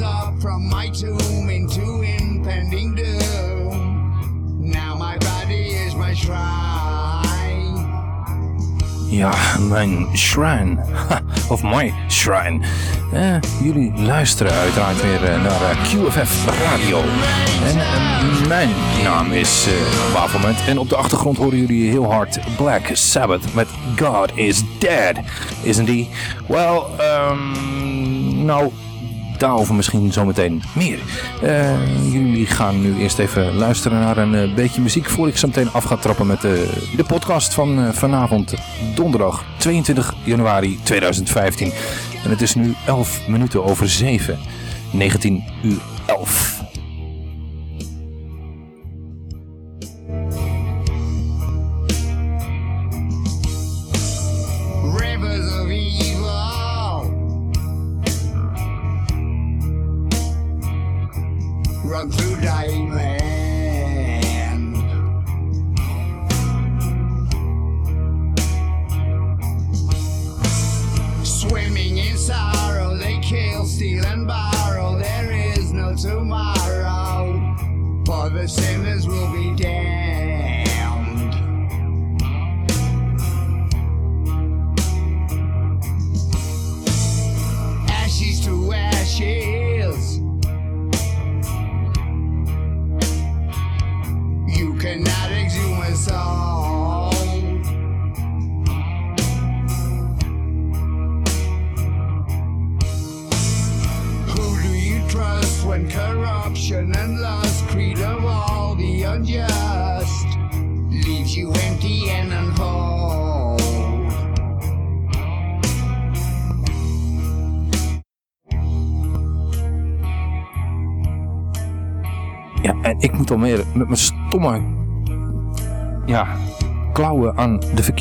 up from my tomb into impending doom. Now my body is my shrine. Ja, mijn shrine. Of my shrine. Eh, jullie luisteren uiteraard weer eh, naar eh, QFF Radio. En eh, mijn naam is Wafelmet. En op de achtergrond horen jullie heel hard Black Sabbath met God is Dead. Isn't he? Well, ehm, nou, daarover misschien zometeen meer. Eh, jullie gaan nu eerst even luisteren naar een eh, beetje muziek... voor ik zo meteen af ga trappen met de, de podcast van eh, vanavond, donderdag 22 januari 2015. En het is nu 11 minuten over 7, 19 uur 11.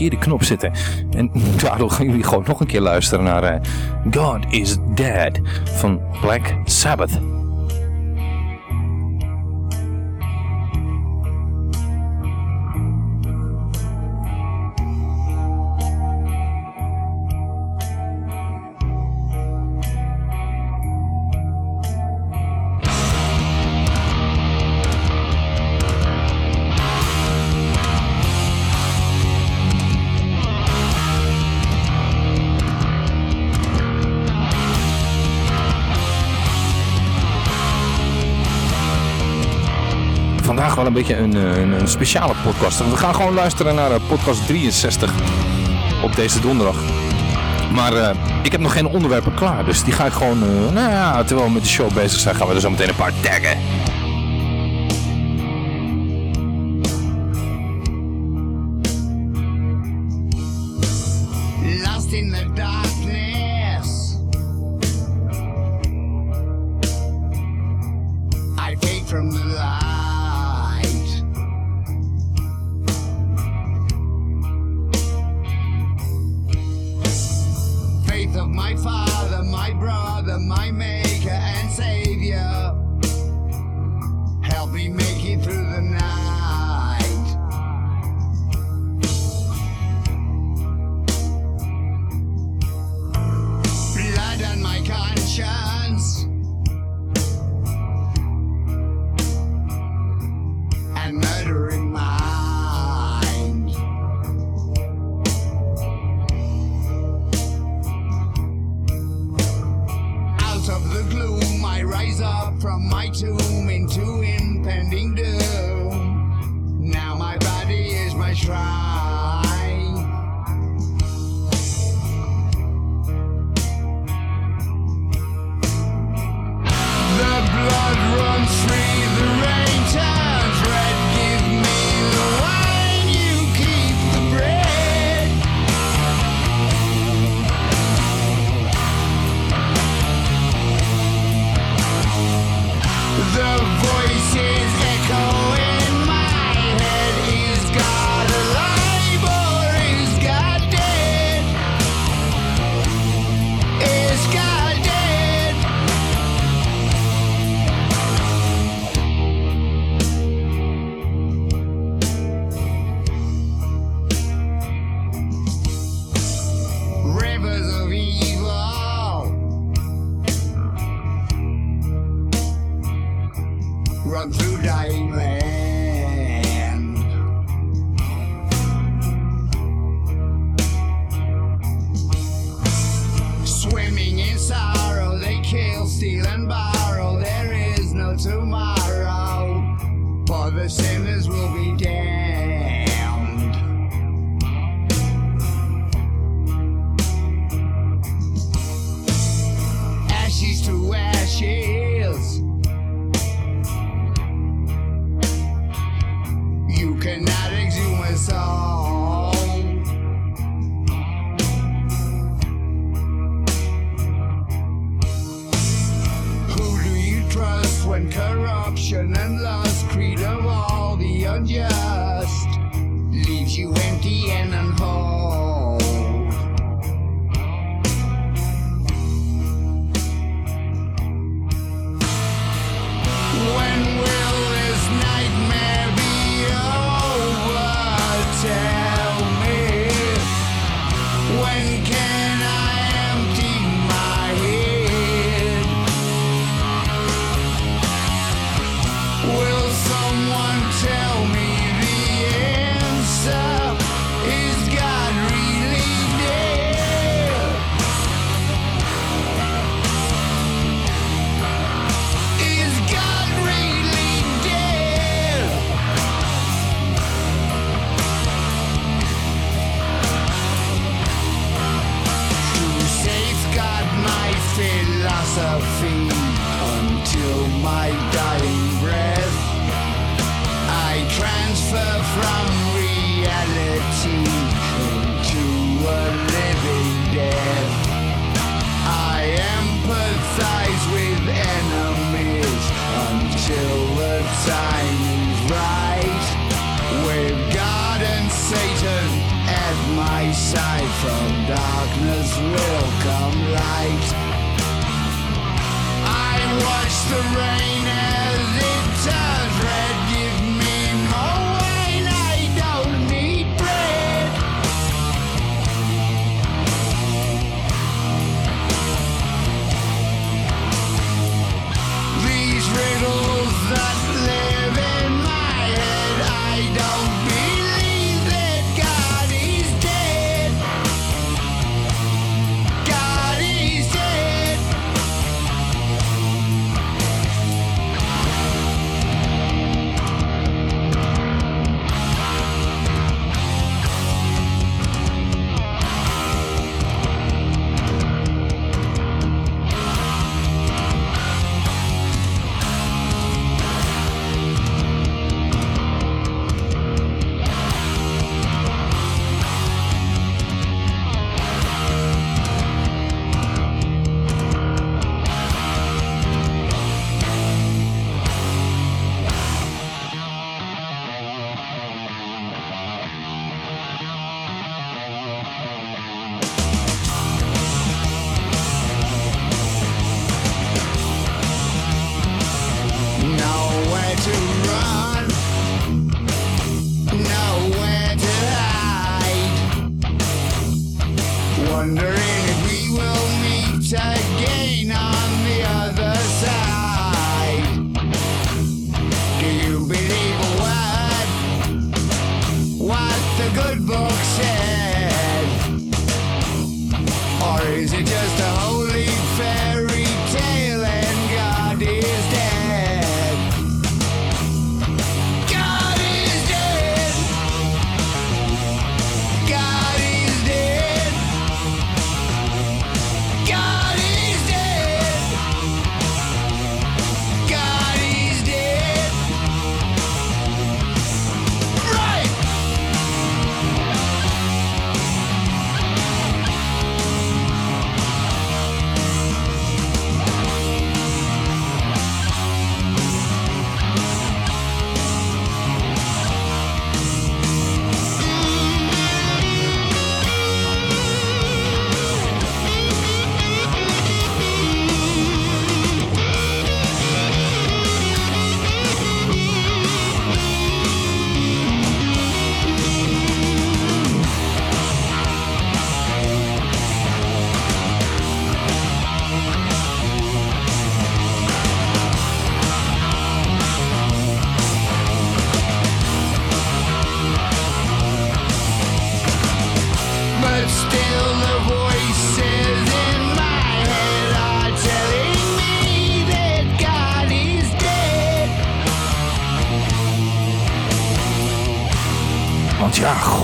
Verkeerde knop zitten. En daardoor gaan jullie gewoon nog een keer luisteren naar eh, God is Dead van Black Sabbath. Beetje een, eh, een, een speciale podcast. We gaan gewoon luisteren naar eh, podcast 63 op deze donderdag. Maar eh, ik heb nog geen onderwerpen klaar, dus die ga ik gewoon, nou ja, terwijl we met de show bezig zijn, gaan we er zo meteen een paar taggen.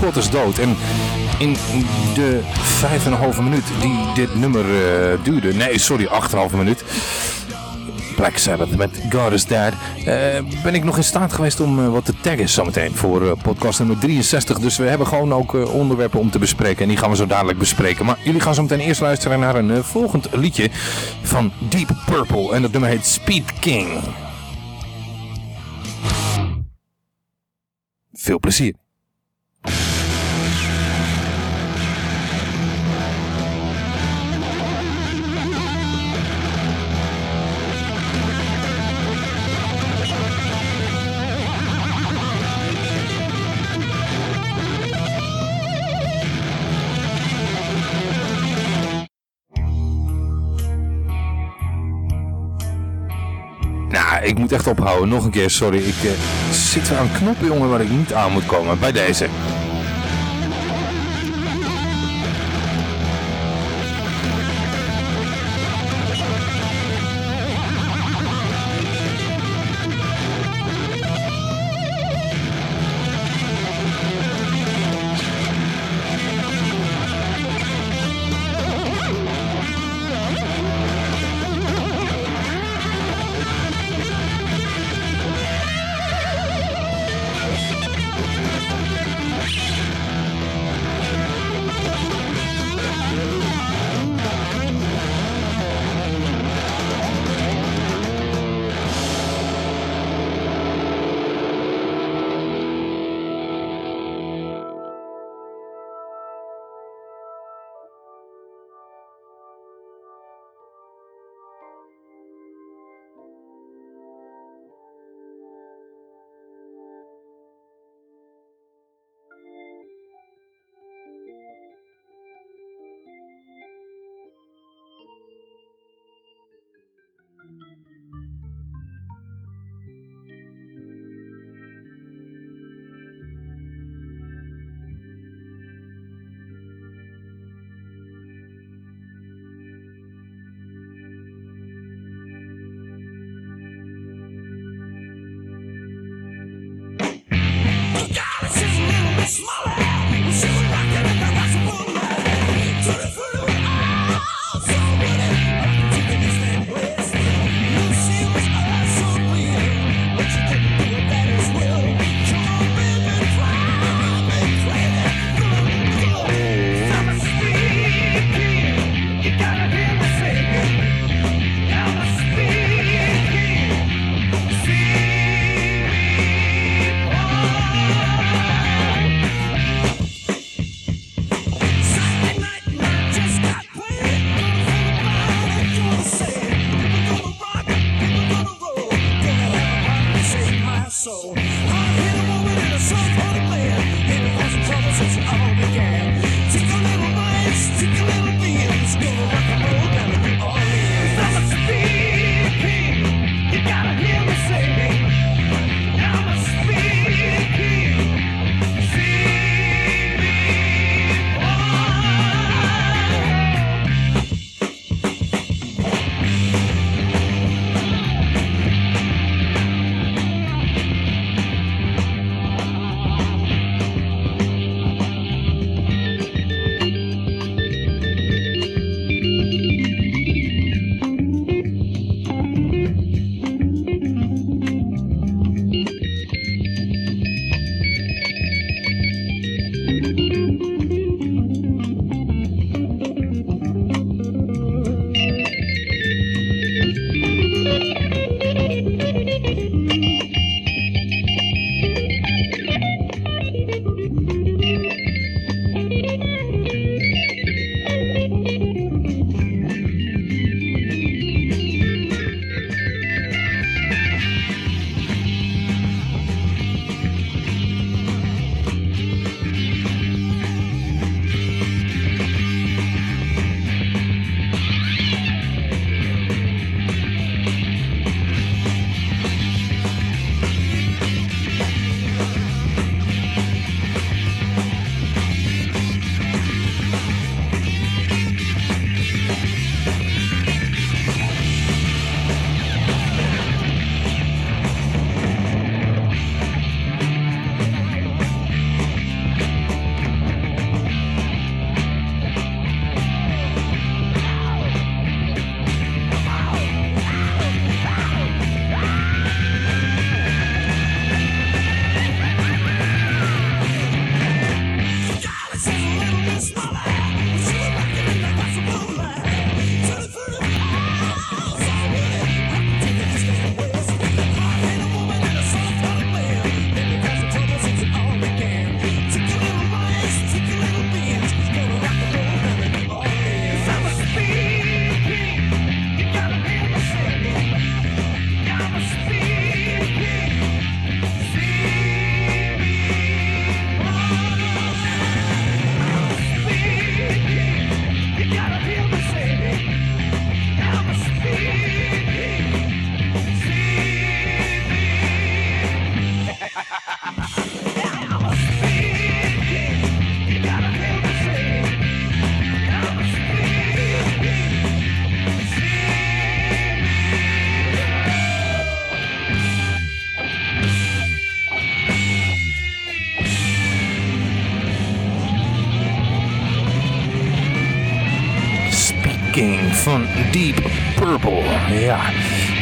God is dood. En in de vijf en een halve minuut die dit nummer uh, duurde, nee, sorry, 8,5 minuut, Black Sabbath met God is Dead. Uh, ben ik nog in staat geweest om uh, wat te taggen zometeen voor podcast nummer 63. Dus we hebben gewoon ook onderwerpen om te bespreken. En die gaan we zo dadelijk bespreken. Maar jullie gaan zo meteen eerst luisteren naar een volgend liedje van Deep Purple. En dat nummer heet Speed King. Veel plezier. Ik moet echt ophouden. Nog een keer, sorry. Ik uh, zit weer aan knoppen, jongen, waar ik niet aan moet komen. Bij deze.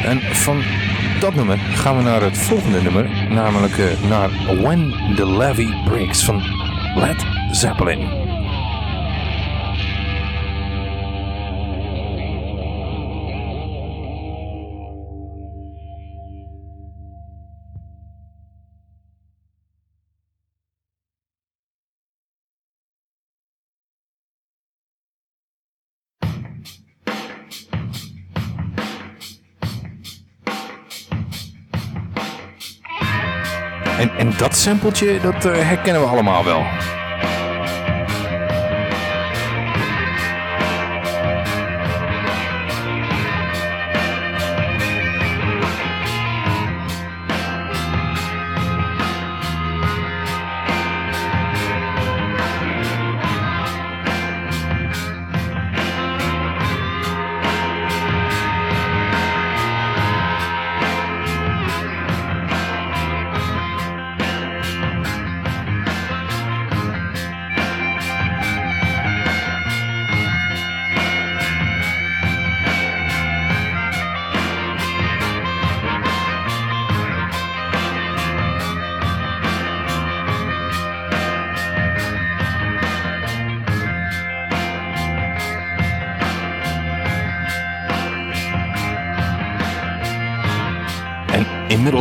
En van dat nummer gaan we naar het volgende nummer, namelijk uh, naar When the Levee Breaks van Led Zeppelin. En, en dat sampletje, dat uh, herkennen we allemaal wel.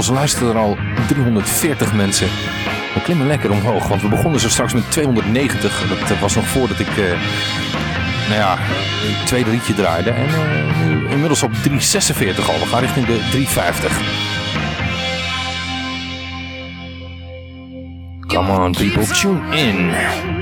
Inmiddels luisteren er al 340 mensen. We klimmen lekker omhoog, want we begonnen zo straks met 290. Dat was nog voordat ik, uh, nou ja, het tweede liedje draaide. En uh, inmiddels op 346 al. We gaan richting de 350. Come on people, tune in.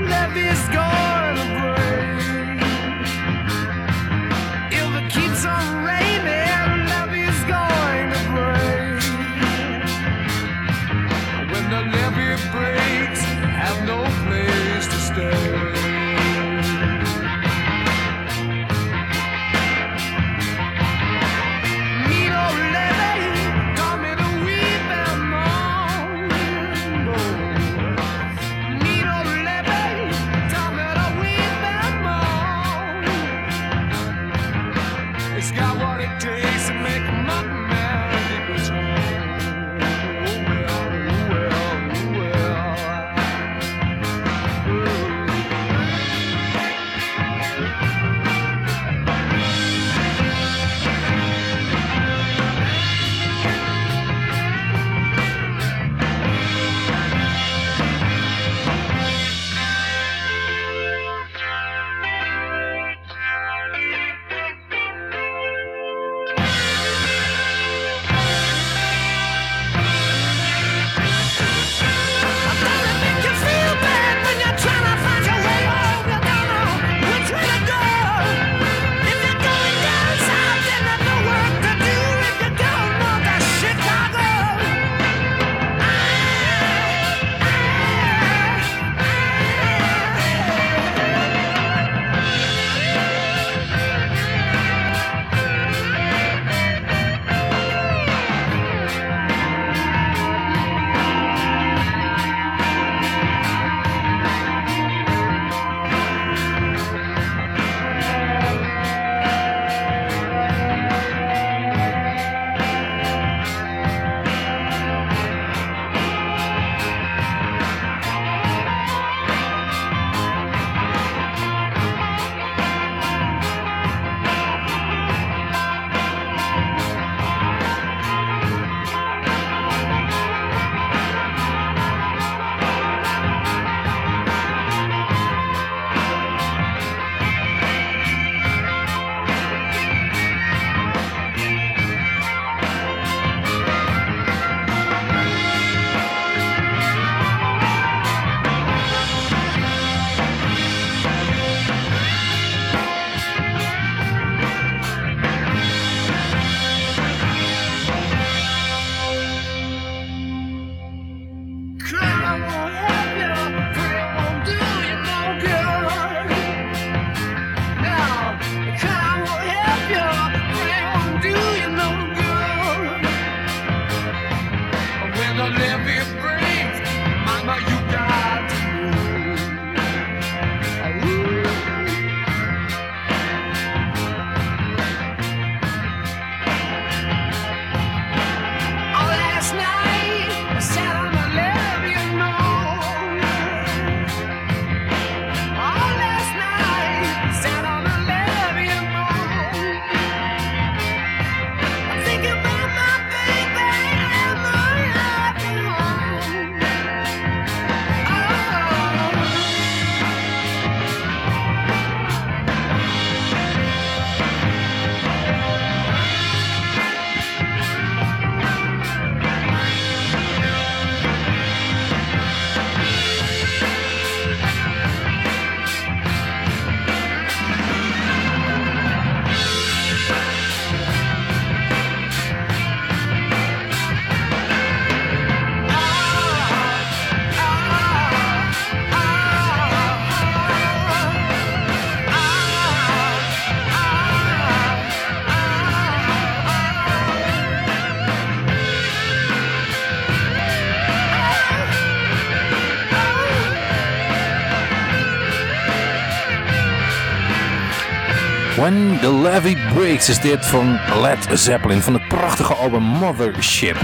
When the Levy Breaks is dit van Led Zeppelin van het prachtige album Mothership.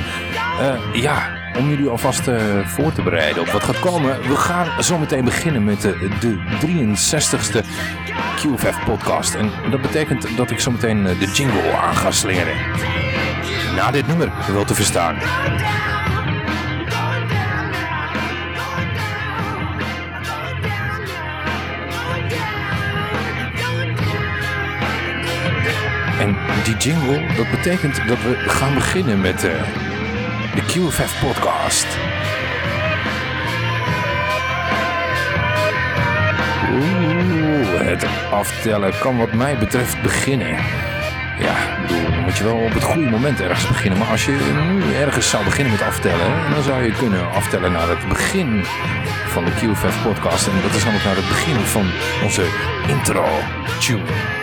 Uh, ja, om jullie alvast uh, voor te bereiden op wat gaat komen. We gaan zometeen beginnen met de, de 63ste QFF podcast. En dat betekent dat ik zometeen de jingle aan ga slingeren. Na dit nummer wel te verstaan. En die jingle, dat betekent dat we gaan beginnen met uh, de QFF podcast. Oeh, het aftellen kan wat mij betreft beginnen. Ja, dan moet je wel op het goede moment ergens beginnen. Maar als je nu ergens zou beginnen met aftellen, dan zou je kunnen aftellen naar het begin van de QFF podcast. En dat is namelijk naar het begin van onze intro tune.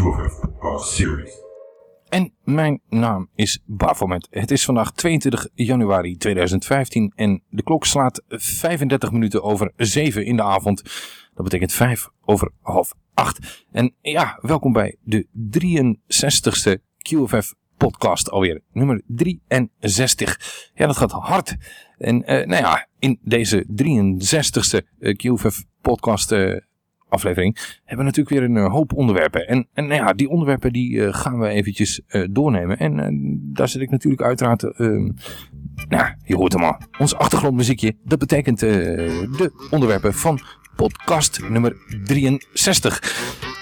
QFF series. En mijn naam is Bafomet. Het is vandaag 22 januari 2015 en de klok slaat 35 minuten over 7 in de avond. Dat betekent 5 over half 8. En ja, welkom bij de 63ste QFF podcast alweer. Nummer 63. Ja, dat gaat hard. En uh, nou ja, in deze 63ste uh, QFF podcast... Uh, aflevering hebben we natuurlijk weer een eh, hoop onderwerpen. En, en nou ja, die onderwerpen die uh, gaan we eventjes uh, doornemen. En daar zit ik natuurlijk uiteraard... Nou, je hoort hem al. Ons achtergrondmuziekje. Dat betekent de onderwerpen van podcast nummer 63.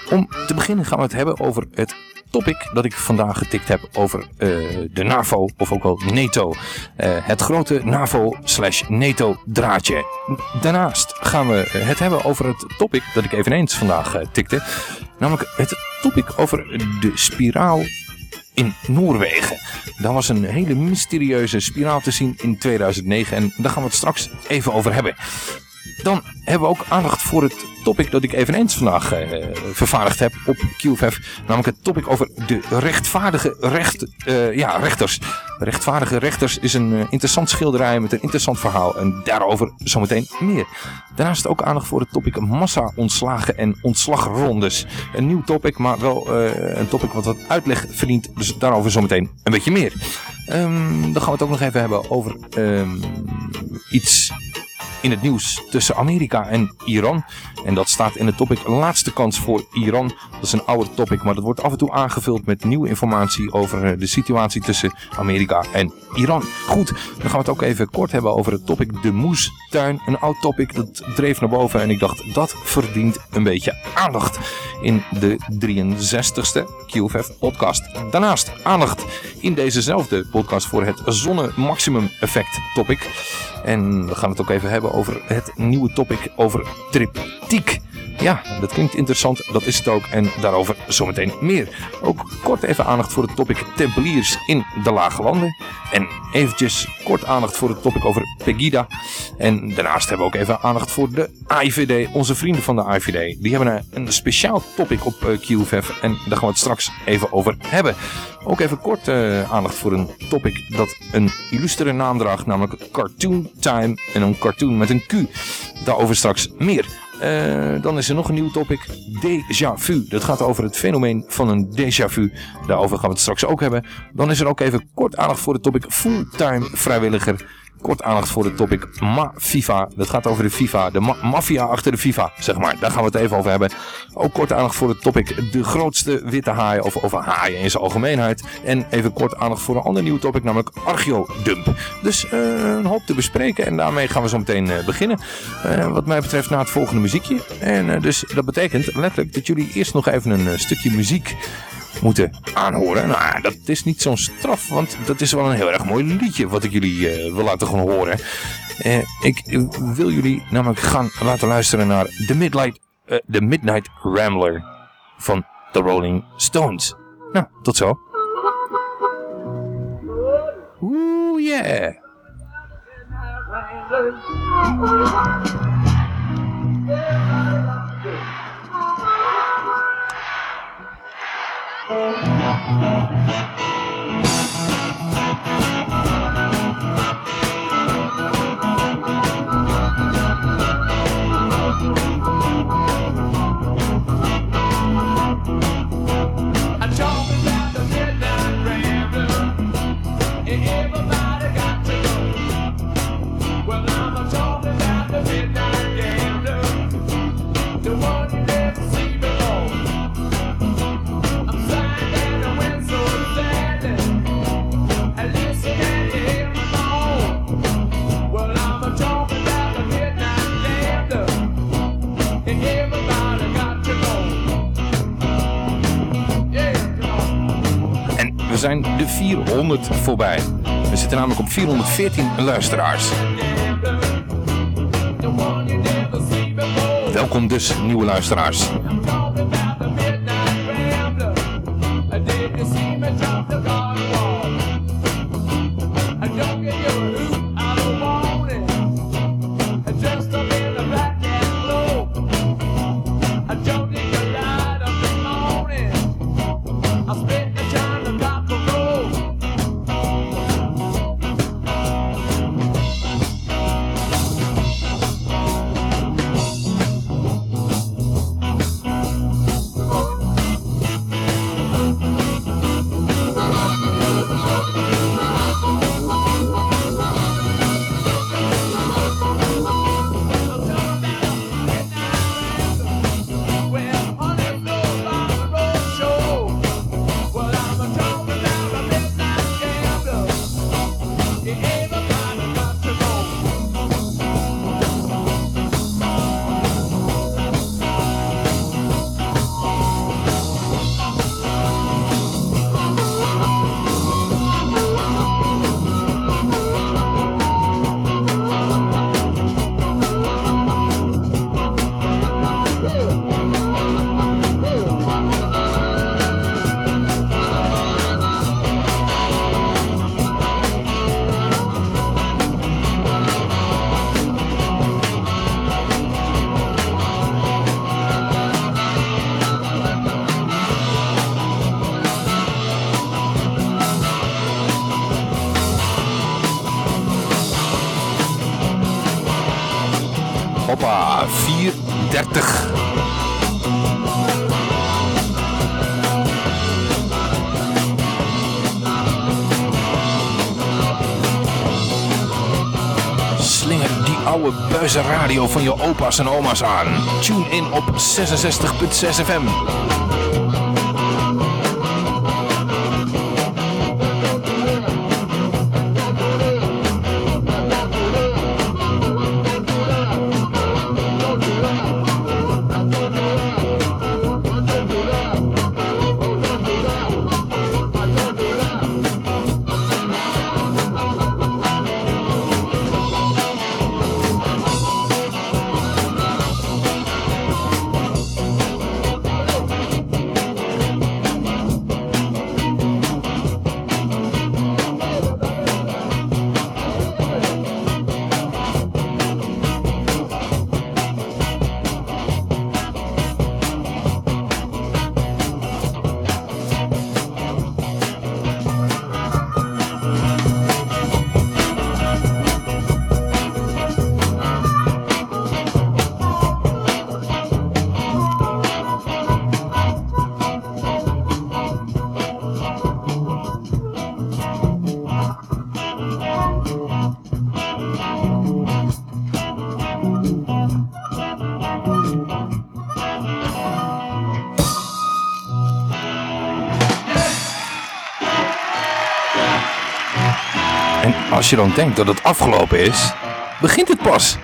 Om te beginnen gaan we het hebben over het topic dat ik vandaag getikt heb over uh, de NAVO, of ook wel NATO. Uh, het grote NAVO slash NATO draadje. Daarnaast gaan we het hebben over het topic dat ik eveneens vandaag uh, tikte. Namelijk het topic over de spiraal in Noorwegen. Daar was een hele mysterieuze spiraal te zien in 2009 en daar gaan we het straks even over hebben. Dan hebben we ook aandacht voor het topic dat ik eveneens vandaag uh, vervaardigd heb op QFF. Namelijk het topic over de rechtvaardige recht, uh, ja, rechters. Rechtvaardige rechters is een uh, interessant schilderij met een interessant verhaal. En daarover zometeen meer. Daarnaast ook aandacht voor het topic massa-ontslagen en ontslagrondes. Een nieuw topic, maar wel een topic wat wat uitleg verdient. Dus daarover zometeen een beetje meer. Um, dan gaan we het ook nog even hebben over um, iets in het nieuws tussen Amerika en Iran. En dat staat in het topic laatste kans voor Iran. Dat is een oude topic, maar dat wordt af en toe aangevuld met nieuwe informatie over eh, de situatie tussen Amerika en Iran. Goed, dan gaan we het ook even kort hebben over het topic de moestuin. Een oud topic, dat dreef naar boven en ik dacht dat verdient een beetje aandacht in de 63ste QFF podcast. Daarnaast aandacht in dezezelfde podcast voor het zonne maximum effect topic. En we gaan het ook even hebben over het nieuwe topic over Ja, dat klinkt interessant, dat is het ook. En daarover zometeen meer. Ook kort even aandacht voor het topic Tempeliers in de Lage Landen. En eventjes kort aandacht voor het topic over Pegida. En daarnaast hebben we ook even aandacht voor de AIVD, onze vrienden van de AIVD. Die hebben een speciaal topic op eh, QFF en daar gaan we het straks even over hebben. Ook even kort uh, aandacht voor een topic dat een illustere naam draagt, namelijk Cartoon Time. En een cartoon met een Q. Daarover straks meer. Uh, dan is er nog een nieuw topic, déjà vu. Dat gaat over het fenomeen van een déjà vu. Daarover gaan we het straks ook hebben. Dan is er ook even kort aandacht voor de topic fulltime vrijwilliger. Kort aandacht voor de topic Ma FIFA. Dat gaat over de FIFA, de maffia achter de FIFA, zeg maar. Daar gaan we het even over hebben. Ook kort aandacht voor het topic de grootste witte haaien of over haaien in zijn algemeenheid. En even kort aandacht voor een ander nieuw topic, namelijk archeodump. Dus uh, een hoop te bespreken en daarmee gaan we zo meteen uh, beginnen. Uh, wat mij betreft na het volgende muziekje. En dus dat betekent letterlijk dat jullie eerst nog even een stukje muziek moeten aanhoren. Nou, dat is niet zo'n straf, want dat is wel een heel erg mooi liedje wat ik jullie uh, wil laten gaan horen. Uh, ik wil jullie namelijk gaan laten luisteren naar The Midnight, The Midnight Rambler van The Rolling Stones. Nou, tot zo. Oeh, yeah. Zijn de 400 voorbij. We zitten namelijk op 414 luisteraars. Welkom dus, nieuwe luisteraars. De radio van je opa's en oma's aan. Tune in op 66.6 FM. Als je dan denkt dat het afgelopen is, begint het pas.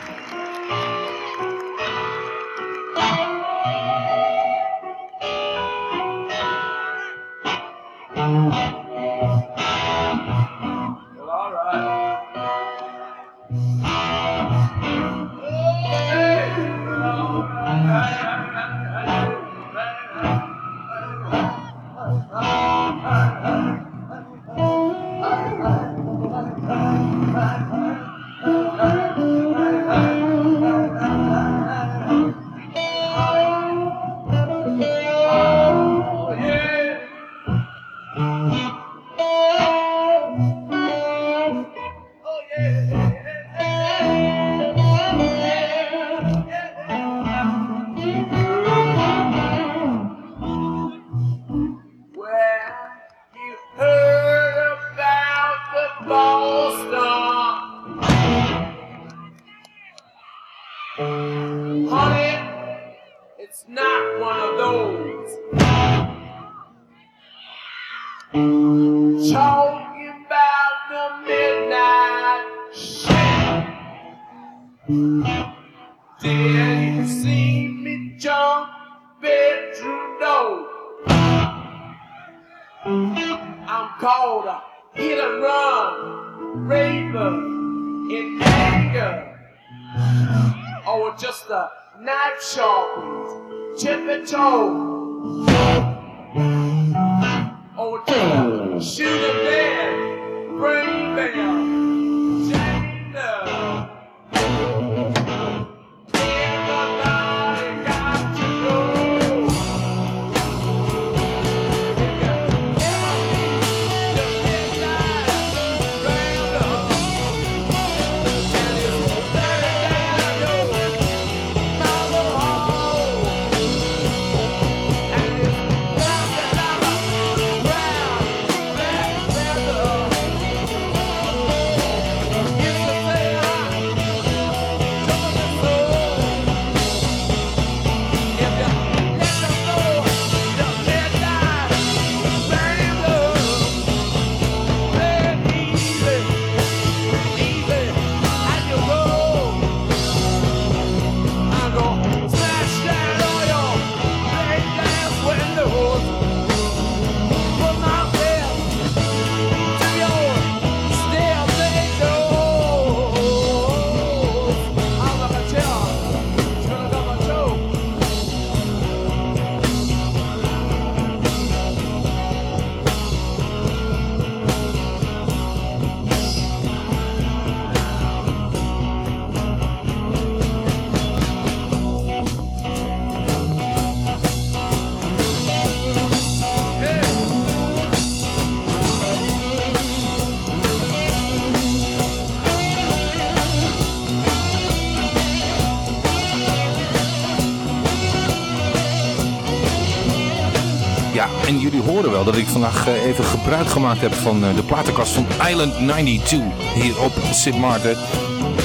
Dat ik vandaag eh, even gebruik gemaakt heb van eh, de platenkast van Island 92 hier op Sint Maarten.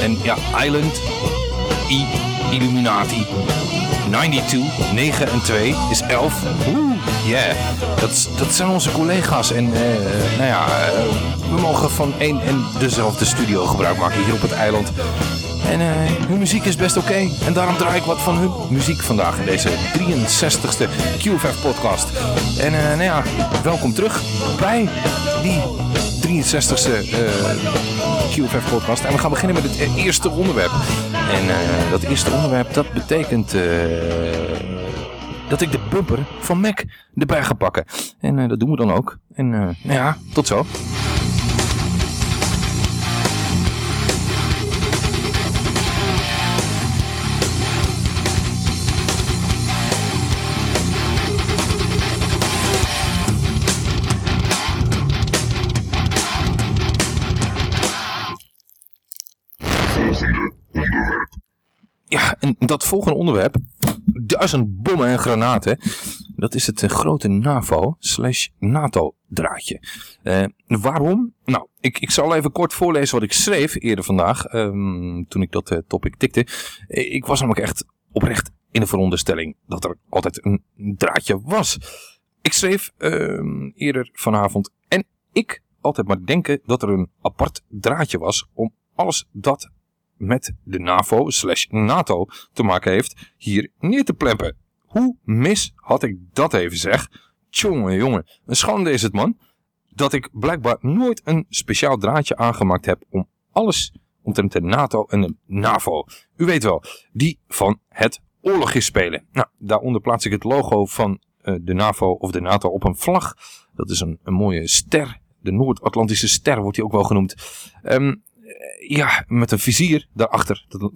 En ja, Island, I, Illuminati, 92, 9 en 2 is 11. Oeh, yeah. Dat, dat zijn onze collega's. En uh, nou ja, we mogen van één en dezelfde studio gebruik maken hier op het eiland. En uh, hun muziek is best oké. En daarom draai ik wat van hun muziek vandaag in deze 63ste QFF podcast. En uh, nou ja, welkom terug bij die 63ste uh, QFF podcast. En we gaan beginnen met het eerste onderwerp. En dat eerste onderwerp, dat betekent dat ik de bumper van Mac erbij ga pakken. En dat doen we dan ook. En nou ja, tot zo. Volgende onderwerp, duizend bommen en granaten, dat is het eh, grote NAVO slash NATO draadje. Uh, waarom? Nou, ik, ik zal even kort voorlezen wat ik schreef eerder vandaag, um, toen ik dat uh, topic tikte. Ik was namelijk echt oprecht in de veronderstelling dat er altijd een draadje was. Ik schreef uh, eerder vanavond en ik altijd maar denken dat er een apart draadje was om alles dat met de NAVO slash NATO te maken heeft hier neer te plempen. Hoe mis had ik dat even zeg? Tjonge jongen, een schande is het man. Dat ik blijkbaar nooit een speciaal draadje aangemaakt heb om alles omtrent de NATO en de NAVO. U weet wel, die van het oorlogje spelen. Nou, daaronder plaats ik het logo van uh, de NAVO of de NATO op een vlag. Dat is een, een mooie ster. De Noord-Atlantische ster wordt die ook wel genoemd. Um, ja, met een vizier daarachter. Dat,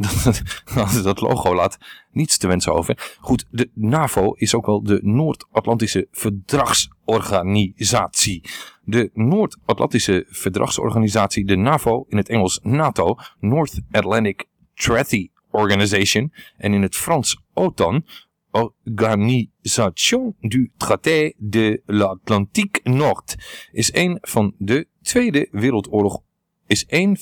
dat, dat logo laat niets te wensen over. Goed, de NAVO is ook wel de Noord-Atlantische Verdragsorganisatie. De Noord-Atlantische Verdragsorganisatie, de NAVO, in het Engels NATO, North Atlantic Treaty Organization, en in het Frans OTAN, Organisation du Traité de l'Atlantique Nord, is een van de Tweede Wereldoorlog is één,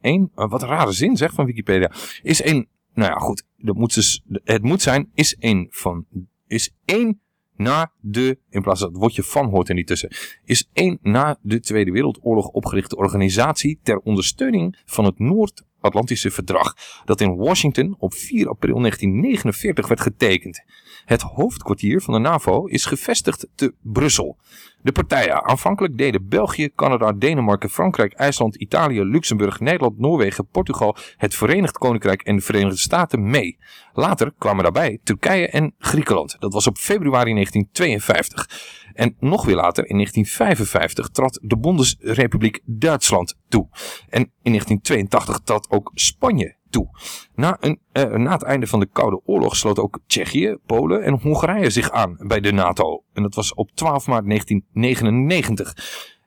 één uh, wat een rare zin zeg van Wikipedia, is één, nou ja goed, dat moet dus, het moet zijn, is één van, is één na de, in plaats van het woordje van hoort er niet tussen, is één na de Tweede Wereldoorlog opgerichte organisatie ter ondersteuning van het Noord-Atlantische Verdrag, dat in Washington op 4 april 1949 werd getekend. Het hoofdkwartier van de NAVO is gevestigd te Brussel. De partijen aanvankelijk deden België, Canada, Denemarken, Frankrijk, IJsland, Italië, Luxemburg, Nederland, Noorwegen, Portugal, het Verenigd Koninkrijk en de Verenigde Staten mee. Later kwamen daarbij Turkije en Griekenland. Dat was op februari 1952. En nog weer later, in 1955, trad de Bondesrepubliek Duitsland toe. En in 1982 trad ook Spanje Na, een, uh, na het einde van de Koude Oorlog sloot ook Tsjechië, Polen en Hongarije zich aan bij de NATO. En dat was op 12 maart 1999.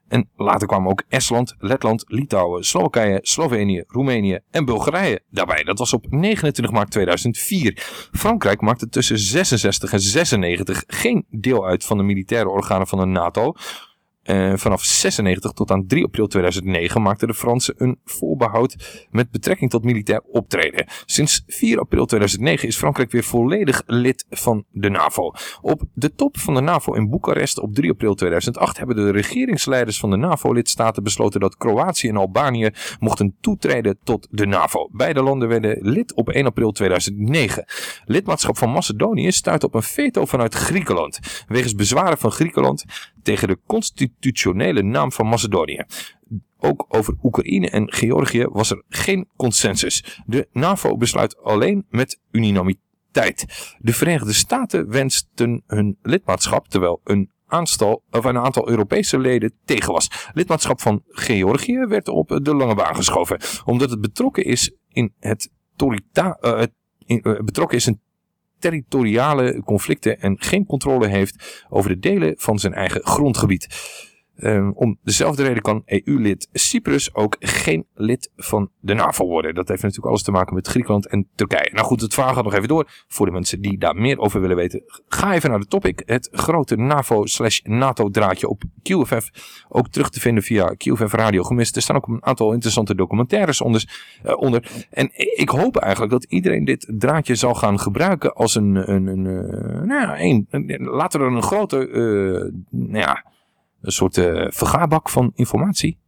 En later kwamen ook Estland, Letland, Litouwen, Slowakije, Slovenië, Roemenië en Bulgarije daarbij. Dat was op 29 maart 2004. Frankrijk maakte tussen 66 en 96 geen deel uit van de militaire organen van de NATO. Uh, vanaf 96 tot aan 3 april 2009 maakten de Fransen een voorbehoud met betrekking tot militair optreden. Sinds 4 april 2009 is Frankrijk weer volledig lid van de NAVO. Op de top van de NAVO in Boekarest op 3 april 2008 hebben de regeringsleiders van de NAVO-lidstaten besloten dat Kroatië en Albanië mochten toetreden tot de NAVO. Beide landen werden lid op 1 april 2009. Lidmaatschap van Macedonië stuit op een veto vanuit Griekenland. Wegens bezwaren van Griekenland tegen de constitutionele naam van Macedonië. Ook over Oekraïne en Georgië was er geen consensus. De NAVO besluit alleen met unanimiteit. De Verenigde Staten wensten hun lidmaatschap, terwijl een aantal, of een aantal Europese leden tegen was. Lidmaatschap van Georgië werd op de lange baan geschoven, omdat het betrokken is in het torita, in, uh, betrokken is territoriale conflicten en geen controle heeft over de delen van zijn eigen grondgebied. Um, om dezelfde reden kan EU-lid Cyprus ook geen lid van de NAVO worden. Dat heeft natuurlijk alles te maken met Griekenland en Turkije. Nou goed, het verhaal gaat nog even door. Voor de mensen die daar meer over willen weten, ga even naar de topic. Het grote NAVO slash NATO draadje op QFF. Ook terug te vinden via QFF Radio Gemist. Er staan ook een aantal interessante documentaires onder. Uh, onder. En ik hoop eigenlijk dat iedereen dit draadje zal gaan gebruiken als een, een, een, uh, nou ja, een, laten we een grote, uh, nou ja een soort uh, vergaarbak van informatie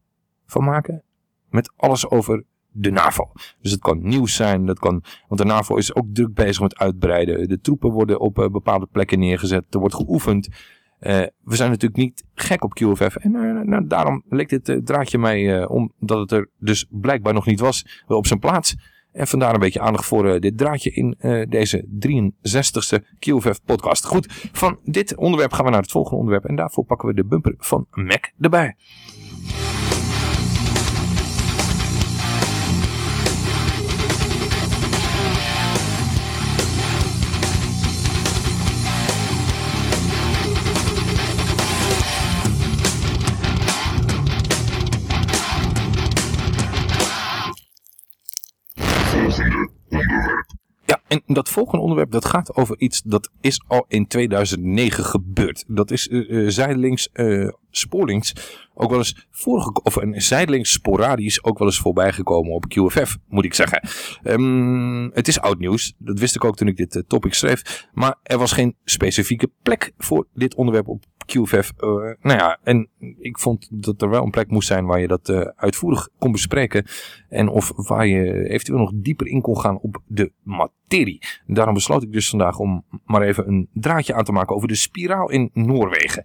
van maken. Met alles over de NAVO. Dus het kan nieuws zijn, dat kan, want de NAVO is ook druk bezig met uitbreiden. De troepen worden op uh, bepaalde plekken neergezet, er wordt geoefend. Uh, we zijn natuurlijk niet gek op QFF. En uh, nou, daarom leek dit draadje mij, omdat het er dus blijkbaar nog niet was, op zijn plaats. En vandaar een beetje aandacht voor uh, dit draadje in uh, deze 63ste QFF podcast. Goed, van dit onderwerp gaan we naar het volgende onderwerp. En daarvoor pakken we de bumper van Mac erbij. En dat volgende onderwerp dat gaat over iets dat is al in 2009 gebeurd. Dat is uh, zijdelings uh, spoorlinks ook wel eens voorgeko- of een zijdelings sporadisch ook wel eens voorbij gekomen op QFF, moet ik zeggen. Ehm, het is oud nieuws, dat wist ik ook toen ik dit eh, topic schreef, maar er was geen specifieke plek voor dit onderwerp op QFF. Eh, nou ja, en ik vond dat er wel een plek moest zijn waar je dat eh, uitvoerig kon bespreken en of waar je eventueel nog dieper in kon gaan op de materie. Daarom besloot ik dus vandaag om maar even een draadje aan te maken over de spiraal in Noorwegen.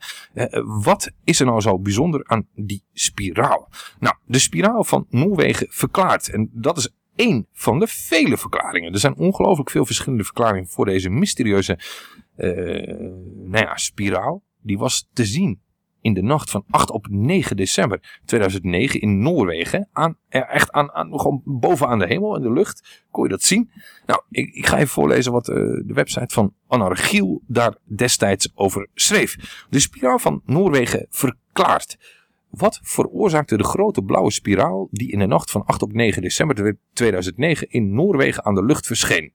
Wat is er nou zo bijzonder aan die spiraal? Nou, de spiraal van Noorwegen verklaart. En dat is één van de vele verklaringen. Er zijn ongelooflijk veel verschillende verklaringen voor deze mysterieuze eh, nou ja, spiraal. Die was te zien in de nacht van 8 op 9 december 2009 in Noorwegen. Aan, echt aan, aan, gewoon bovenaan de hemel in de lucht kon je dat zien. Nou, ik, ik ga even voorlezen wat uh, de website van Anna Giel daar destijds over schreef. De spiraal van Noorwegen verklaart. Wat veroorzaakte de grote blauwe spiraal die in de nacht van 8 op 9 december 2009 in Noorwegen aan de lucht verscheen?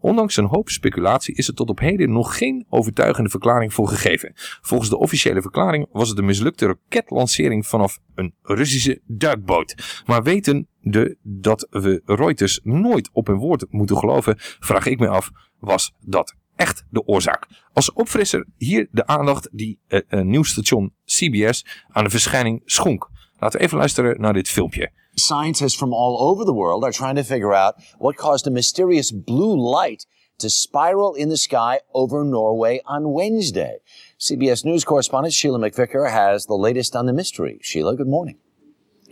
Ondanks een hoop speculatie is er tot op heden nog geen overtuigende verklaring voor gegeven. Volgens de officiële verklaring was het een mislukte raketlancering vanaf een Russische duikboot. Maar weten de dat we Reuters nooit op hun woord moeten geloven, vraag ik me af, was dat echt de oorzaak. Als opfrisser hier de aandacht die uh, uh, nieuwsstation CBS aan de verschijning schonk. Laten we even luisteren naar dit filmpje. Scientists from all over the world are trying to figure out what caused a mysterious blue light to spiral in the sky over Norway on Wednesday. CBS News correspondent Sheila McVicker has the latest on the mystery. Sheila, good morning.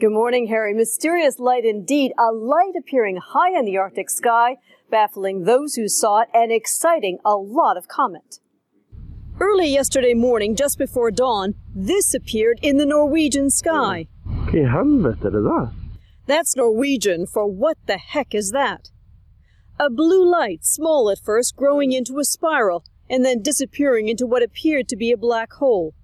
Good morning, Harry. Mysterious light indeed. A light appearing high in the Arctic sky, baffling those who saw it and exciting a lot of comment. Early yesterday morning, just before dawn, this appeared in the Norwegian sky. Hva i helvete er det der? That's Norwegian for what the heck is that? A blue light, small at first, growing into a spiral, and then disappearing into what appeared to be a black hole.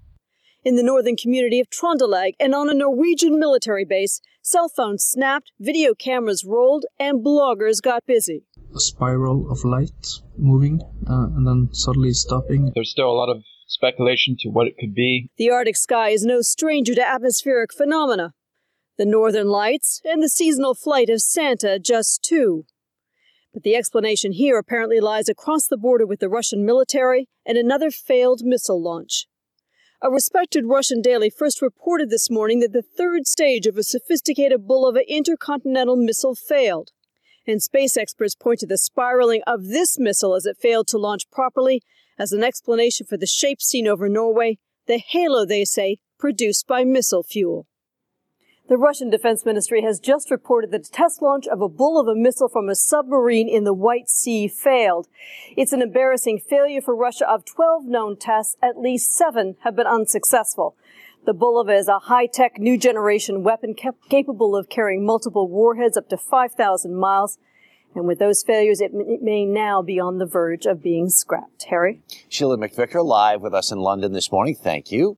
In the northern community of Trondelag and on a Norwegian military base, cell phones snapped, video cameras rolled, and bloggers got busy. A spiral of light moving uh, and then suddenly stopping. There's still a lot of speculation to what it could be. The Arctic sky is no stranger to atmospheric phenomena. The northern lights and the seasonal flight of Santa just two. But the explanation here apparently lies across the border with the Russian military and another failed missile launch. A respected Russian daily first reported this morning that the third stage of a sophisticated Bulova intercontinental missile failed. And space experts point to the spiraling of this missile as it failed to launch properly as an explanation for the shape seen over Norway, the halo, they say, produced by missile fuel. The Russian Defense Ministry has just reported that the test launch of a Bulova missile from a submarine in the White Sea failed. It's an embarrassing failure for Russia. Of 12 known tests, at least seven have been unsuccessful. The Bulova is a high-tech new generation weapon cap- capable of carrying multiple warheads up to 5,000 miles. And with those failures, it, m- it may now be on the verge of being scrapped. Harry? Sheila McVicker live with us in London this morning. Thank you.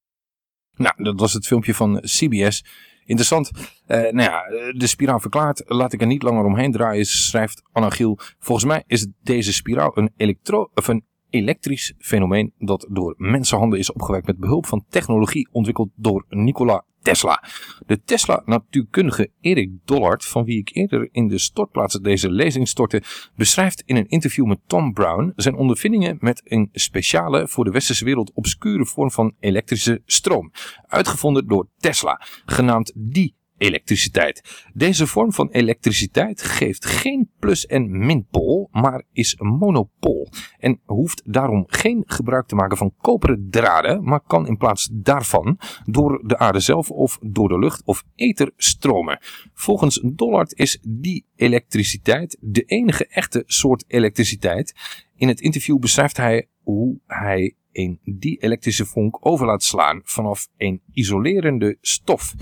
Nou, dat was het filmpje van CBS. Interessant. Uh, nou ja, de spiraal verklaart. Laat ik er niet langer omheen draaien, schrijft Anna. Volgens mij is deze spiraal een, elektro of een elektrisch fenomeen dat door mensenhanden is opgewekt met behulp van technologie ontwikkeld door Nikola Tesla. De Tesla-natuurkundige Erik Dollard, van wie ik eerder in de stortplaats deze lezing stortte, beschrijft in een interview met Tom Brown zijn ondervindingen met een speciale, voor de westerse wereld obscure vorm van elektrische stroom, uitgevonden door Tesla, genaamd die elektriciteit. Deze vorm van elektriciteit geeft geen plus- en minpool, maar is een monopool. En hoeft daarom geen gebruik te maken van koperen draden, maar kan in plaats daarvan door de aarde zelf of door de lucht of ether stromen. Volgens Dollard is die elektriciteit de enige echte soort elektriciteit. In het interview beschrijft hij hoe hij een die elektrische vonk over laat slaan vanaf een isolerende stof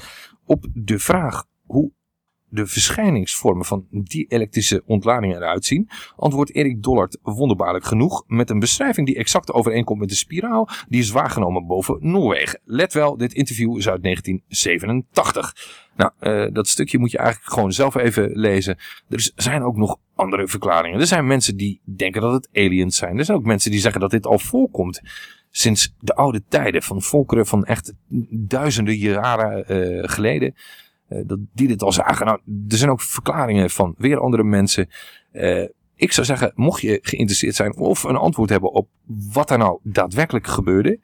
op de vraag hoe de verschijningsvormen van die elektrische ontladingen eruit zien, antwoordt Erik Dollard wonderbaarlijk genoeg met een beschrijving die exact overeenkomt met de spiraal die is waargenomen boven Noorwegen. Let wel, dit interview is uit 1987. Nou, uh, dat stukje moet je eigenlijk gewoon zelf even lezen. Er zijn ook nog andere verklaringen. Er zijn mensen die denken dat het aliens zijn. Er zijn ook mensen die zeggen dat dit al voorkomt sinds de oude tijden van volkeren van echt duizenden jaren uh, geleden. Uh, dat die dit al zagen. Nou, er zijn ook verklaringen van weer andere mensen. Uh, ik zou zeggen, mocht je geïnteresseerd zijn of een antwoord hebben op wat er nou daadwerkelijk gebeurde.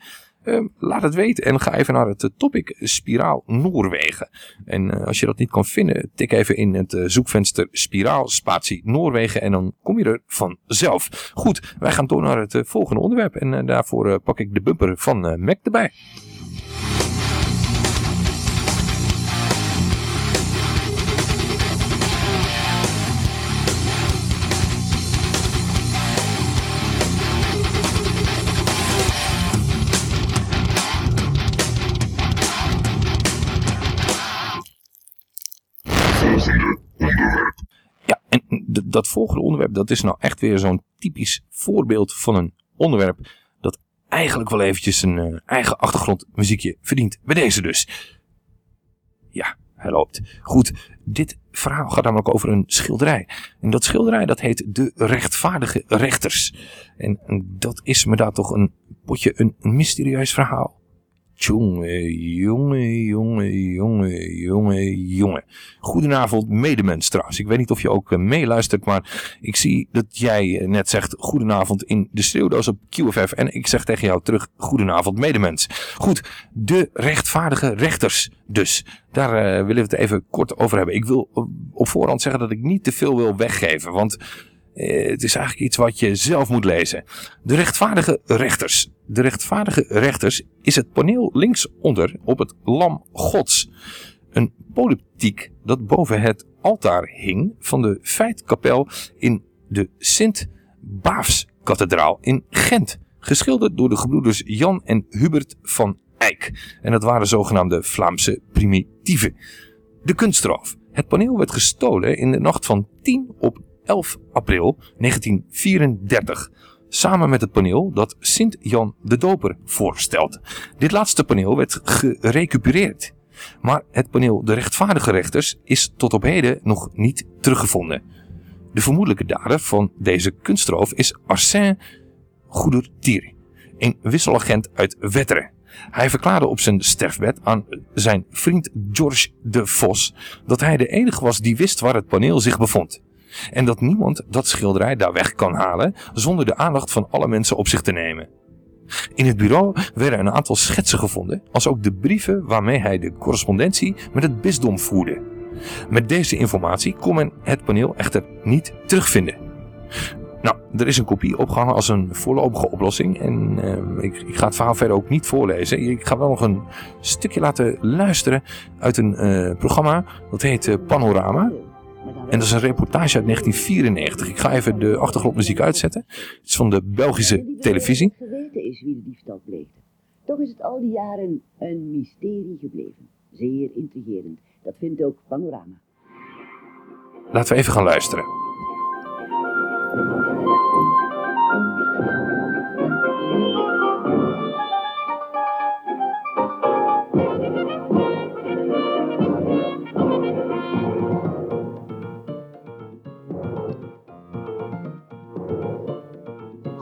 Uh, laat het weten en ga even naar het topic Spiraal Noorwegen. En uh, als je dat niet kan vinden, tik even in het uh, zoekvenster Spiraal Spatie Noorwegen en dan kom je er vanzelf. Goed, wij gaan door naar het volgende onderwerp en daarvoor pak ik de bumper van Mac erbij. Dat volgende onderwerp, dat is nou echt weer zo'n typisch voorbeeld van een onderwerp dat eigenlijk wel eventjes een uh, eigen achtergrondmuziekje verdient. Bij deze dus. Ja, hij loopt. Goed, dit verhaal gaat namelijk over een schilderij. En dat schilderij dat heet De Rechtvaardige Rechters. En dat is me daar toch een potje een mysterieus verhaal. Jongen, jongen, jongen, jongen, jongen, jongen. Goedenavond, medemens trouwens. Ik weet niet of je ook meeluistert, maar ik zie dat jij net zegt goedenavond in de schreeuwdoos op QFF. En ik zeg tegen jou terug goedenavond, medemens. Goed, de rechtvaardige rechters dus. Daar uh, willen we het even kort over hebben. Ik wil op voorhand zeggen dat ik niet te veel wil weggeven, want... Het is eigenlijk iets wat je zelf moet lezen. De rechtvaardige rechters. De rechtvaardige rechters is het paneel linksonder op het lam gods. Een politiek dat boven het altaar hing van de feitkapel in de Sint-Baafs-kathedraal in Gent. Geschilderd door de gebroeders Jan en Hubert van Eyck. En dat waren zogenaamde Vlaamse primitieven. De kunstroof. Het paneel werd gestolen in de nacht van 10 op 11 april 1934. Samen met het paneel dat Sint-Jan de Doper voorstelt. Dit laatste paneel werd gerecupereerd. Maar het paneel De Rechtvaardige Rechters is tot op heden nog niet teruggevonden. De vermoedelijke dader van deze kunstroof is Arsène Goedertier, een wisselagent uit Wetteren. Hij verklaarde op zijn sterfbed aan zijn vriend George de Vos dat hij de enige was die wist waar het paneel zich bevond. En dat niemand dat schilderij daar weg kan halen zonder de aandacht van alle mensen op zich te nemen. In het bureau werden een aantal schetsen gevonden, als ook de brieven waarmee hij de correspondentie met het bisdom voerde. Met deze informatie kon men het paneel echter niet terugvinden. Nou, er is een kopie opgehangen als een voorlopige oplossing. En uh, ik, ga het verhaal verder ook niet voorlezen. Ik ga wel nog een stukje laten luisteren uit een uh, programma. Dat heet uh, Panorama. En dat is een reportage uit 1994. Ik ga even de achtergrondmuziek uitzetten. Het is van de Belgische televisie. geweten is wie de diefstal pleegde. Toch is het al die jaren een mysterie gebleven. Zeer intrigerend. Dat vindt ook Panorama. Laten we even gaan luisteren.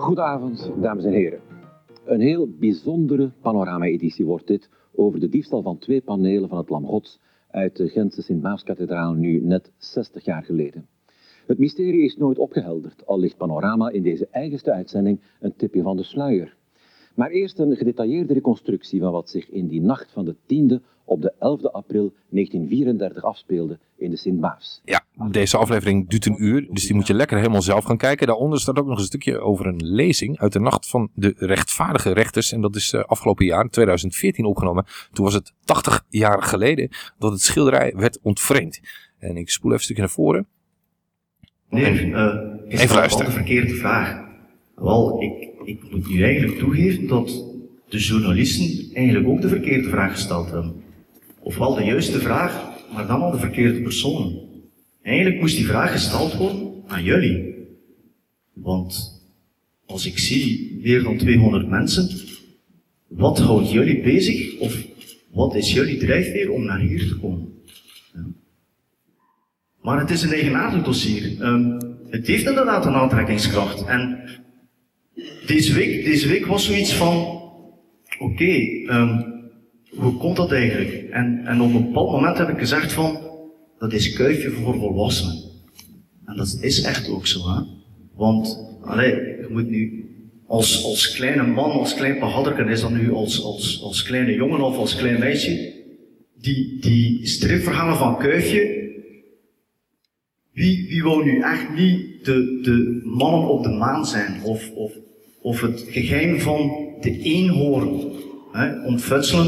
Goedenavond, dames en heren. Een heel bijzondere panorama-editie wordt dit over de diefstal van twee panelen van het Lam Gods uit de Gentse Sint-Maarskathedraal nu net 60 jaar geleden. Het mysterie is nooit opgehelderd, al ligt Panorama in deze eigenste uitzending een tipje van de sluier. Maar eerst een gedetailleerde reconstructie van wat zich in die nacht van de 10e op de 11 april 1934 afspeelde in de Sint-Maas. Ja, deze aflevering duurt een uur, dus die moet je lekker helemaal zelf gaan kijken. Daaronder staat ook nog een stukje over een lezing uit de nacht van de rechtvaardige rechters. En dat is uh, afgelopen jaar, 2014, opgenomen. Toen was het 80 jaar geleden dat het schilderij werd ontvreemd. En ik spoel even een stukje naar voren. Nee, uh, is even luisteren. de verkeerde vraag. Wel, ik, ik moet nu eigenlijk toegeven dat de journalisten eigenlijk ook de verkeerde vraag gesteld hebben. Ofwel de juiste vraag, maar dan al de verkeerde persoon. Eigenlijk moest die vraag gesteld worden aan jullie. Want als ik zie meer dan 200 mensen, wat houdt jullie bezig of wat is jullie drijfveer om naar hier te komen? Maar het is een eigenaardig dossier. Um, het heeft inderdaad een aantrekkingskracht. En deze week, deze week was zoiets van, oké, ehm, hoe komt dat eigenlijk? En, en op een bepaald moment heb ik gezegd van, dat is kuifje voor volwassenen. En dat is echt ook zo, hè. Want, allee, je moet nu, als, als kleine man, als klein pahadderken, is dat nu als, als, kleine jongen of als klein meisje, die, die stripverhalen van kuifje, wie, wie wou nu echt niet de, de mannen op de maan zijn? Of, of, of het geheim van de eenhoorn hè?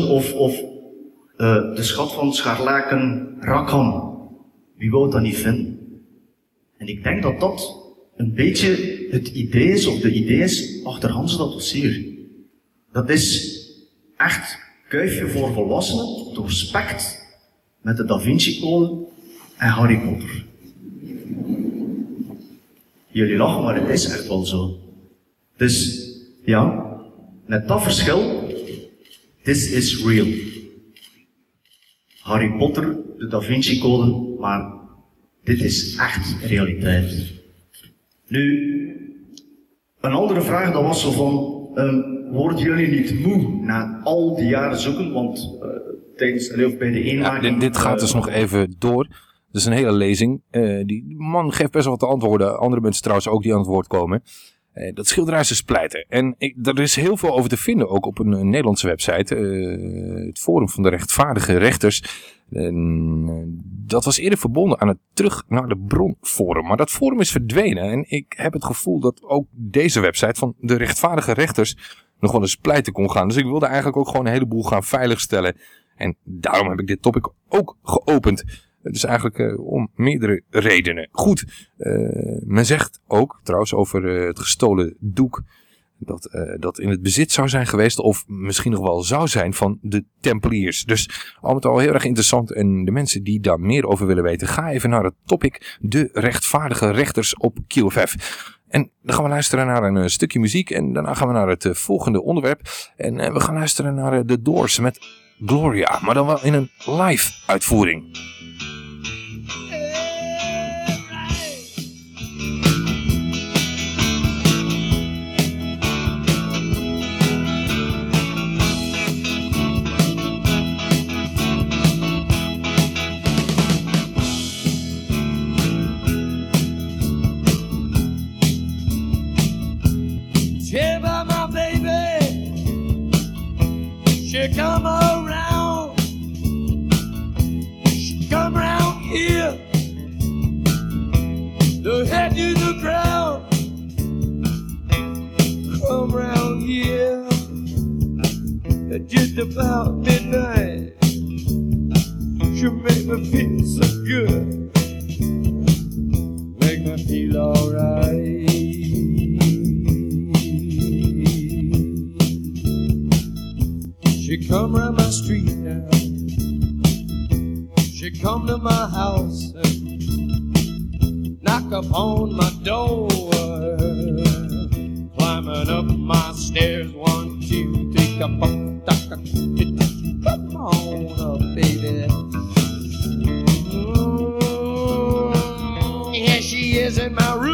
Of, of uh, de schat van scharlaken Rackham? Wie wou dat niet vinden? En ik denk dat dat een beetje het idee is, of de idee is, achter Hans dat dossier. Dat is echt kuifje voor volwassenen, doorspekt met de Da Vinci Code en Harry Potter. Jullie lachen, maar het is echt wel zo. Dus ja, met dat verschil, this is real. Harry Potter, de Da Vinci Code, maar dit is echt realiteit. Nu, een andere vraag, dat was zo van, um, worden jullie niet moe na al die jaren zoeken? Want uh, tijdens, of bij de eenmaking... Ja, dit, dit gaat dus nog even door. Dat is een hele lezing. Uh, die man geeft best wel wat antwoorden. Andere mensen trouwens ook die aan het woord komen. Uh, dat schilderij is dus pleiten. En ik, is heel veel over te vinden, ook op een, Nederlandse website. Uh, het Forum van de Rechtvaardige Rechters. dat was eerder verbonden aan het Terug naar de Bron Forum. Maar dat forum is verdwenen. En ik heb het gevoel dat ook deze website van de Rechtvaardige Rechters nog wel eens pleiten kon gaan. Dus ik wilde eigenlijk ook gewoon een heleboel gaan veiligstellen. En daarom heb ik dit topic ook geopend. Dus eigenlijk uh, om meerdere redenen. Goed, uh, men zegt ook trouwens over uh, het gestolen doek dat dat in het bezit zou zijn geweest of misschien nog wel zou zijn van de Tempeliers. Dus al met al heel erg interessant en de mensen die daar meer over willen weten, ga even naar het topic de rechtvaardige rechters op QFF. En dan gaan we luisteren naar een stukje muziek en daarna gaan we naar het volgende onderwerp. En we gaan luisteren naar The Doors met Gloria, maar dan wel in een live uitvoering. Come around. She Come around here. The head to the ground. Come around here. At just about midnight. She make me feel so good. Make me feel alright. She come round my street now. She come to my house and knock upon my door. Climbing up my stairs, one, two, three, come on up, baby. Mm, here she is in my room.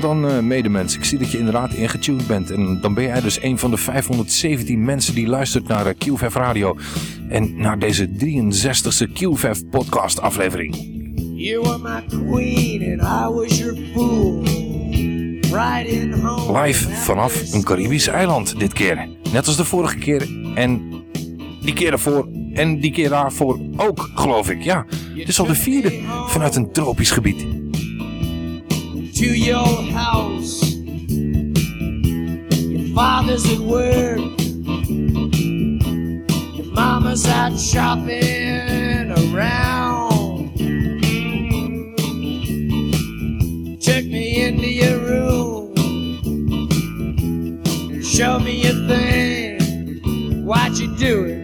Welkom dan uh, medemens. Ik zie dat je inderdaad ingetuned bent. En dan ben jij dus een van de 517 mensen die luistert naar uh, QVF Radio. En naar deze 63ste QVF podcast aflevering. You were my queen and I was your fool. Live vanaf een Caribisch eiland dit keer. Net als de vorige keer en die keer daarvoor en die keer daarvoor ook, geloof ik. Ja, dit is al de vierde vanuit een tropisch gebied. To your house. Your father's at work. Your mama's out shopping around. Took me into your room. Show me your thing. What you doing,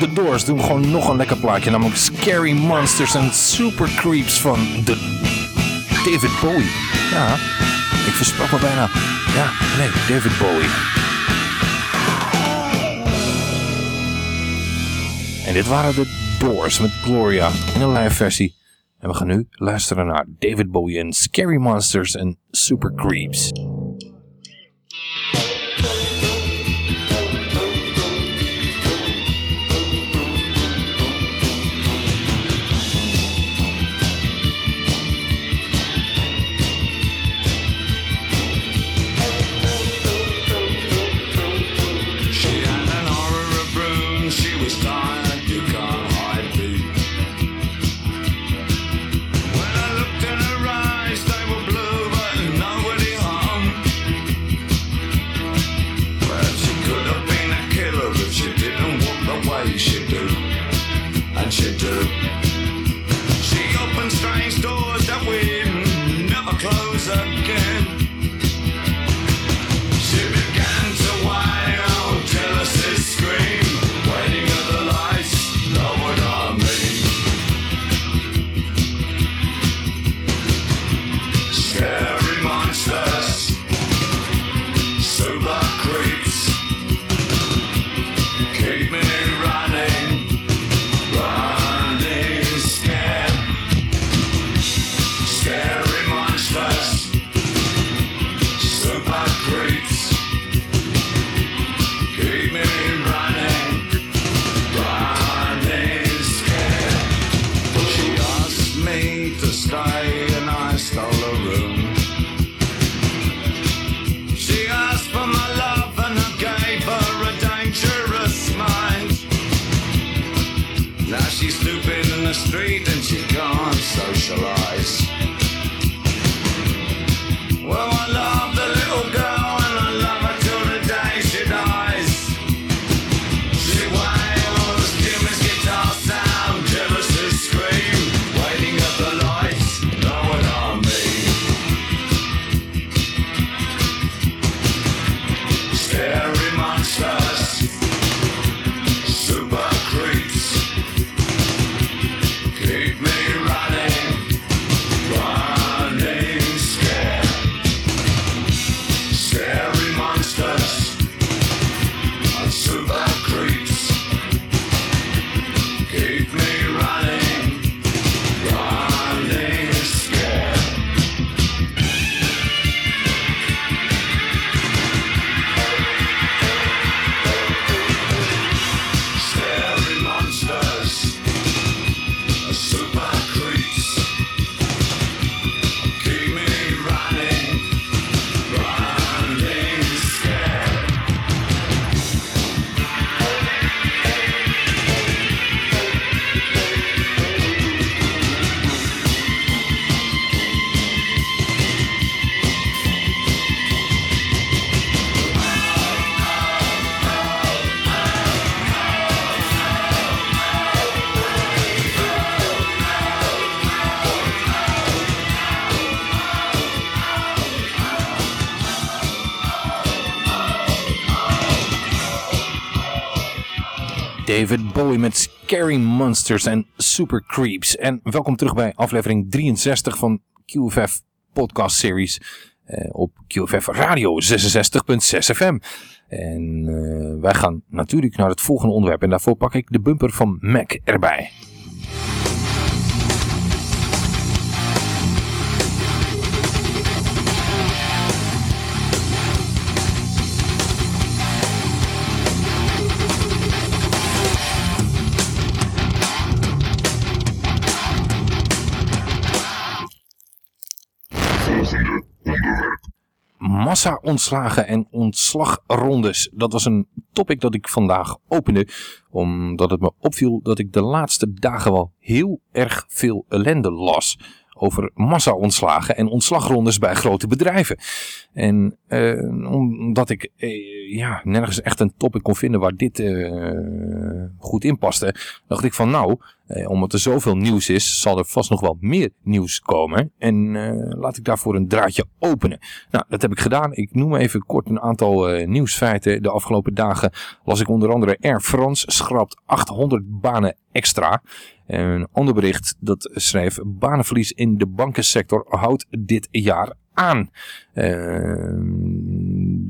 The Doors doen gewoon nog een lekker plaatje. Namelijk Scary Monsters en Super Creeps van de David Bowie. Ja, ik versprak me bijna. Ja, nee, David Bowie. En dit waren de Doors met Gloria in een live versie. En we gaan nu luisteren naar David Bowie en Scary Monsters en Super Creeps. Bowie met Scary Monsters en Super Creeps. En welkom terug bij aflevering 63 van QFF Podcast Series eh, op QFF Radio 66.6 FM. En eh, wij gaan natuurlijk naar het volgende onderwerp. En daarvoor pak ik de bumper van Mac erbij. Massa-ontslagen en ontslagrondes. Dat was een topic dat ik vandaag opende. Omdat het me opviel dat ik de laatste dagen wel heel erg veel ellende las. Over massa-ontslagen en ontslagrondes bij grote bedrijven. En eh, omdat ik eh, ja, nergens echt een topic kon vinden waar dit eh, goed in paste. Dacht ik van nou, omdat er zoveel nieuws is, zal er vast nog wel meer nieuws komen. En laat ik daarvoor een draadje openen. Nou, dat heb ik gedaan. Ik noem even kort een aantal nieuwsfeiten. De afgelopen dagen las ik onder andere Air France schrapt 800 banen extra. En een ander bericht dat schreef banenverlies in de bankensector houdt dit jaar aan. Eh,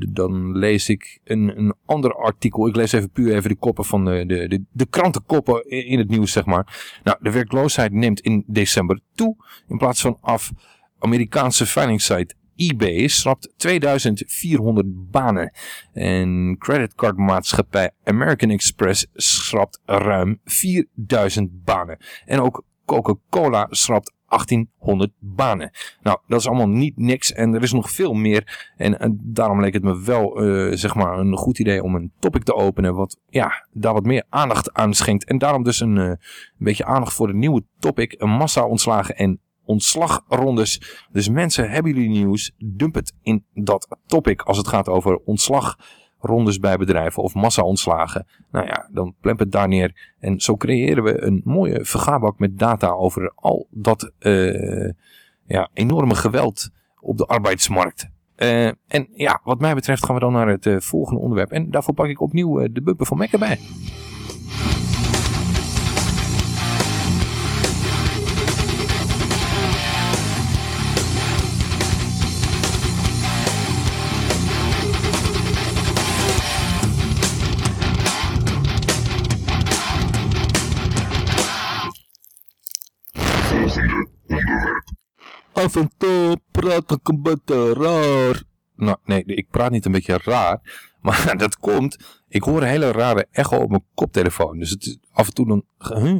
dan lees ik een, een ander artikel. Ik lees even puur even de koppen van de, de, de, krantenkoppen in het nieuws, zeg maar. Nou, de werkloosheid neemt in december toe. In plaats van af, Amerikaanse veilingssite eBay schrapt 2400 banen. En creditcardmaatschappij American Express schrapt ruim 4000 banen. En ook Coca-Cola schrapt 1800 banen. Nou, dat is allemaal niet niks en er is nog veel meer. En, en daarom leek het me wel, eh, zeg maar, een goed idee om een topic te openen. Wat, ja, daar wat meer aandacht aan schenkt. En daarom dus een, eh, een beetje aandacht voor de nieuwe topic. Massa ontslagen en ontslagrondes. Dus mensen, hebben jullie nieuws? Dump het in dat topic als het gaat over ontslagrondes bij bedrijven of massa-ontslagen. Nou ja, dan plemp het daar neer. En zo creëren we een mooie vergaarbak met data over al dat eh, ja, enorme geweld op de arbeidsmarkt. Eh, en ja, wat mij betreft gaan we dan naar het eh, volgende onderwerp. En daarvoor pak ik opnieuw de bumper van Mac erbij. Af en toe praat ik een beetje raar. Nou, nee, ik praat niet een beetje raar. Maar dat komt, Ik hoor een hele rare echo op mijn koptelefoon. Dus het af en toe dan...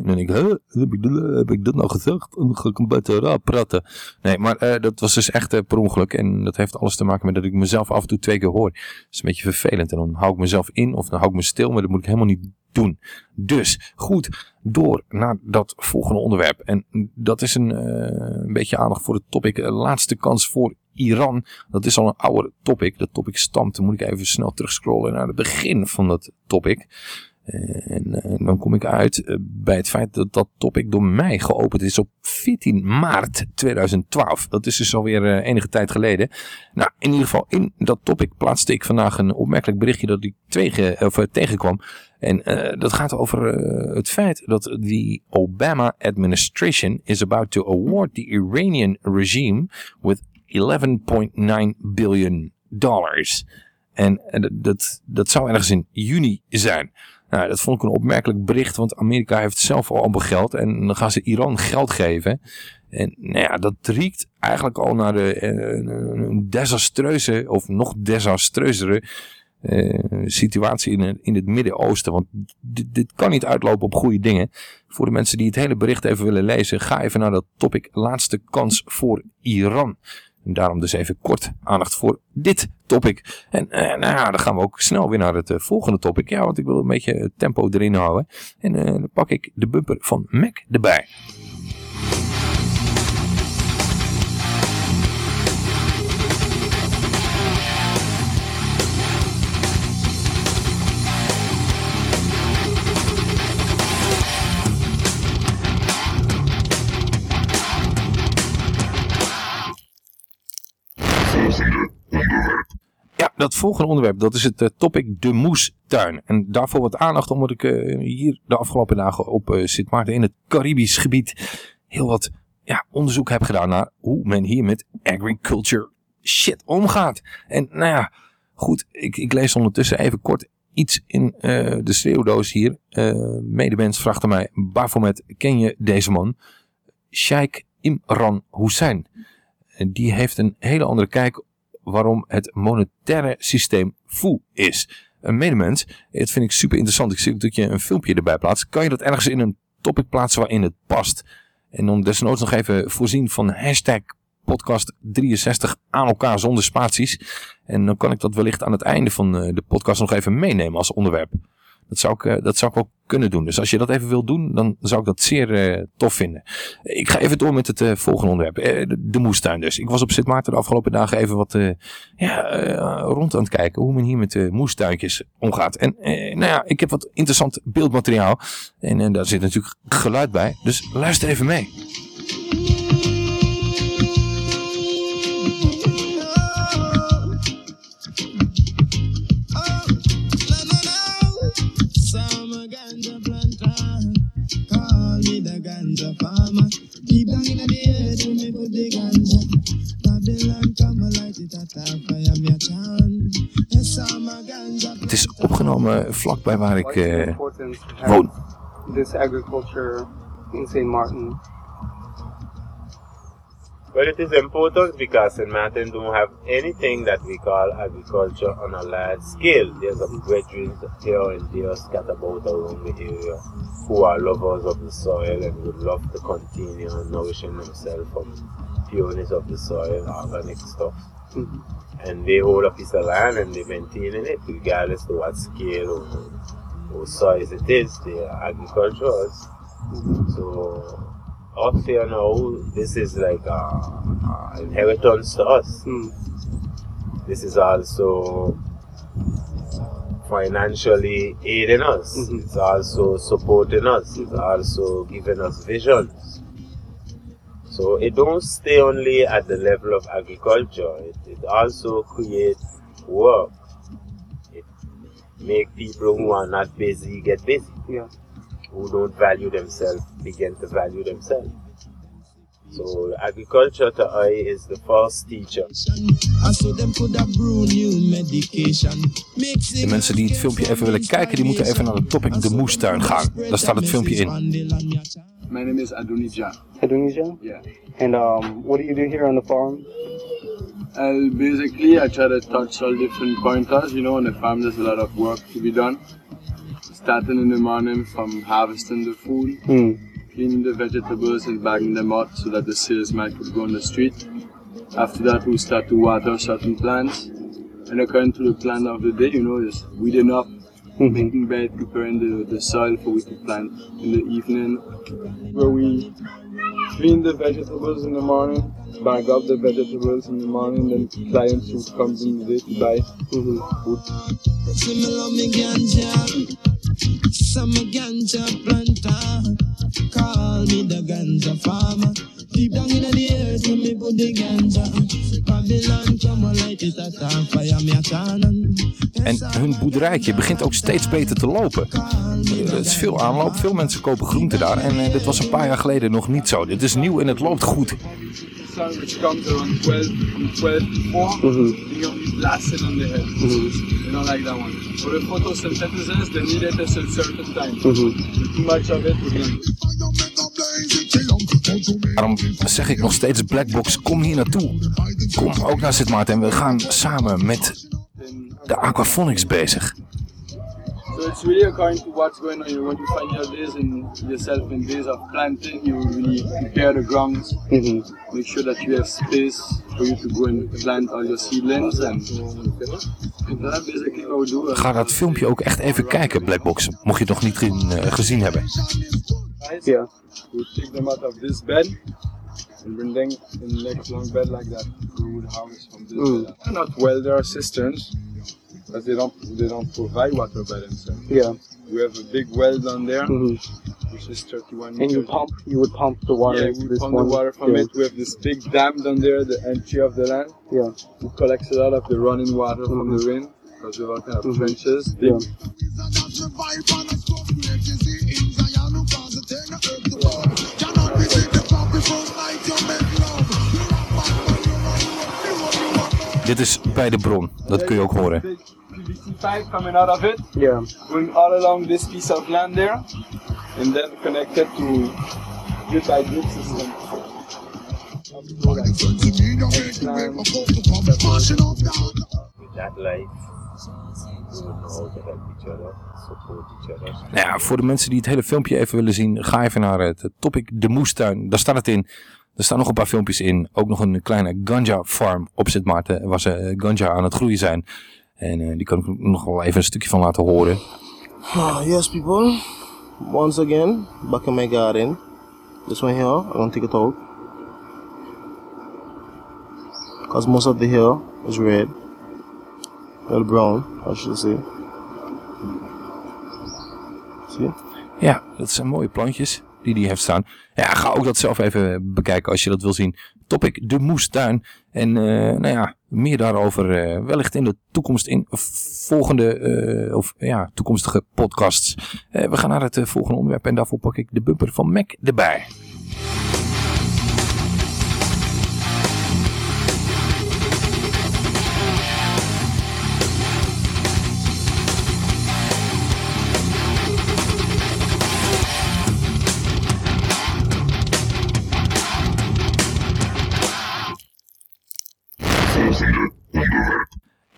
Dan ik, heb, ik, dat- heb ik dat nou gezegd? Dan ga ik een beetje raar praten. Nee, maar eh, dat was dus echt eh, per ongeluk. En dat heeft alles te maken met dat ik mezelf af en toe twee keer hoor. Dat is een beetje vervelend. En dan hou ik mezelf in of dan hou ik me stil. Maar dat moet ik helemaal niet doen. Dus, goed, door naar dat volgende onderwerp. En dat is een, eh, een beetje aandacht voor het topic eh, laatste kans voor Iran. Dat is al een ouder topic. Dat topic stamt, dan moet ik even snel terugscrollen naar het begin van dat topic. Eh, En eh, dan kom ik uit eh, bij het feit dat dat topic door mij geopend is op 14 maart 2012. Dat is dus alweer enige tijd geleden. Nou, in ieder geval in dat topic plaatste ik vandaag een opmerkelijk berichtje dat ik twege- of, tegenkwam. En dat gaat over het feit dat the Obama administration is about to award the Iranian regime with 11.9 billion dollars. En dat, dat zou ergens in juni zijn. Nou, dat vond ik een opmerkelijk bericht, want Amerika heeft zelf al allemaal geld en dan gaan ze Iran geld geven. En nou ja, dat riekt eigenlijk al naar de, eh, een desastreuze of nog desastreuzere eh, situatie in, in het Midden-Oosten. Want dit, dit kan niet uitlopen op goede dingen. Voor de mensen die het hele bericht even willen lezen, ga even naar dat topic laatste kans voor Iran. En daarom dus even kort aandacht voor dit topic. En eh, nou ja, dan gaan we ook snel weer naar het eh, volgende topic. Ja, want ik wil een beetje het tempo erin houden. En eh, dan pak ik de bumper van Mac erbij. Dat volgende onderwerp, dat is het eh, topic de moestuin. En daarvoor wat aandacht, omdat ik eh, hier de afgelopen dagen op eh, Sint Maarten in het Caribisch gebied heel wat ja, onderzoek heb gedaan naar hoe men hier met agriculture shit omgaat. En nou ja, goed, ik, ik lees ondertussen even kort iets in de schreeuwdoos hier. Eh medemens vraagt mij, Bafomet, ken je deze man? Sheikh Imran Hussein. Die heeft een hele andere kijk waarom het monetaire systeem voel is. Een medemens, dat vind ik super interessant. Ik zie dat je een filmpje erbij plaatst. Kan je dat ergens in een topic plaatsen waarin het past? En dan desnoods nog even voorzien van hashtag podcast 63 aan elkaar zonder spaties. En dan kan ik dat wellicht aan het einde van eh, de podcast nog even meenemen als onderwerp. Dat zou ik, eh, dat zou ik kunnen doen. Dus als je dat even wil doen, dan zou ik dat zeer eh, tof vinden. Ik ga even door met het eh, volgende onderwerp. Eh, de, de moestuin dus. Ik was op Sint de afgelopen dagen even wat ja, rond aan het kijken. Hoe men hier met eh, moestuintjes omgaat. En nou ja, ik heb wat interessant beeldmateriaal. En eh, daar zit natuurlijk geluid bij. Dus luister even mee. Ganja farmer. Deep down in the earth, we me put the ganja. Babylon come light it at our fire, me a chant. Ganja Het is opgenomen vlakbij waar ik eh, have woon. this agriculture in St. Martin. Well, it is important because St. Martin don't have anything that we call agriculture on a large scale. There's a brethren here and there scattered about around the area who are lovers of the soil and would love to continue nourishing themselves from pureness of the soil, organic stuff. Mm-hmm. And they hold a piece of land and they maintain it regardless to what scale or, or size it is. They are agricultures. Mm-hmm. So up now, this is like a, a inheritance to us. Hmm. This is also financially aiding us. Hmm. It's also supporting us. It's hmm. also giving us visions. So it don't stay only at the level of agriculture. It, it also creates work. It make people who are not busy get busy. Yeah. Who don't value themselves begin to value themselves. So agriculture to I is the first teacher. I saw them could have brew new medication. Mix De mensen die het filmpje even willen kijken, die moeten even naar de topic de moestuin gaan. Daar staat het filmpje in. My name is Adonija. Adonija? Yeah. And um, what do you do here on the farm? Uh, basically, I try to touch all different pointers. You know, on the farm, there's a lot of work to be done. Starting in the morning from harvesting the food, Mm. cleaning the vegetables and bagging them out so that the salesman could go on the street. After that, we start to water certain plants. And according to the plan of the day, you know, just weeding up, making bed, preparing the, the soil for we to plant in the evening. Where we clean the vegetables in the morning, bag up the vegetables in the morning, then clients who comes in the day to buy food. Some ganja planter. Call me the ganja farmer. Deep down in the earth, when me put the ganja. Babylon come and light it at a fire, me a cannon. En hun boerderijtje begint ook steeds beter te lopen. Eh, Het is veel aanloop, veel mensen kopen groenten daar. En eh, dit was een paar jaar geleden nog niet zo. Dit is nieuw en het loopt goed. sun which comes around 12, from 12 to 4, you know, is blasting on the head. You don't like that one. For the photosynthesis, they need it at a certain time. Too much of it, we're gonna Daarom zeg ik nog steeds Blackbox, kom hier naartoe. Kom ook naar Sint Maarten en we gaan samen met de aquafonics bezig. So it's really according to what's going on. You want to find your days in yourself in days of planting. You really prepare the ground. Make sure that you have space for you to go and plant all your seedlings. And that's basically what we do. Ga dat filmpje ook echt even kijken, Blackbox, mocht je het nog niet in, eh, gezien hebben. Yeah. We take them out of this bed and bring them in the next long bed like that. We would harvest from this Mm. bed. They're not well, there are cisterns, but they don't they don't provide water by themselves. Yeah. We have a big well down there, Mhm. which is 31 And you meters. pump, you would pump the water Yeah, we this pump one. the water from yeah. it. We have this big dam down there, the entry of the land. Yeah. We collect a lot of the running water from the rain because we have all kind of Mhm. trenches. Big Yeah. Dit is bij de bron, dat kun je ook horen. PVC pipe coming out of it. Yeah. Going all along this piece of land there, and then connected to drip by drip system. With that life, we would know how to help each other, Nou ja, voor de mensen die het hele filmpje even willen zien, ga even naar het topic De Moestuin. Daar staat het in. Er staan nog een paar filmpjes in. Ook nog een kleine ganja farm op Sint Maarten, waar ze eh, ganja aan het groeien zijn. En eh, die kan ik nog wel even een stukje van laten horen. Ah, yes, people. Once again, back in my garden. This one here, I'm gonna take it out. Because most of the hair is red. Well, brown, I should say. Ja, dat zijn mooie plantjes die die heeft staan. Ja, ga ook dat zelf even bekijken als je dat wil zien. Topic De Moestuin. En eh, nou ja, meer daarover eh, wellicht in de toekomst in volgende, eh, of ja, toekomstige podcasts. We gaan naar het volgende onderwerp en daarvoor pak ik de bumper van Mac erbij.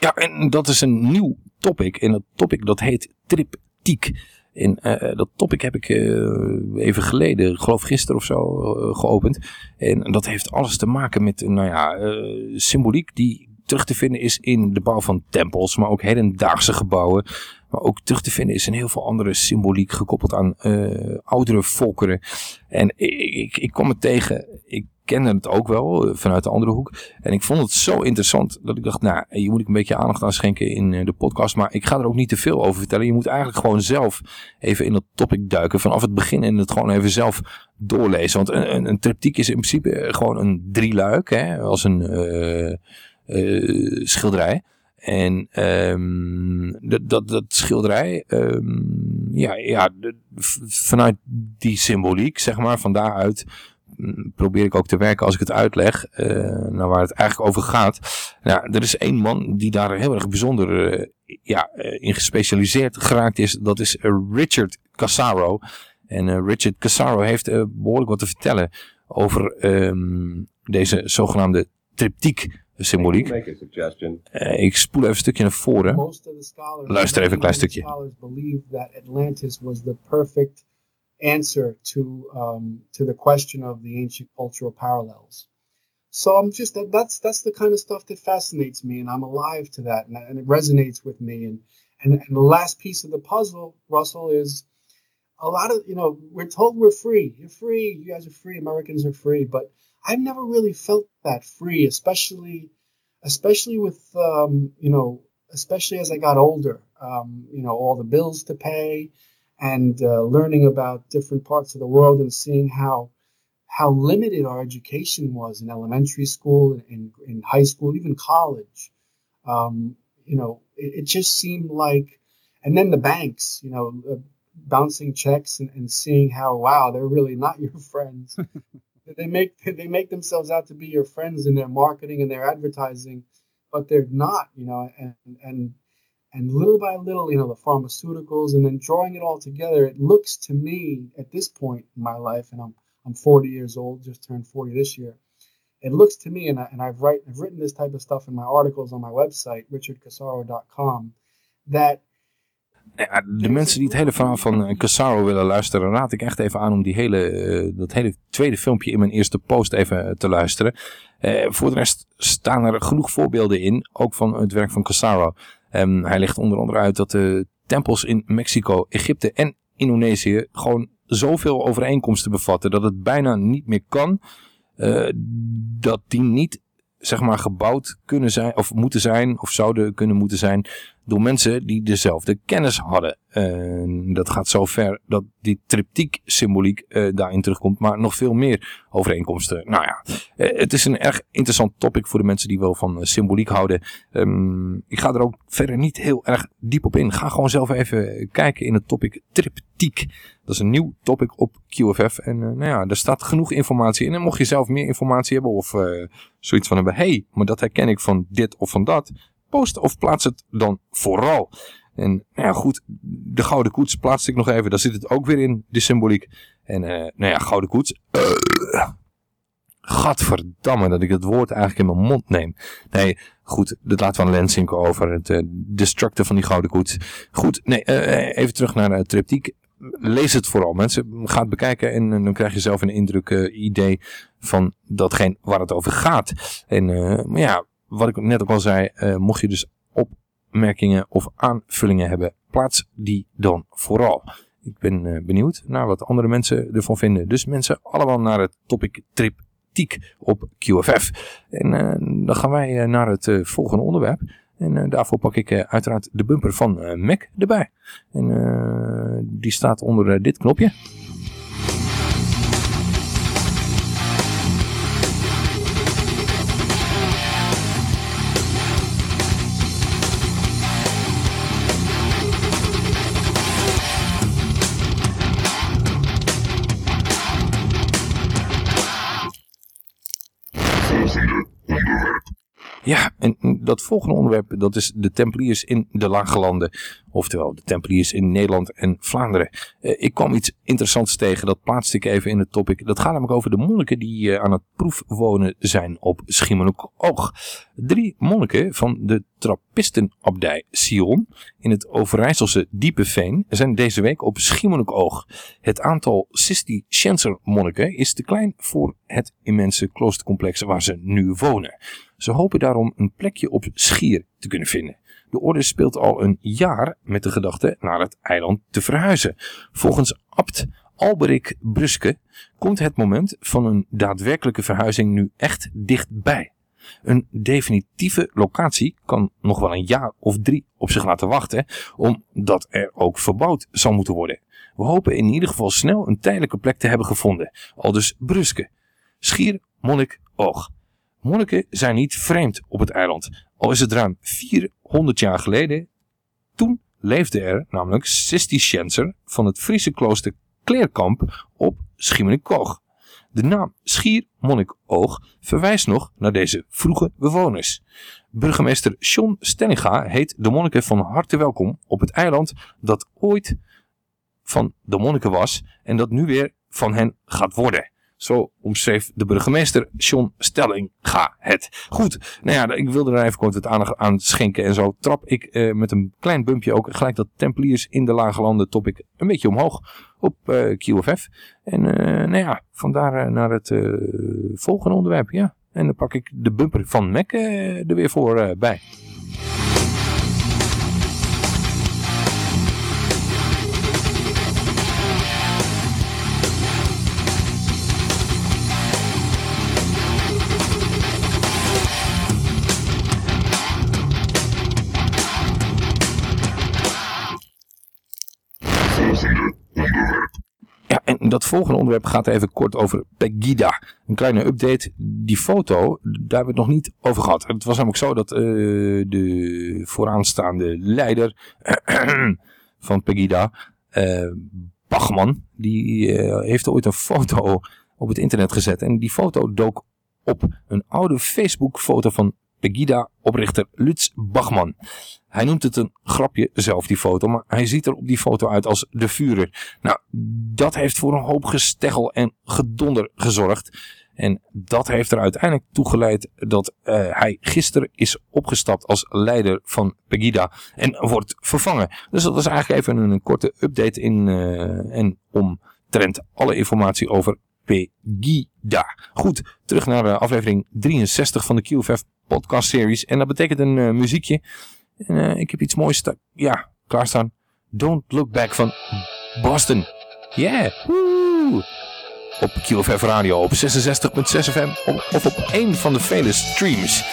Ja, en dat is een nieuw topic. En dat topic dat heet triptiek. En eh, dat topic heb ik eh, even geleden, geloof gisteren of zo, eh, geopend. En dat heeft alles te maken met, nou ja, eh, symboliek die terug te vinden is in de bouw van tempels, maar ook hedendaagse gebouwen. Maar ook terug te vinden is in heel veel andere symboliek gekoppeld aan eh, oudere volkeren. En ik, ik, ik kwam het tegen, ik kende het ook wel eh, vanuit de andere hoek. En ik vond het zo interessant dat ik dacht, nou, hier moet ik een beetje aandacht aan schenken in eh, de podcast. Maar ik ga er ook niet te veel over vertellen. Je moet eigenlijk gewoon zelf even in dat topic duiken. Vanaf het begin en het gewoon even zelf doorlezen. Want een, een, een triptiek is in principe eh, gewoon een drieluik, hè, als een schilderij. En ehm, dat, dat, dat schilderij, ehm, ja, ja vanuit die symboliek, zeg maar, van daaruit probeer ik ook te werken als ik het uitleg, eh naar waar het eigenlijk over gaat. Nou, er is één man die daar heel erg bijzonder eh, ja, eh, in gespecialiseerd geraakt is. Dat is Richard Cassaro. En eh, Richard Cassaro heeft eh, behoorlijk wat te vertellen over ehm, deze zogenaamde triptiek symboliek. Ik spoel even een stukje naar voren. Luister even een klein most of the stukje. Answer to um, to the question of the ancient cultural parallels. So I'm just that, that's that's the kind of stuff that fascinates me, and I'm alive to that, and, and it resonates with me. And, and and the last piece of the puzzle, Russell, is a lot of you know we're told we're free. You're free. You guys are free. Americans are free, but I've never really felt that free, especially especially with um, you know especially as I got older. Um, you know all the bills to pay, and uh, learning about different parts of the world and seeing how how limited our education was in elementary school, in, in high school, even college. Um, you know, it, it just seemed like, and then the banks, you know, uh, bouncing checks and, and seeing how wow they're really not your friends. they make they make themselves out to be your friends in their marketing and their advertising, but they're not. You know, and and and little by little, you know, the pharmaceuticals, and then drawing it all together, it looks to me at this point in my life, and I'm I'm 40 years old, just turned 40 this year. It looks to me, and, I, and I've write I've written this type of stuff in my articles on my website, richardcasaro.com, that Ja, de mensen die het hele verhaal van eh, Casaro willen luisteren, raad ik echt even aan om die hele, eh, dat hele tweede filmpje in mijn eerste post even eh, te luisteren. Eh, voor de rest staan er genoeg voorbeelden in, ook van het werk van Casaro. Ehm, hij legt onder andere uit dat de tempels in Mexico, Egypte en Indonesië gewoon zoveel overeenkomsten bevatten dat het bijna niet meer kan. Eh, dat die niet zeg maar gebouwd kunnen zijn of moeten zijn of zouden kunnen moeten zijn door mensen die dezelfde kennis hadden. En dat gaat zo ver dat die triptiek symboliek eh, daarin terugkomt, maar nog veel meer overeenkomsten. Nou ja, eh, het is een erg interessant topic voor de mensen die wel van eh, symboliek houden. Ehm, ik ga er ook verder niet heel erg diep op in. Ga gewoon zelf even kijken in het topic triptiek. Dat is een nieuw topic op QFF. En nou ja, daar staat genoeg informatie in. En mocht je zelf meer informatie hebben of zoiets van hebben. hey, maar dat herken ik van dit of van dat. Post of plaats het dan vooral. En nou ja, goed, de Gouden Koets plaatste ik nog even. Daar zit het ook weer in, de symboliek. En eh, nou ja, Gouden Koets. Uh, gadverdamme dat ik het woord eigenlijk in mijn mond neem. Nee, goed, dat laat van Lensink over. Het uh, destructen van die Gouden Koets. Goed, nee, even terug naar de triptiek. Lees het vooral, mensen. Ga het bekijken en dan krijg je zelf een indruk, idee van datgene waar het over gaat. En ja, wat ik net ook al zei, uh, mocht je dus opmerkingen of aanvullingen hebben, plaats die dan vooral. Ik ben uh, benieuwd naar wat andere mensen ervan vinden. Dus mensen, allemaal naar het topic triptiek op QFF. En uh, dan gaan wij naar het volgende onderwerp. En daarvoor pak ik uiteraard de bumper van Mac erbij. En die staat onder dit knopje. Ja, en dat volgende onderwerp, dat is de Templiers in de Lage Landen. Oftewel, de Templiers in Nederland en Vlaanderen. Uh, ik kwam iets interessants tegen, dat plaatste ik even in het topic. Dat gaat namelijk over de monniken die uh, aan het proefwonen zijn op Schiermonnikoog. Drie monniken van de Trappistenabdij Sion in het Overijsselse Diepeveen zijn deze week op Schiermonnikoog. Het aantal Cisterciënzer monniken is te klein voor het immense kloostercomplex waar ze nu wonen. Ze hopen daarom een plekje op Schier te kunnen vinden. De orde speelt al een jaar met de gedachte naar het eiland te verhuizen. Volgens abt Alberik Bruske komt het moment van een daadwerkelijke verhuizing nu echt dichtbij. Een definitieve locatie kan nog wel een jaar of drie op zich laten wachten, omdat er ook verbouwd zal moeten worden. We hopen in ieder geval snel een tijdelijke plek te hebben gevonden. Aldus Bruske. Schier, Monnik, Oog. Monniken zijn niet vreemd op het eiland, al is het ruim 400 jaar geleden. Toen leefde er namelijk Cisterciënzer van het Friese klooster Kleerkamp op Schiermonnikoog. De naam Schier Monnik Oog verwijst nog naar deze vroege bewoners. Burgemeester John Stellinga heet de monniken van harte welkom op het eiland dat ooit van de monniken was en dat nu weer van hen gaat worden. Zo omschreef de burgemeester John Stellinga het. Goed, nou ja, ik wilde er even kort wat aandacht aan schenken. En zo trap ik eh, met een klein bumpje ook gelijk dat Templiers in de Lage Landen top ik een beetje omhoog op eh, QFF. En eh, nou ja, vandaar eh, naar het eh, volgende onderwerp. Ja. En dan pak ik de bumper van Mac eh, er weer voor bij. Dat volgende onderwerp gaat even kort over Pegida. Een kleine update. Die foto, daar hebben we het nog niet over gehad. Het was namelijk zo dat eh, de vooraanstaande leider van Pegida, eh Bachman, die eh, heeft ooit een foto op het internet gezet. En die foto dook op een oude Facebook foto van Pegida-oprichter Lutz Bachman. Hij noemt het een grapje zelf, die foto, maar hij ziet er op die foto uit als de Führer. Nou, dat heeft voor een hoop gesteggel en gedonder gezorgd. En dat heeft er uiteindelijk toe geleid dat eh, hij gisteren is opgestapt als leider van Pegida en wordt vervangen. Dus dat was eigenlijk even een, korte update in eh, en omtrent alle informatie over Pegida. Goed, terug naar uh, aflevering 63 van de QFF podcast series. En dat betekent een uh, muziekje. En uh, ik heb iets moois ja, klaarstaan. Don't Look Back van Boston. Yeah! Op QFF Radio op 66.6 FM op, of op een van de vele streams.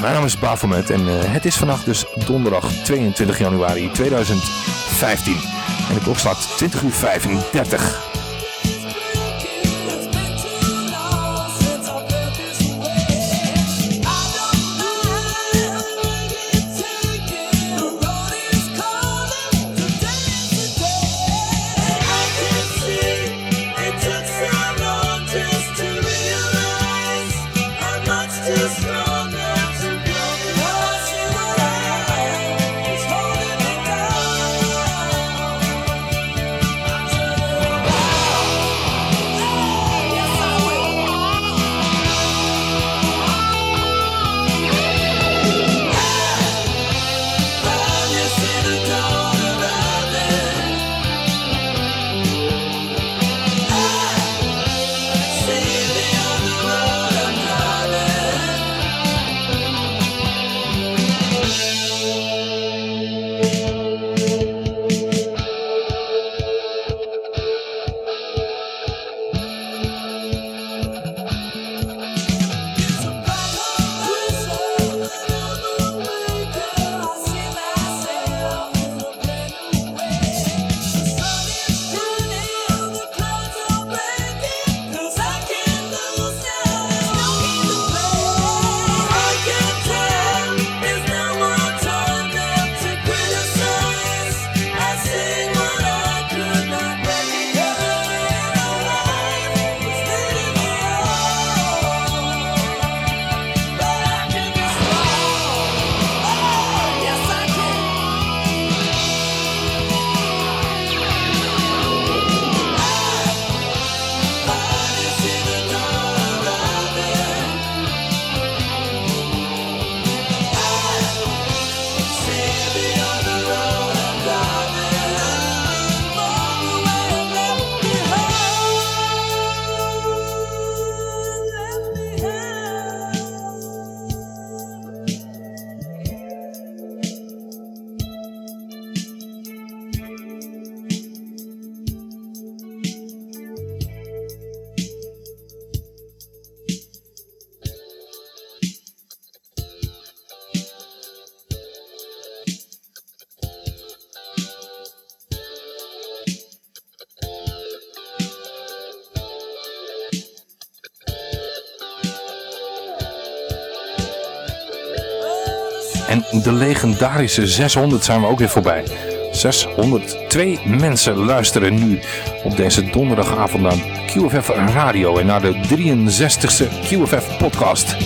Mijn naam is Bafomet en uh, het is vandaag dus donderdag 22 januari 2015. En de klok slaat 20 uur 35. Legendarische 600 zijn we ook weer voorbij. 602 mensen luisteren nu op deze donderdagavond naar QFF Radio en naar de 63ste QFF podcast.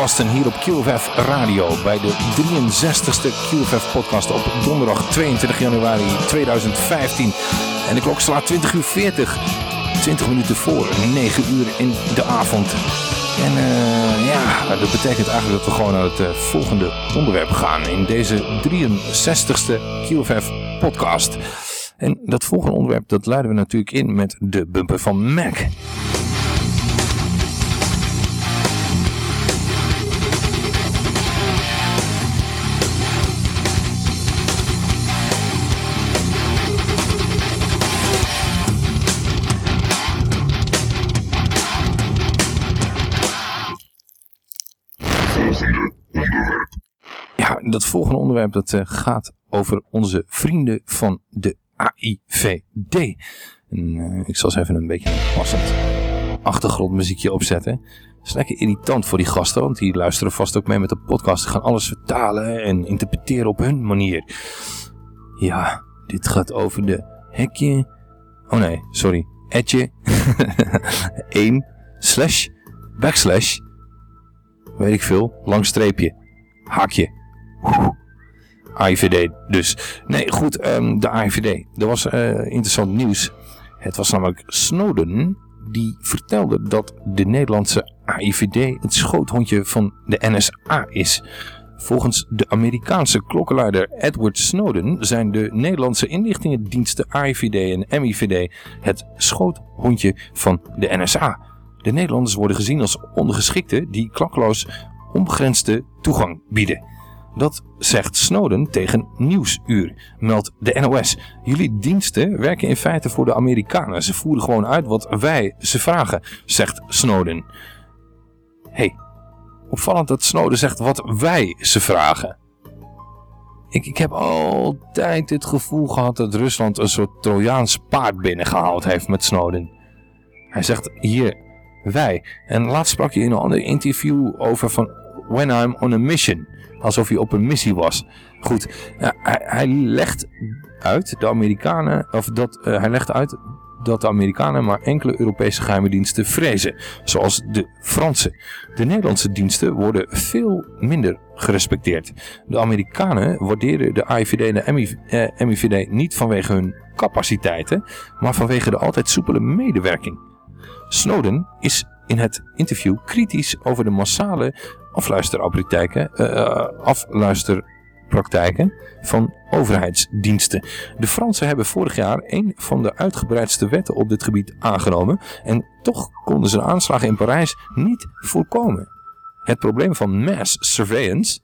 Boston hier op QFF Radio bij de 63ste QFF podcast op donderdag 22 januari 2015. En de klok slaat 20 uur 40, 20 minuten voor 9 uur in de avond. En eh, ja, dat betekent eigenlijk dat we gewoon naar het eh, volgende onderwerp gaan in deze 63ste QFF podcast. En dat volgende onderwerp dat leiden we natuurlijk in met de bumper van Mac. Dat volgende onderwerp dat eh, gaat over onze vrienden van de AIVD. Eh, ik zal eens even een beetje een passend achtergrondmuziekje opzetten. Dat is lekker irritant voor die gasten, want die luisteren vast ook mee met de podcast. Ze gaan alles vertalen en interpreteren op hun manier. Ja, dit gaat over de hekje... Oh nee, sorry. Etje. 1 slash backslash weet ik veel, lang streepje, haakje. AIVD dus. Nee, goed, ehm, de AIVD. Er was eh, interessant nieuws. Het was namelijk Snowden die vertelde dat de Nederlandse AIVD het schoothondje van de NSA is. Volgens de Amerikaanse klokkenluider Edward Snowden zijn de Nederlandse inlichtingendiensten AIVD en MIVD het schoothondje van de NSA. De Nederlanders worden gezien als ondergeschikten die klakkeloos onbegrensde toegang bieden. Dat zegt Snowden tegen Nieuwsuur, meldt de NOS. Jullie diensten werken in feite voor de Amerikanen. Ze voeren gewoon uit wat wij ze vragen, zegt Snowden. hey, opvallend dat Snowden zegt wat wij ze vragen. Ik, ik heb altijd het gevoel gehad dat Rusland een soort Trojaans paard binnengehaald heeft met Snowden. Hij zegt hier, wij. En laatst sprak je in een ander interview over van when I'm on a mission. Alsof hij op een missie was. Goed, hij, legt uit, de Amerikanen, of dat, uh, hij legt uit dat de Amerikanen maar enkele Europese geheime diensten vrezen. Zoals de Franse. De Nederlandse diensten worden veel minder gerespecteerd. De Amerikanen waarderen de AIVD en de eh, MIVD niet vanwege hun capaciteiten, maar vanwege de altijd soepele medewerking. Snowden is in het interview kritisch over de massale afluisterpraktijken, uh, afluisterpraktijken van overheidsdiensten. De Fransen hebben vorig jaar een van de uitgebreidste wetten op dit gebied aangenomen en toch konden ze aanslagen in Parijs niet voorkomen. Het probleem van mass surveillance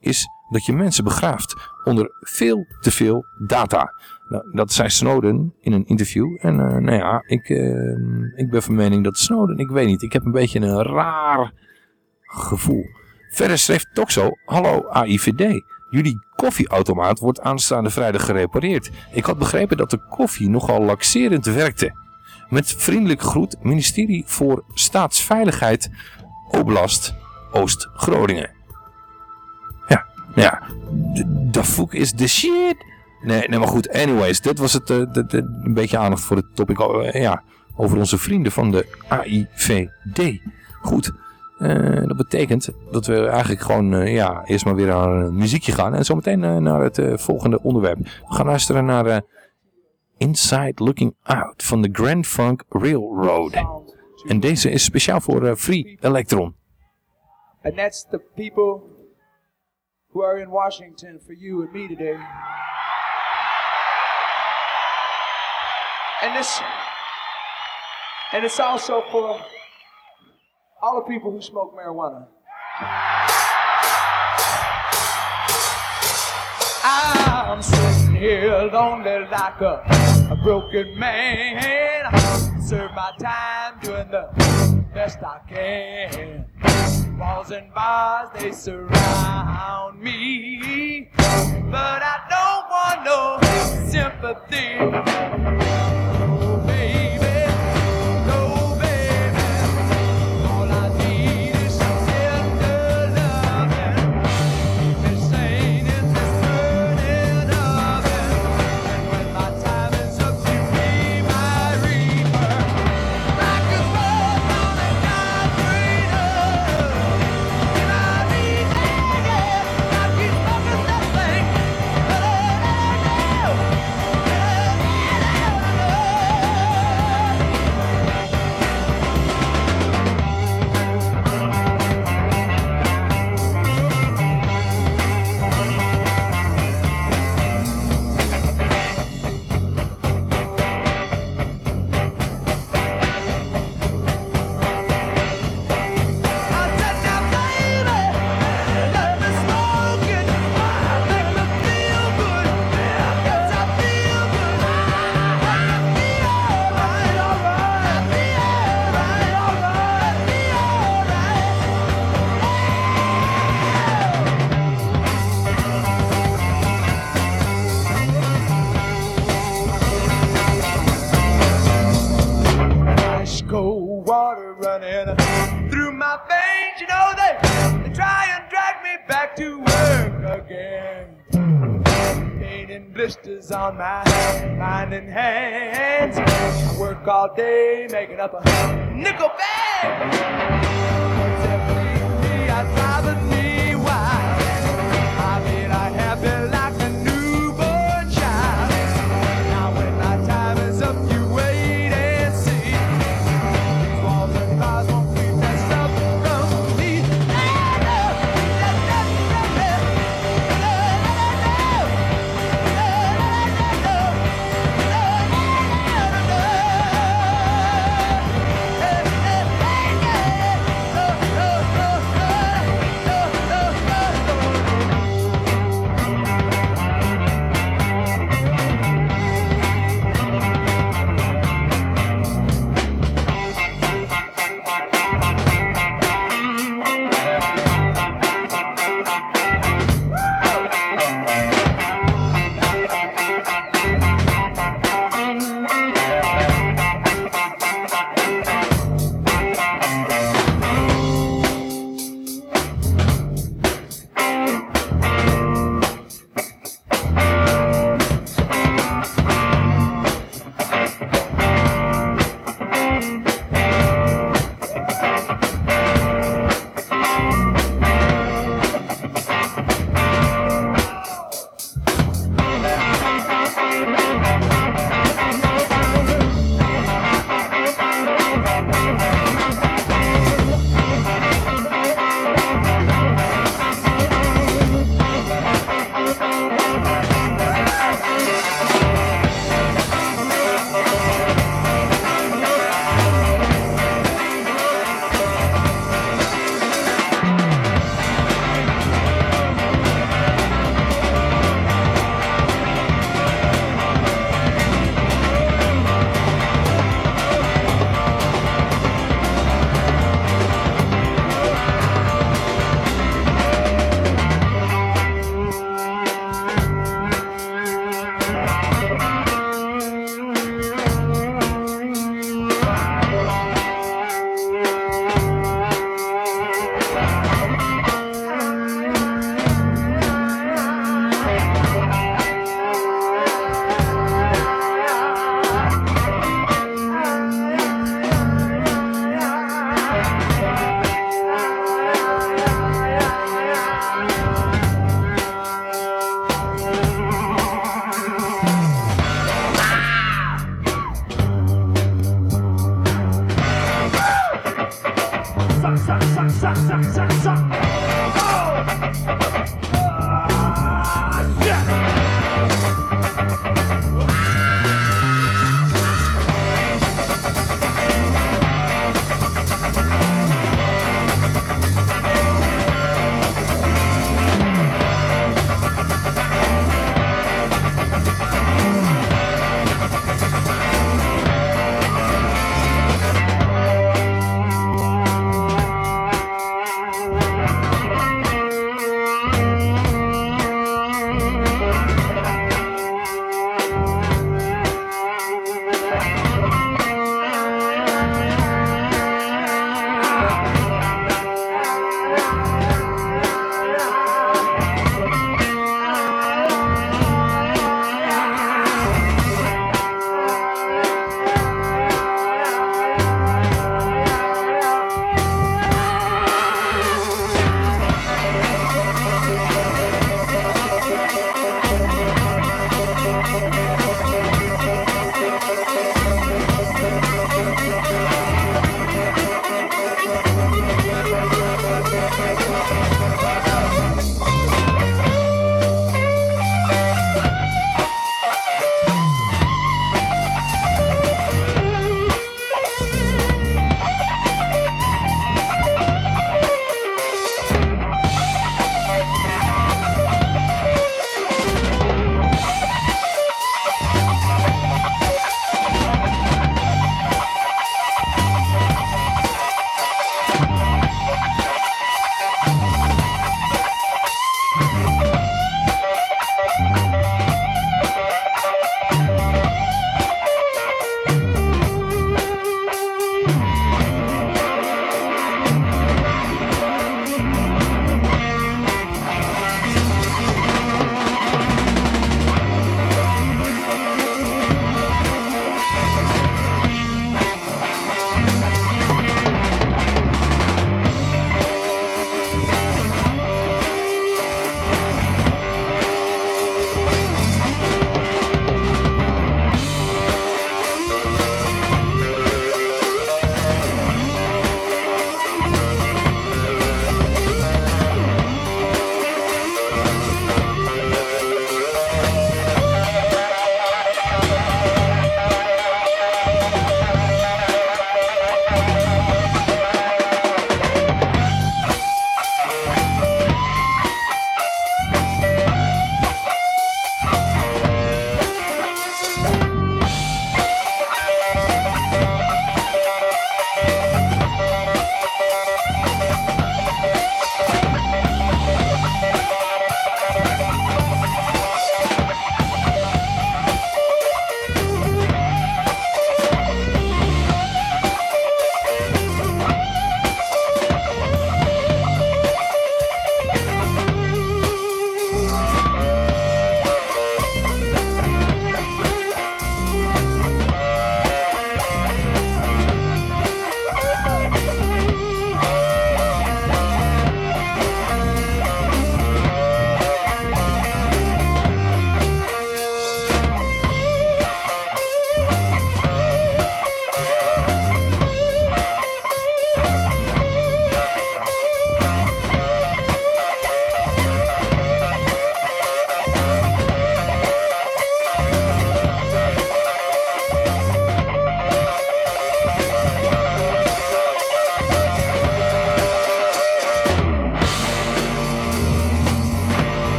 is dat je mensen begraaft onder veel te veel data. Nou, dat zei Snowden in een interview. En uh, nou ja, ik, ik ben van mening dat Snowden, ik weet niet, ik heb een beetje een raar gevoel. Verder schreef Toxo, hallo AIVD, jullie koffieautomaat wordt aanstaande vrijdag gerepareerd. Ik had begrepen dat de koffie nogal laxerend werkte. Met vriendelijk groet, ministerie voor Staatsveiligheid, Oblast, Oost-Groningen. Ja, nou ja, de fuck is de shit. Nee, nee, maar goed, anyways, dit was het, uh, een beetje aandacht voor het topic uh, ja, over onze vrienden van de AIVD. Goed, uh, dat betekent dat we eigenlijk gewoon ja, eerst maar weer naar een muziekje gaan en zometeen naar het volgende onderwerp. We gaan luisteren naar Inside Looking Out van de Grand Funk Railroad. En deze is speciaal voor Free Electron. And that's the people who are in Washington for you and me today. And this, and it's also for all the people who smoke marijuana. I'm sitting here lonely like a, a broken man. Serve my time doing the best I can. Walls and bars, they surround me. But I don't want no sympathy. Blisters on my mind and hands. I work all day making up a nickel bag. I drive me wild. I feel I have been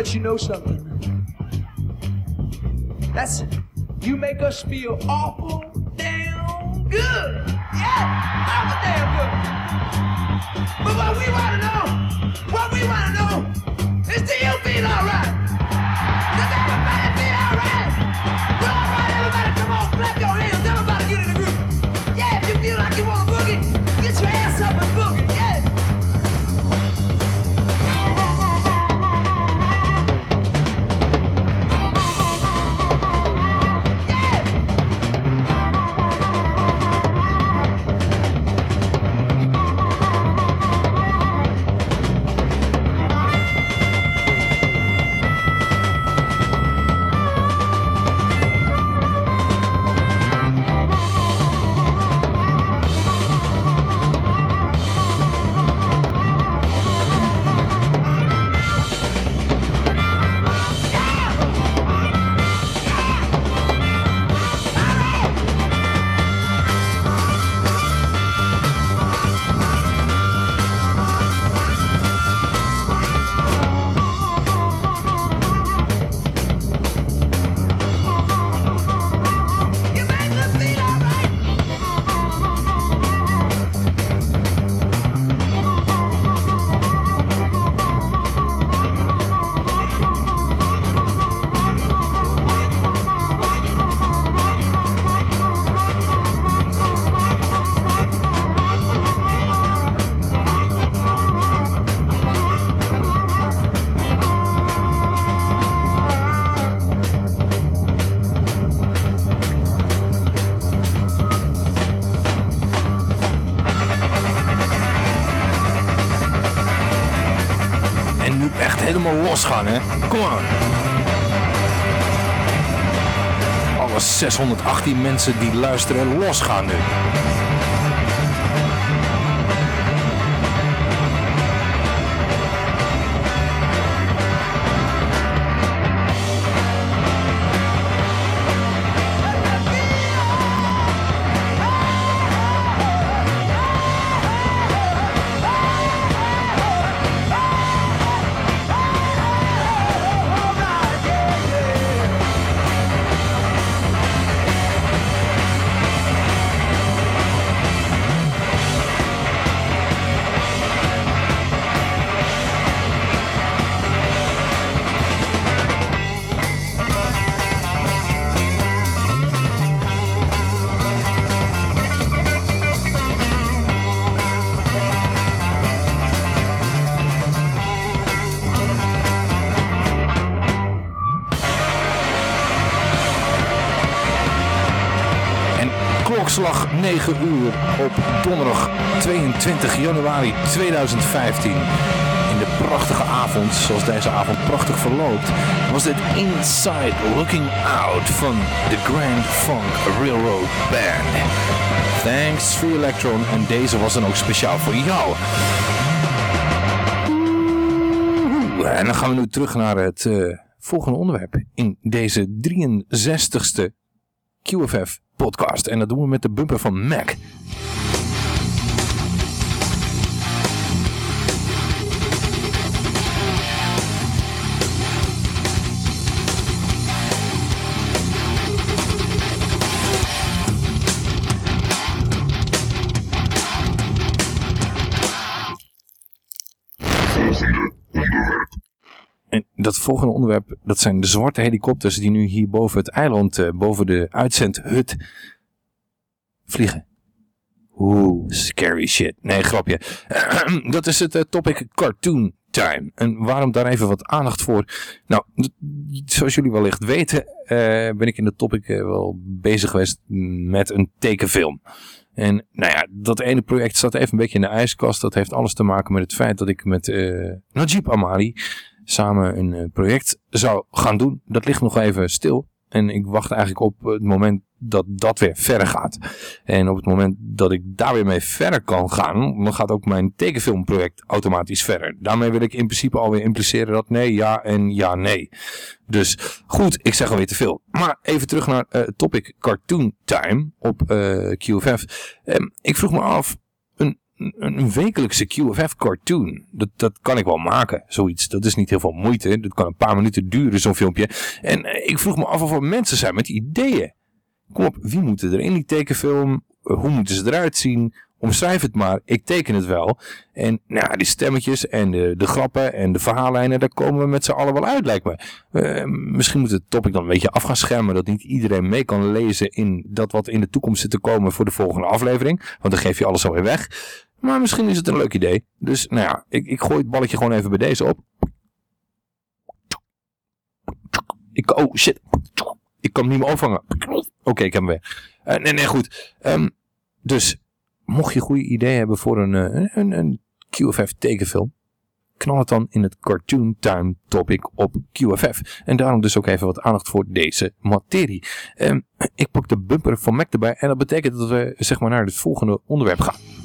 let you know something. That's you make us feel awful 618 mensen die luisteren losgaan nu. 22 januari 2015. In de prachtige avond, zoals deze avond prachtig verloopt, was dit Inside Looking Out van de Grand Funk Railroad Band. Thanks Free Electron en deze was dan ook speciaal voor jou. En dan gaan we nu terug naar het eh, volgende onderwerp in deze 63ste QFF podcast. En dat doen we met de bumper van Mac. Volgende onderwerp, dat zijn de zwarte helikopters die nu hier boven het eiland, eh, boven de uitzendhut vliegen. Oeh, scary shit. Nee, grapje. dat is het eh, topic cartoon time. En waarom daar even wat aandacht voor? Nou, zoals jullie wellicht weten, eh, ben ik in de topic wel bezig geweest met een tekenfilm. En nou ja, dat ene project staat even een beetje in de ijskast. Dat heeft alles te maken met het feit dat ik met eh Najib Amali samen een eh, project zou gaan doen. Dat ligt nog even stil. En ik wacht eigenlijk op het moment dat dat weer verder gaat. En op het moment dat ik daar weer mee verder kan gaan, dan gaat ook mijn tekenfilmproject automatisch verder. Daarmee wil ik in principe alweer impliceren dat nee, ja en ja, nee. Dus goed, ik zeg alweer te veel. Maar even terug naar eh, het topic Cartoon Time op eh, QFF. Ik vroeg me af, een, wekelijkse QFF cartoon, dat, dat kan ik wel maken, zoiets. Dat is niet heel veel moeite, dat kan een paar minuten duren, zo'n filmpje. En eh, ik vroeg me af of er mensen zijn met ideeën. Kom op, wie moet er in die tekenfilm? Eh, Hoe moeten ze eruit zien? Omschrijf het maar, ik teken het wel. En nou, die stemmetjes en de, de grappen en de verhaallijnen, daar komen we met z'n allen wel uit, lijkt me. Eh, misschien moet het topic dan een beetje af gaan schermen, dat niet iedereen mee kan lezen in dat wat in de toekomst zit te komen voor de volgende aflevering. Want dan geef je alles alweer weg. Maar misschien is het een leuk idee. Dus nou ja, ik, ik gooi het balletje gewoon even bij deze op. Ik, oh shit. Ik kan hem niet meer opvangen. Oké, ik heb hem weer. Eh, nee, nee, goed. Ehm, dus, mocht je goede ideeën hebben voor een, eh, een, een QFF tekenfilm, knal het dan in het Cartoon Time topic op QFF. En daarom dus ook even wat aandacht voor deze materie. Ehm, ik pak de bumper van Mac erbij en dat betekent dat we zeg maar naar het volgende onderwerp gaan.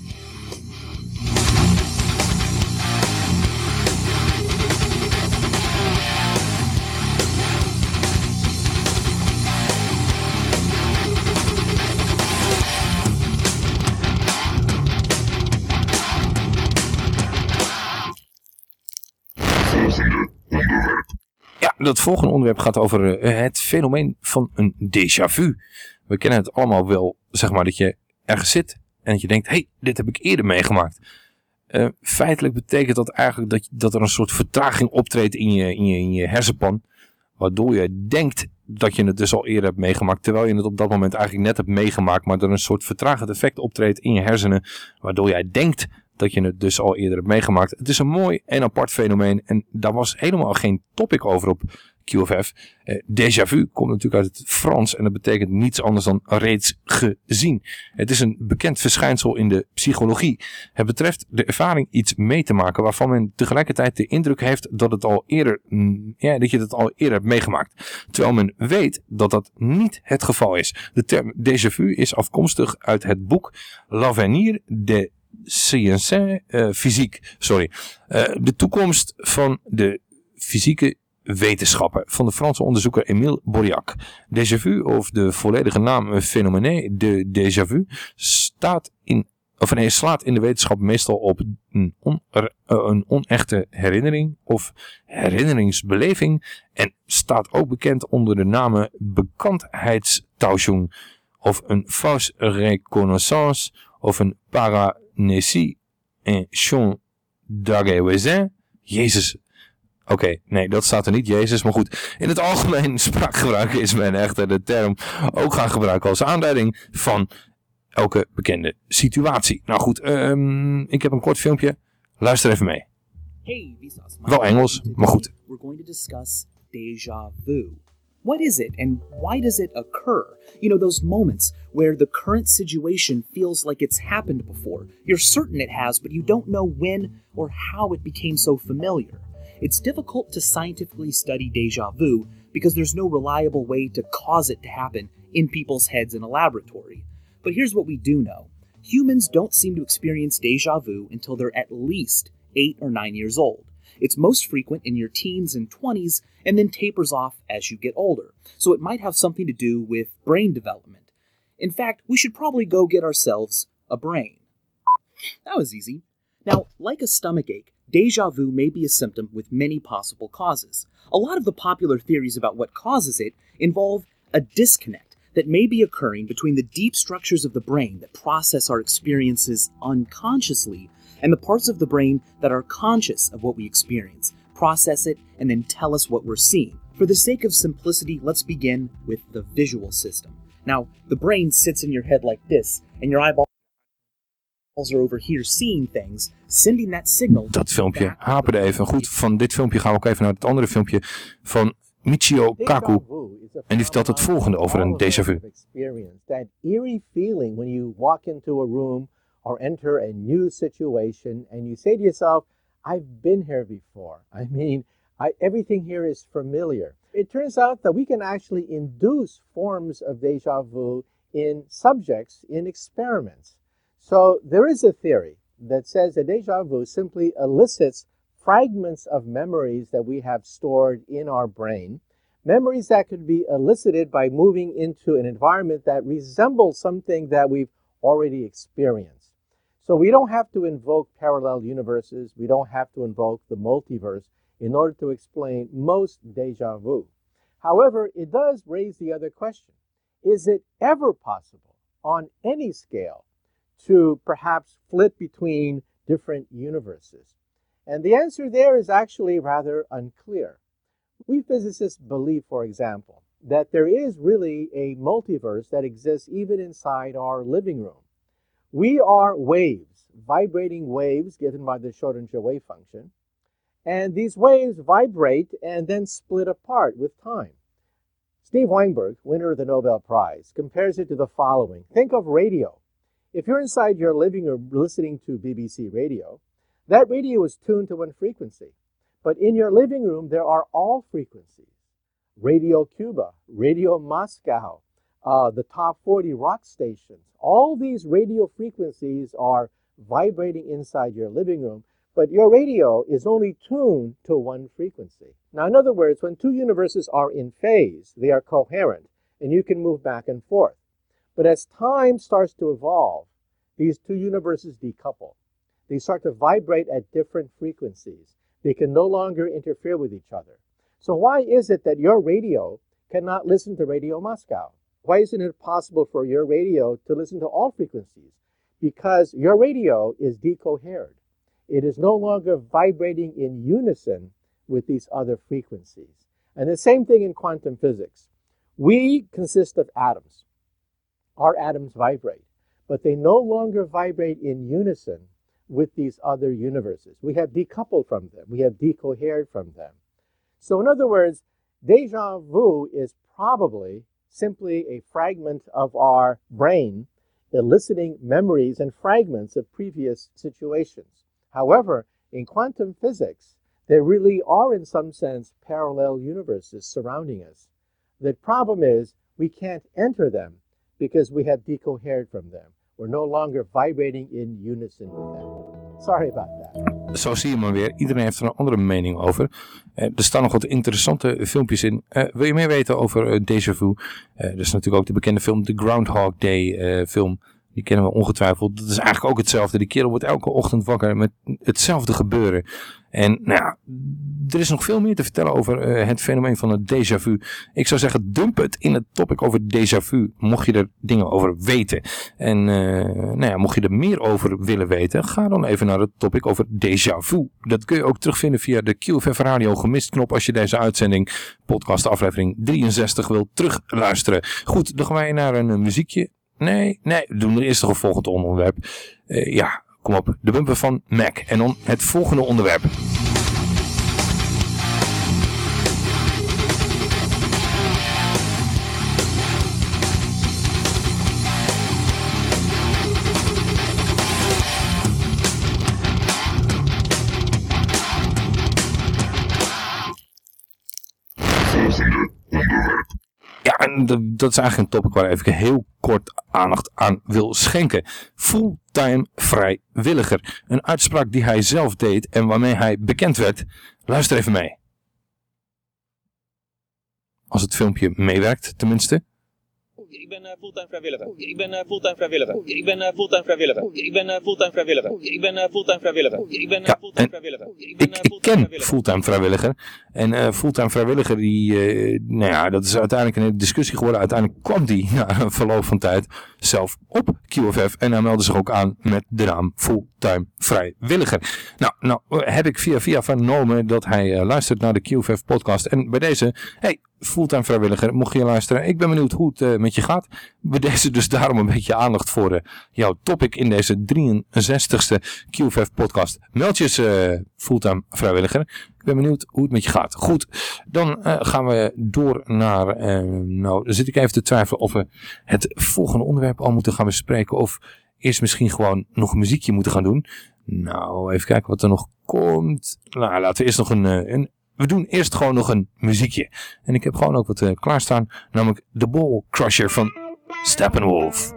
Ja, dat volgende onderwerp gaat over eh, het fenomeen van een déjà vu. We kennen het allemaal wel, zeg maar, dat je ergens zit en dat je denkt, hé, hey, dit heb ik eerder meegemaakt. Eh, feitelijk betekent dat eigenlijk dat, dat er een soort vertraging optreedt in je, in, je, in je hersenpan. Waardoor je denkt dat je het dus al eerder hebt meegemaakt. Terwijl je het op dat moment eigenlijk net hebt meegemaakt. Maar er een soort vertragend effect optreedt in je hersenen. Waardoor jij denkt dat je het dus al eerder hebt meegemaakt. Het is een mooi en apart fenomeen. En daar was helemaal geen topic over op QFF. Eh, déjà vu komt natuurlijk uit het Frans. En dat betekent niets anders dan reeds gezien. Het is een bekend verschijnsel in de psychologie. Het betreft de ervaring iets mee te maken waarvan men tegelijkertijd de indruk heeft dat, het al eerder, mm, ja, dat je het al eerder hebt meegemaakt. Terwijl men weet dat dat niet het geval is. De term déjà vu is afkomstig uit het boek L'Avenir de science eh, physique, sorry. Eh, de toekomst van de fysieke wetenschappen van de Franse onderzoeker Émile Boriac. Déjà vu, of de volledige naam phénomène de déjà vu, staat in, of nee, slaat in de wetenschap meestal op een, eh, een onechte herinnering of herinneringsbeleving en staat ook bekend onder de namen bekendheidstauschung of een fausse reconnaissance of een paranesie en champ d'argewezin. Jezus. Oké, nee, dat staat er niet, Jezus. Maar goed, in het algemeen spraakgebruik is men echter de term ook gaan gebruiken als aanduiding van elke bekende situatie. Nou goed, ehm, ik heb een kort filmpje. Luister even mee. Hey. Wel Engels, maar goed. We're going to discuss deja vu. What is it and why does it occur? You know, those moments where the current situation feels like it's happened before. You're certain it has, but you don't know when or how it became so familiar. It's difficult to scientifically study deja vu because there's no reliable way to cause it to happen in people's heads in a laboratory. But here's what we do know humans don't seem to experience deja vu until they're at least 8 or 9 years old. It's most frequent in your teens and 20s and then tapers off as you get older. So it might have something to do with brain development. In fact, we should probably go get ourselves a brain. That was easy. Now, like a stomach ache, deja vu may be a symptom with many possible causes. A lot of the popular theories about what causes it involve a disconnect that may be occurring between the deep structures of the brain that process our experiences unconsciously and the parts of the brain that are conscious of what we experience, process it, and then tell us what we're seeing. For the sake of simplicity, let's begin with the visual system. Now, the brain sits in your head like this, and your eyeball are over here seeing things, sending that signal. Dat filmpje haperde even. Goed, van dit filmpje gaan we ook even naar het andere filmpje van Michio Kaku. En die vertelt het volgende over een déjà vu. experience, that eerie feeling when you walk into a room or enter a new situation and you say to yourself, I've been here before. I mean, I, everything here is familiar. It turns out that we can actually induce forms of deja vu in subjects in experiments. So there is a theory that says that deja vu simply elicits fragments of memories that we have stored in our brain memories that could be elicited by moving into an environment that resembles something that we've already experienced. So we don't have to invoke parallel universes, we don't have to invoke the multiverse in order to explain most deja vu. However, it does raise the other question Is it ever possible on any scale to perhaps flit between different universes? And the answer there is actually rather unclear. We physicists believe, for example, that there is really a multiverse that exists even inside our living room. We are waves, vibrating waves given by the Schrodinger wave function, and these waves vibrate and then split apart with time. Steve Weinberg, winner of the Nobel Prize, compares it to the following Think of radio. If you're inside your living room listening to BBC radio, that radio is tuned to one frequency. But in your living room, there are all frequencies Radio Cuba, Radio Moscow, uh, the top 40 rock stations. All these radio frequencies are vibrating inside your living room, but your radio is only tuned to one frequency. Now, in other words, when two universes are in phase, they are coherent, and you can move back and forth. But as time starts to evolve, these two universes decouple. They start to vibrate at different frequencies. They can no longer interfere with each other. So, why is it that your radio cannot listen to Radio Moscow? Why isn't it possible for your radio to listen to all frequencies? Because your radio is decohered. It is no longer vibrating in unison with these other frequencies. And the same thing in quantum physics. We consist of atoms. Our atoms vibrate, but they no longer vibrate in unison with these other universes. We have decoupled from them, we have decohered from them. So, in other words, deja vu is probably simply a fragment of our brain eliciting memories and fragments of previous situations. However, in quantum physics, there really are, in some sense, parallel universes surrounding us. The problem is we can't enter them because we have decohered from them. We're no longer vibrating in unison with them. Sorry about that. Zo zie je maar weer. Iedereen heeft er een andere mening over. Eh, er staan nog wat interessante filmpjes in. Eh, wil je meer weten over uh, Deja Vu? Eh, er is natuurlijk ook de bekende film, de Groundhog Day film. Die kennen we ongetwijfeld. Dat is eigenlijk ook hetzelfde. Die kerel wordt elke ochtend wakker met hetzelfde gebeuren. En nou ja, er is nog veel meer te vertellen over uh, het fenomeen van het déjà vu. Ik zou zeggen, dump het in het topic over déjà vu. Mocht je er dingen over weten. En uh, nou ja, mocht je er meer over willen weten, ga dan even naar het topic over déjà vu. Dat kun je ook terugvinden via de QFF Radio gemist knop als je deze uitzending, podcast aflevering 63, wil terugluisteren. Goed, dan gaan wij naar een muziekje. Nee, nee, we doen er eerst nog een volgend onderwerp. Uh, ja, kom op. De bumper van Mac. En dan het volgende onderwerp. En dat is eigenlijk een topic waar ik even heel kort aandacht aan wil schenken. Fulltime vrijwilliger. Een uitspraak die hij zelf deed en waarmee hij bekend werd. Luister even mee. Als het filmpje meewerkt, tenminste. Ik ben uh, fulltime vrijwilliger. Ik ben uh, fulltime vrijwilliger. Ik ben uh, fulltime vrijwilliger. Ik ben fulltime vrijwilliger. Ik ben fulltime vrijwilliger. Ik ben fulltime vrijwilliger. Ik, ben, ik ken fulltime vrijwilliger. En fulltime vrijwilliger, die, nou ja, dat is uiteindelijk een discussie geworden. Uiteindelijk kwam die na een verloop van tijd zelf op QFF. En hij meldde zich ook aan met de naam fulltime vrijwilliger. Nou, nou heb ik via via vernomen dat hij luistert naar de QFF podcast. En bij deze, hey, fulltime vrijwilliger. Mocht je luisteren, ik ben benieuwd hoe het uh, met je gaat. We deze dus daarom een beetje aandacht voor uh, jouw topic in deze 63ste QFF podcast. Meld je uh, fulltime vrijwilliger. Ik ben benieuwd hoe het met je gaat. Goed, dan gaan we door naar... nou, dan zit ik even te twijfelen of we het volgende onderwerp al moeten gaan bespreken. Of eerst misschien gewoon nog muziekje moeten gaan doen. Nou, even kijken wat er nog komt. Nou, laten we eerst nog een, een we doen eerst gewoon nog een muziekje. En ik heb gewoon ook wat eh, klaarstaan, namelijk The Ball Crusher van Steppenwolf.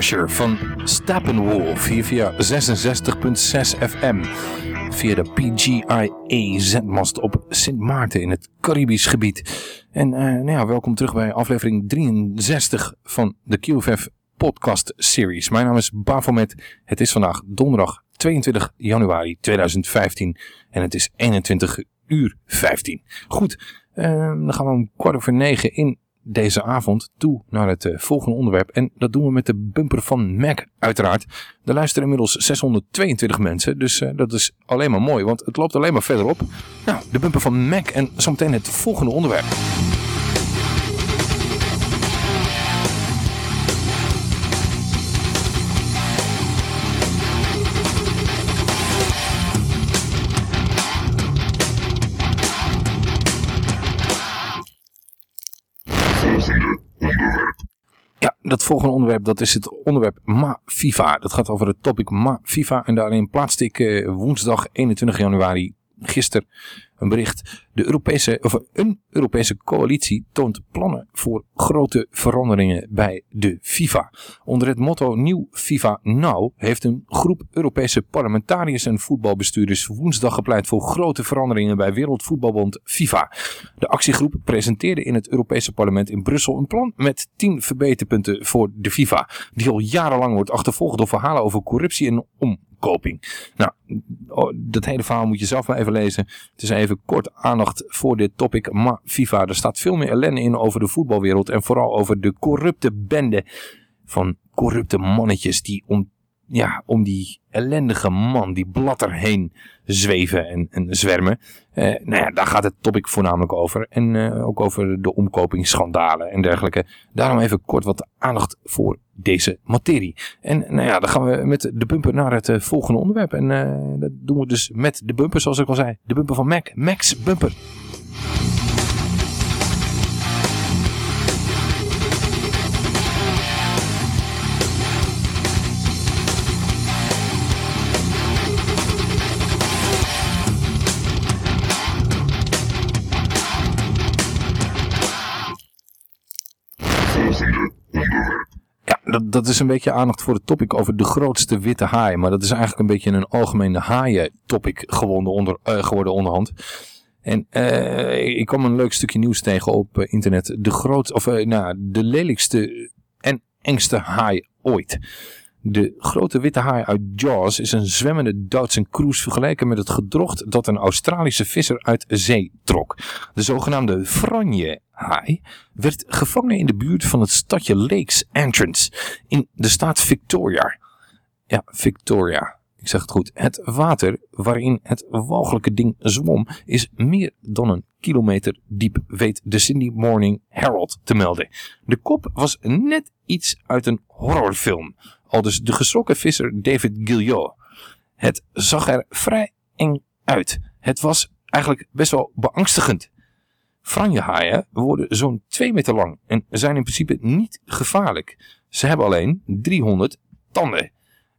Van Steppenwolf hier via 66.6 FM. Via de PGIA zendmast op Sint Maarten in het Caribisch gebied. En eh, nou ja, welkom terug bij aflevering 63 van de QFF podcast series. Mijn naam is Bafomet. Het is vandaag donderdag 22 januari 2015 en het is 21 uur 15. Goed, uh, dan gaan we om kwart over negen in deze avond toe naar het uh, volgende onderwerp. En dat doen we met de bumper van Mac uiteraard. Er luisteren inmiddels 622 mensen, dus uh, dat is alleen maar mooi, want het loopt alleen maar verder op. Nou, de bumper van Mac en zometeen het volgende onderwerp. Dat volgende onderwerp, dat is het onderwerp Ma FIFA. Dat gaat over het topic Ma FIFA. En daarin plaatste ik uh, woensdag 21 januari, gisteren, een bericht. De Europese, of een Europese coalitie toont plannen voor grote veranderingen bij de FIFA. Onder het motto Nieuw FIFA Now heeft een groep Europese parlementariërs en voetbalbestuurders woensdag gepleit voor grote veranderingen bij Wereldvoetbalbond FIFA. De actiegroep presenteerde in het Europese parlement in Brussel een plan met 10 verbeterpunten voor de FIFA, die al jarenlang wordt achtervolgd door verhalen over corruptie en Nou, dat hele verhaal moet je zelf maar even lezen. Het is even kort aandacht voor dit topic. Maar FIFA, er staat veel meer ellende in over de voetbalwereld. En vooral over de corrupte bende van corrupte mannetjes die om, ja, om die ellendige man, die blatter heen zweven en, en zwermen. Eh, nou ja, daar gaat het topic voornamelijk over. En eh, ook over de omkopingsschandalen en dergelijke. Daarom even kort wat aandacht voor deze materie. En nou ja, dan gaan we met de bumper naar het uh, volgende onderwerp. En uh, dat doen we dus met de bumper, zoals ik al zei. De bumper van Mac. Max Bumper. Dat, is een beetje aandacht voor het topic over de grootste witte haai. Maar dat is eigenlijk een beetje een algemene haaien topic geworden, onder, uh, geworden onderhand. En uh, ik kwam een leuk stukje nieuws tegen op uh, internet. De, groot, of, nou, de lelijkste en engste haai ooit. De grote witte haai uit Jaws is een zwemmende Duitse cruise vergeleken met het gedrocht dat een Australische visser uit zee trok. De zogenaamde franje haai werd gevangen in de buurt van het stadje Lakes Entrance in de staat Victoria. Ja, Victoria. Ik zeg het goed. Het water waarin het walgelijke ding zwom is meer dan een kilometer diep, weet de Sydney Morning Herald te melden. De kop was net iets uit een horrorfilm. Al dus de geschrokken visser David Gilliot. Het zag er vrij eng uit. Het was eigenlijk best wel beangstigend. Franjehaaien worden zo'n 2 meter lang en zijn in principe niet gevaarlijk. Ze hebben alleen 300 tanden.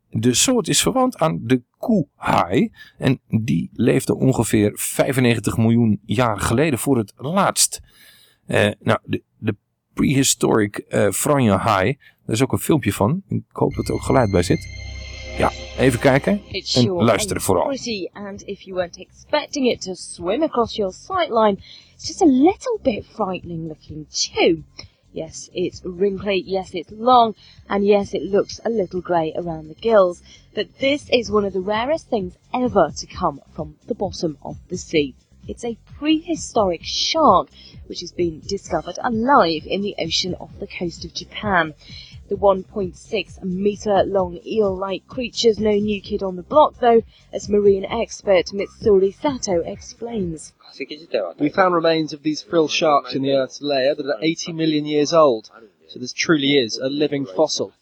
De soort is verwant aan de koehaai en die leefde ongeveer 95 miljoen jaar geleden voor het laatst. Uh, nou, de, de prehistoric uh, franje haai, daar is ook een filmpje van. Ik hoop dat er ook geluid bij zit. Ja, even kijken en luisteren vooral. And if you weren't expecting it to swim across your sightline, it's just a little bit frightening looking too. Yes, it's wrinkly, yes, it's long, and yes, it looks a little grey around the gills. But this is one of the rarest things ever to come from the bottom of the sea. It's a prehistoric shark which has been discovered alive in the ocean off the coast of Japan. The 1.6 metre long eel-like creature's no new kid on the block though, as marine expert Mitsuri Sato explains. We found remains of these frill sharks in the Earth's layer that are 80 million years old, so this truly is a living fossil.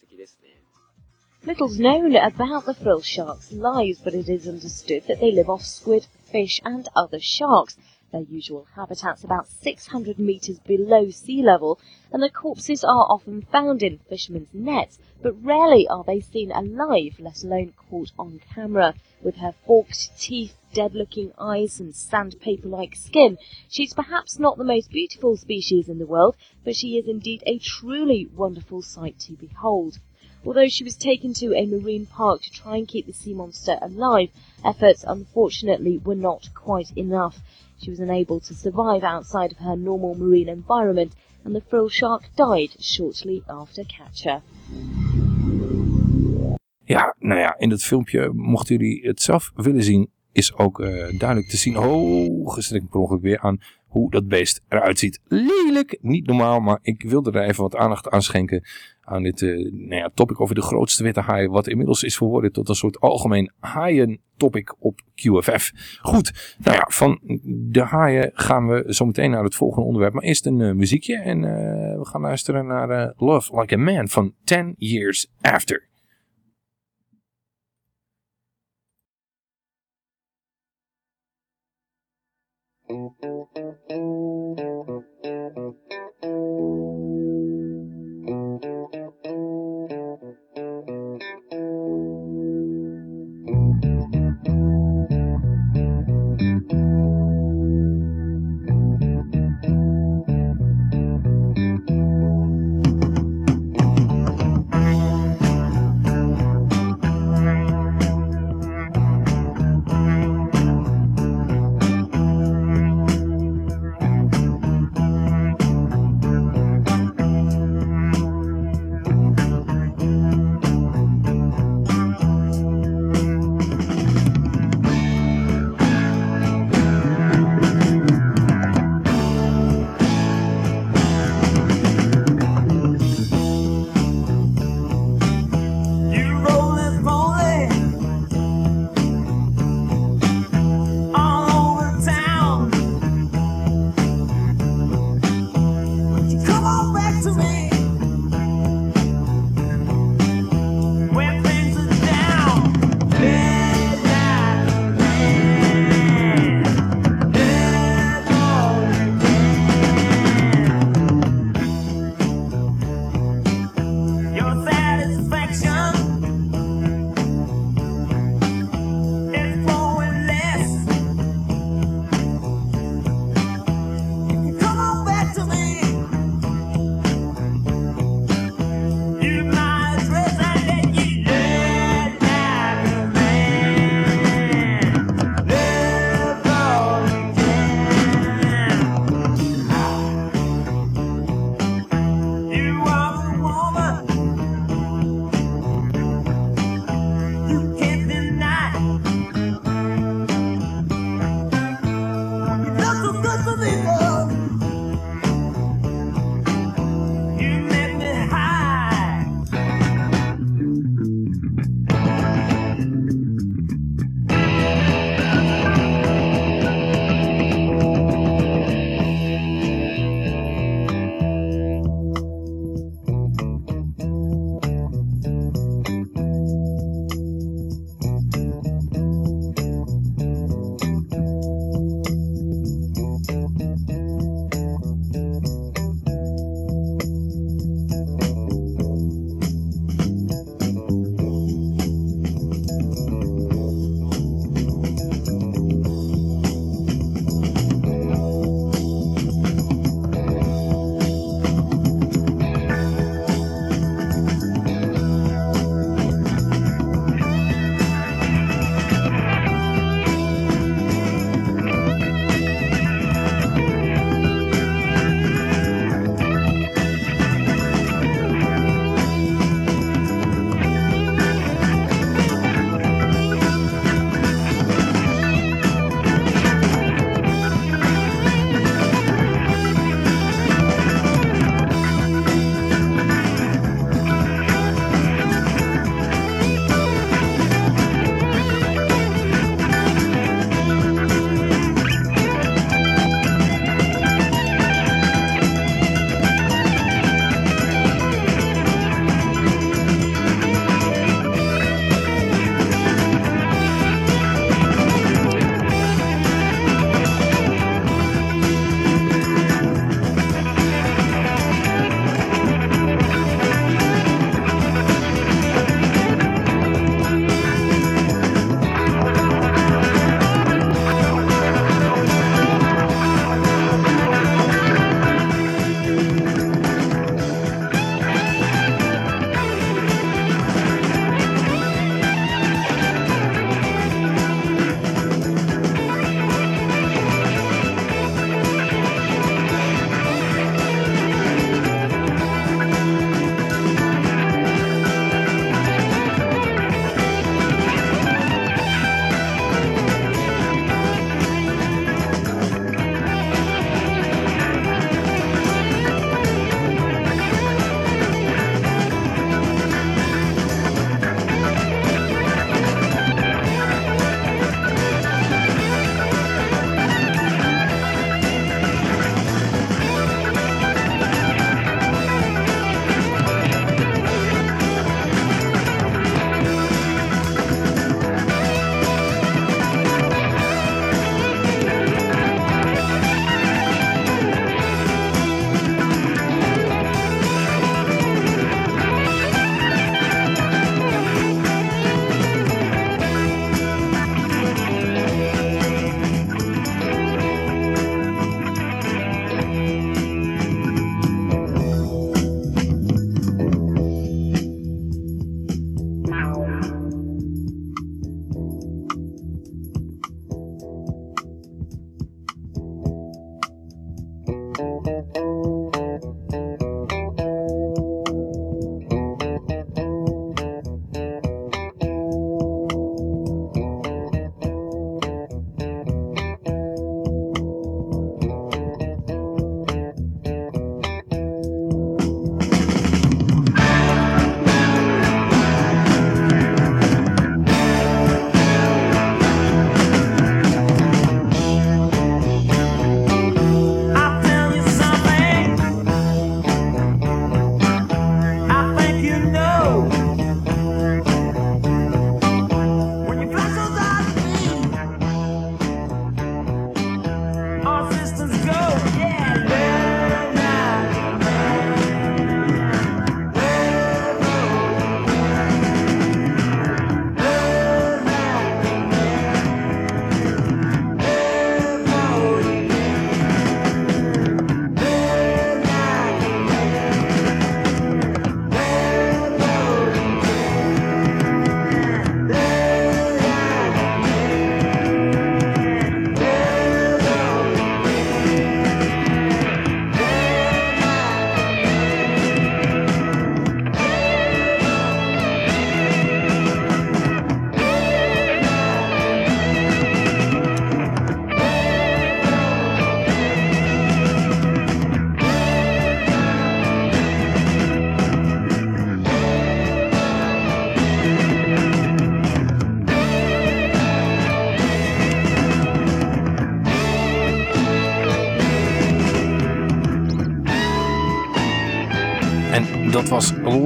Little's known about the frill sharks' lives, but it is understood that they live off squid, fish and other sharks, Their usual habitat's about 600 metres below sea level, and the corpses are often found in fishermen's nets, but rarely are they seen alive, let alone caught on camera. With her forked teeth, dead-looking eyes, and sandpaper-like skin, she's perhaps not the most beautiful species in the world, but she is indeed a truly wonderful sight to behold. Although she was taken to a marine park to try and keep the sea monster alive, efforts unfortunately were not quite enough. She was unable to survive outside of her normal marine environment, and the frill shark died shortly after capture. Ja, nou ja, in dat filmpje, mochten jullie het zelf willen zien, is ook eh, duidelijk te zien. Oh, gestrekt per ongeluk weer aan hoe dat beest eruit ziet. Lelijk, niet normaal, maar ik wilde er even wat aandacht aan schenken aan dit uh, nou ja, topic over de grootste witte haai, wat inmiddels is verworden tot een soort algemeen haaien topic op QFF. Goed, nou ja, van de haaien gaan we zo meteen naar het volgende onderwerp, maar eerst een uh, muziekje en we gaan luisteren naar Love Like a Man van 10 Years After.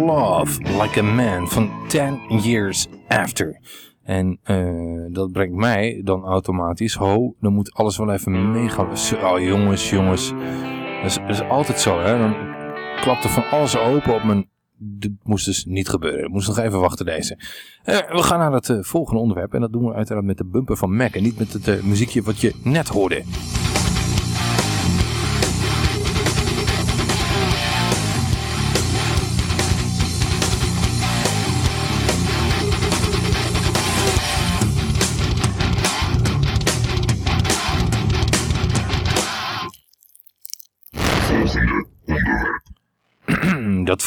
Love Like a Man van 10 Years After. En uh, dat brengt mij dan automatisch, ho, dan moet alles wel even mega... Oh jongens, jongens, dat is, is altijd zo hè, dan klapte van alles open op mijn... Dit moest dus niet gebeuren, ik moest nog even wachten deze. Uh, we gaan naar het uh, volgende onderwerp en dat doen we uiteraard met de bumper van Mac en niet met het muziekje wat je net hoorde.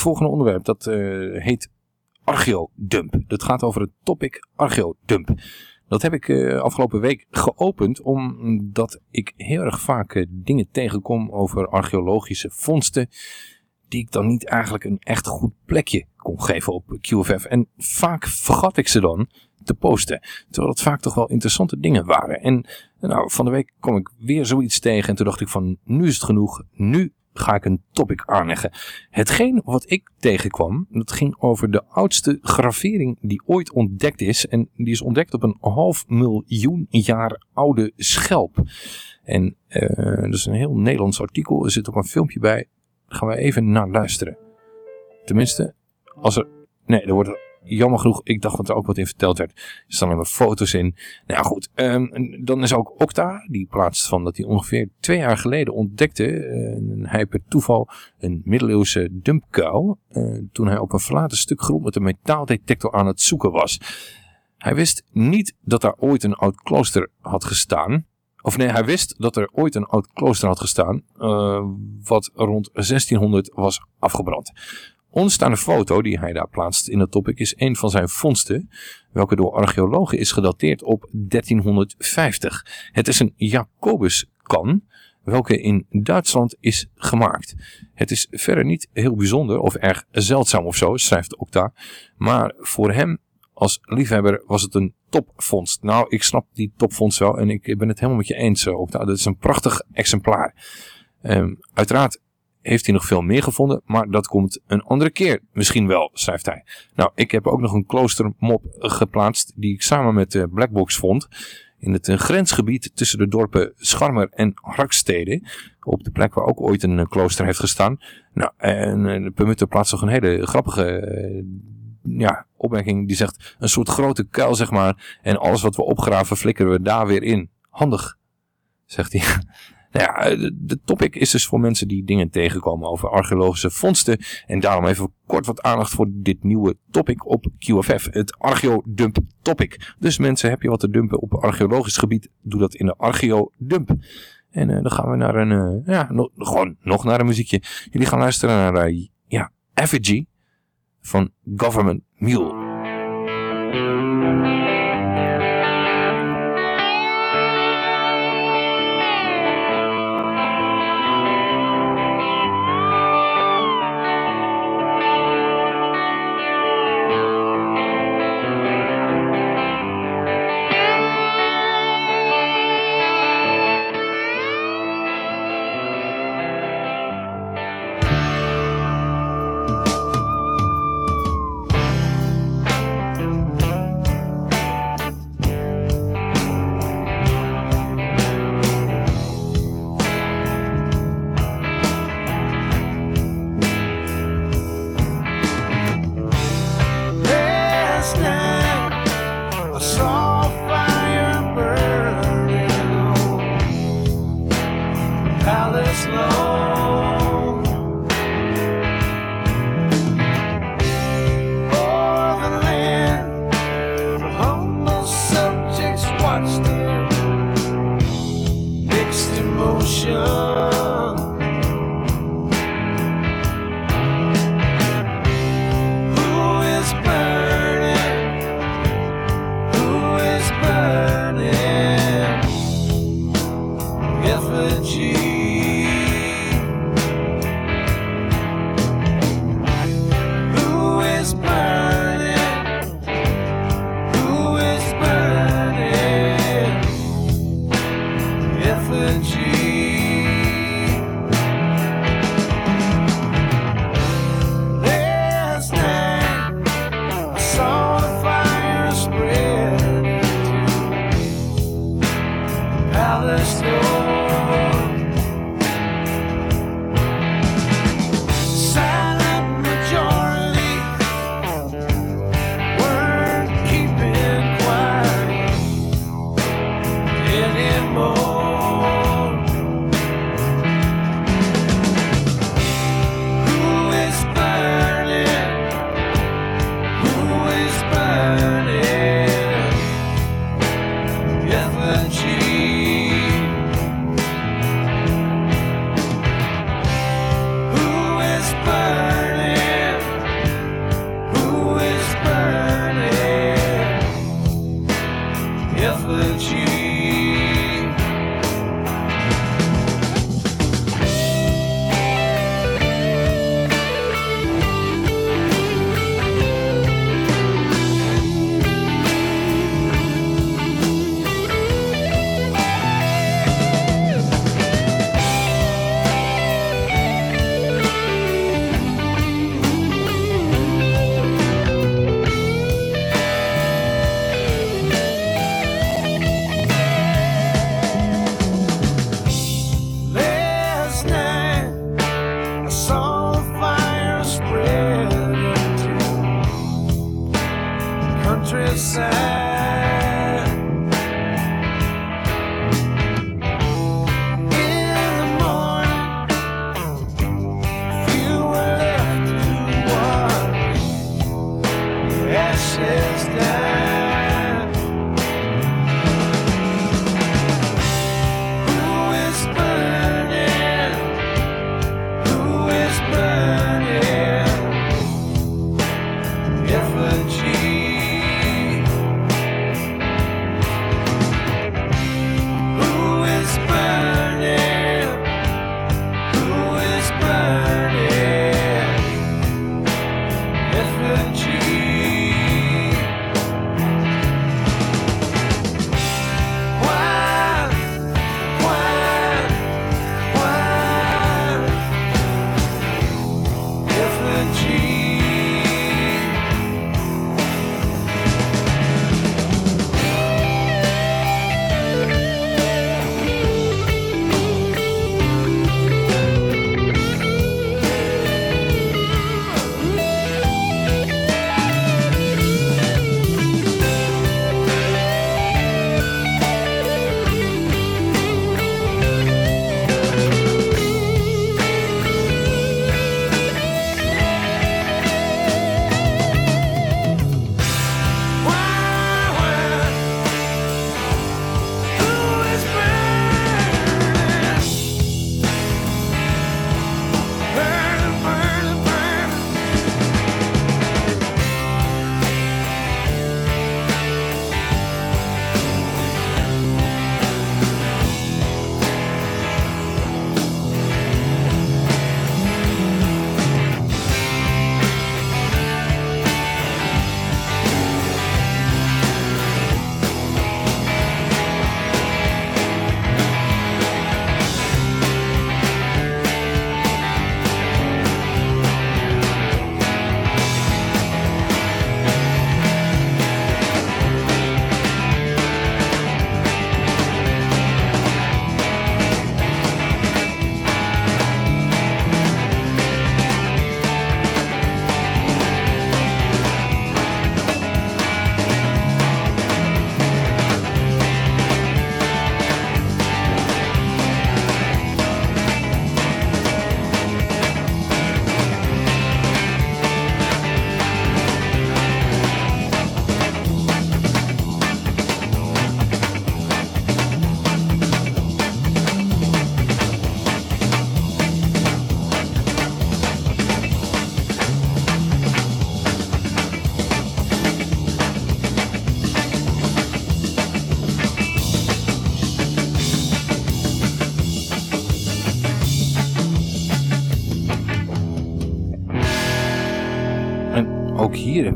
Volgende onderwerp, dat uh, heet archeodump. Dat gaat over het topic archeodump. Dat heb ik uh, afgelopen week geopend omdat ik heel erg vaak uh, dingen tegenkom over archeologische vondsten die ik dan niet eigenlijk een echt goed plekje kon geven op QFF. En vaak vergat ik ze dan te posten. Terwijl het vaak toch wel interessante dingen waren. En nou, van de week kom ik weer zoiets tegen en toen dacht ik van nu is het genoeg. Nu ga ik een topic aanleggen. Hetgeen wat ik tegenkwam, dat ging over de oudste gravering die ooit ontdekt is. En die is ontdekt op een half miljoen jaar oude schelp. En uh, dat is een heel Nederlands artikel. Er zit ook een filmpje bij. Gaan we even naar luisteren. Tenminste, als er... Nee, er wordt jammer genoeg, ik dacht dat er ook wat in verteld werd. Er staan alleen maar foto's in. Nou ja, goed. Um, dan is ook Okta, die plaatst van dat hij ongeveer twee jaar geleden ontdekte, hij per toeval, een middeleeuwse dumpkuil. Uh, toen hij op een verlaten stuk grond met een metaaldetector aan het zoeken was. Hij wist niet dat daar ooit een oud klooster had gestaan. Of nee, hij wist dat er ooit een oud klooster had gestaan, uh, wat rond 1600 was afgebrand. Onderstaande foto die hij daar plaatst in het topic is een van zijn vondsten, welke door archeologen is gedateerd op 1350. Het is een Jacobuskan, welke in Duitsland is gemaakt. Het is verder niet heel bijzonder of erg zeldzaam of zo, schrijft Octa, maar voor hem als liefhebber was het een topvondst. Nou, ik snap die topvondst wel en ik ben het helemaal met je eens, Octa. Dat is een prachtig exemplaar. Um, uiteraard heeft hij nog veel meer gevonden, maar dat komt een andere keer misschien wel, schrijft hij. Nou, ik heb ook nog een kloostermop geplaatst die ik samen met de Blackbox vond. In het eh, grensgebied tussen de dorpen Scharmer en Harkstede. Op de plek waar ook ooit een eh, klooster heeft gestaan. Nou, en eh, de Permutter plaatst nog een hele grappige ja, opmerking. Die zegt een soort grote kuil, zeg maar. En alles wat we opgraven flikkeren we daar weer in. Handig, zegt hij. Nou ja, eh, de topic is dus voor mensen die dingen tegenkomen over archeologische vondsten. En daarom even kort wat aandacht voor dit nieuwe topic op QFF. Het archeodump topic. Dus mensen, heb je wat te dumpen op archeologisch gebied, doe dat in de archeodump. En uh, dan gaan we naar een, uh, ja, no, gewoon nog naar een muziekje. Jullie gaan luisteren naar, uh, ja, Effigy van Government Mule.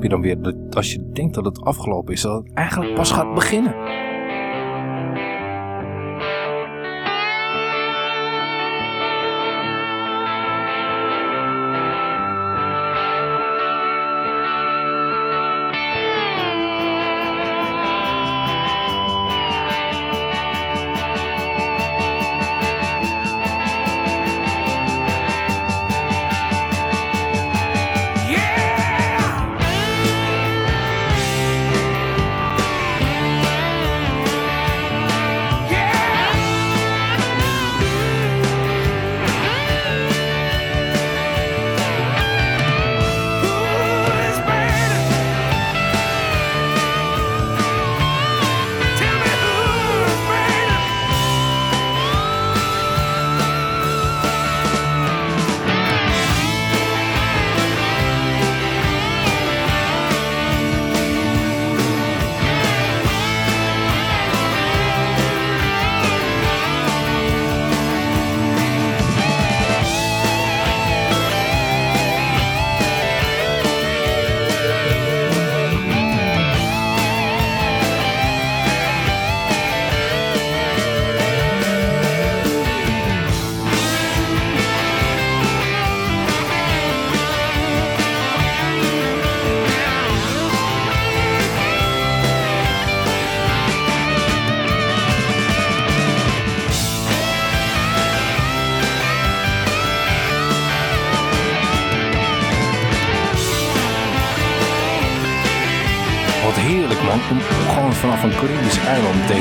Heb je dan weer, dat als je denkt dat het afgelopen is, dat het eigenlijk pas gaat beginnen.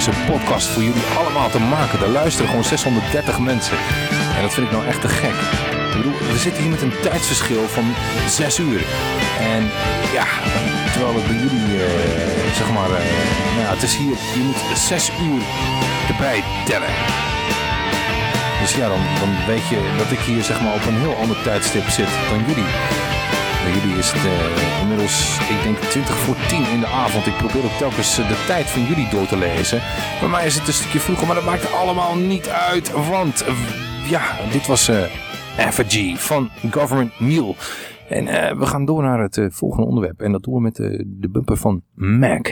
Deze podcast voor jullie allemaal te maken. Er luisteren gewoon 630 mensen. En dat vind ik nou echt te gek. Ik bedoel, we zitten hier met een tijdsverschil van 6 uur. En ja, terwijl het bij jullie, eh, zeg maar, eh, nou ja, het is hier, je moet 6 uur erbij tellen. Dus ja, dan, dan weet je dat ik hier zeg maar op een heel ander tijdstip zit dan jullie. Bij jullie is het eh, inmiddels, ik denk 20 voor 10 in de avond. Ik probeer ook telkens eh, de tijd van jullie door te lezen. Bij mij is het een stukje vroeger, maar dat maakt allemaal niet uit. Want eh, ja, dit was Effigy van Government Mule. En we gaan door naar het volgende onderwerp. En dat doen we met de bumper van Mac.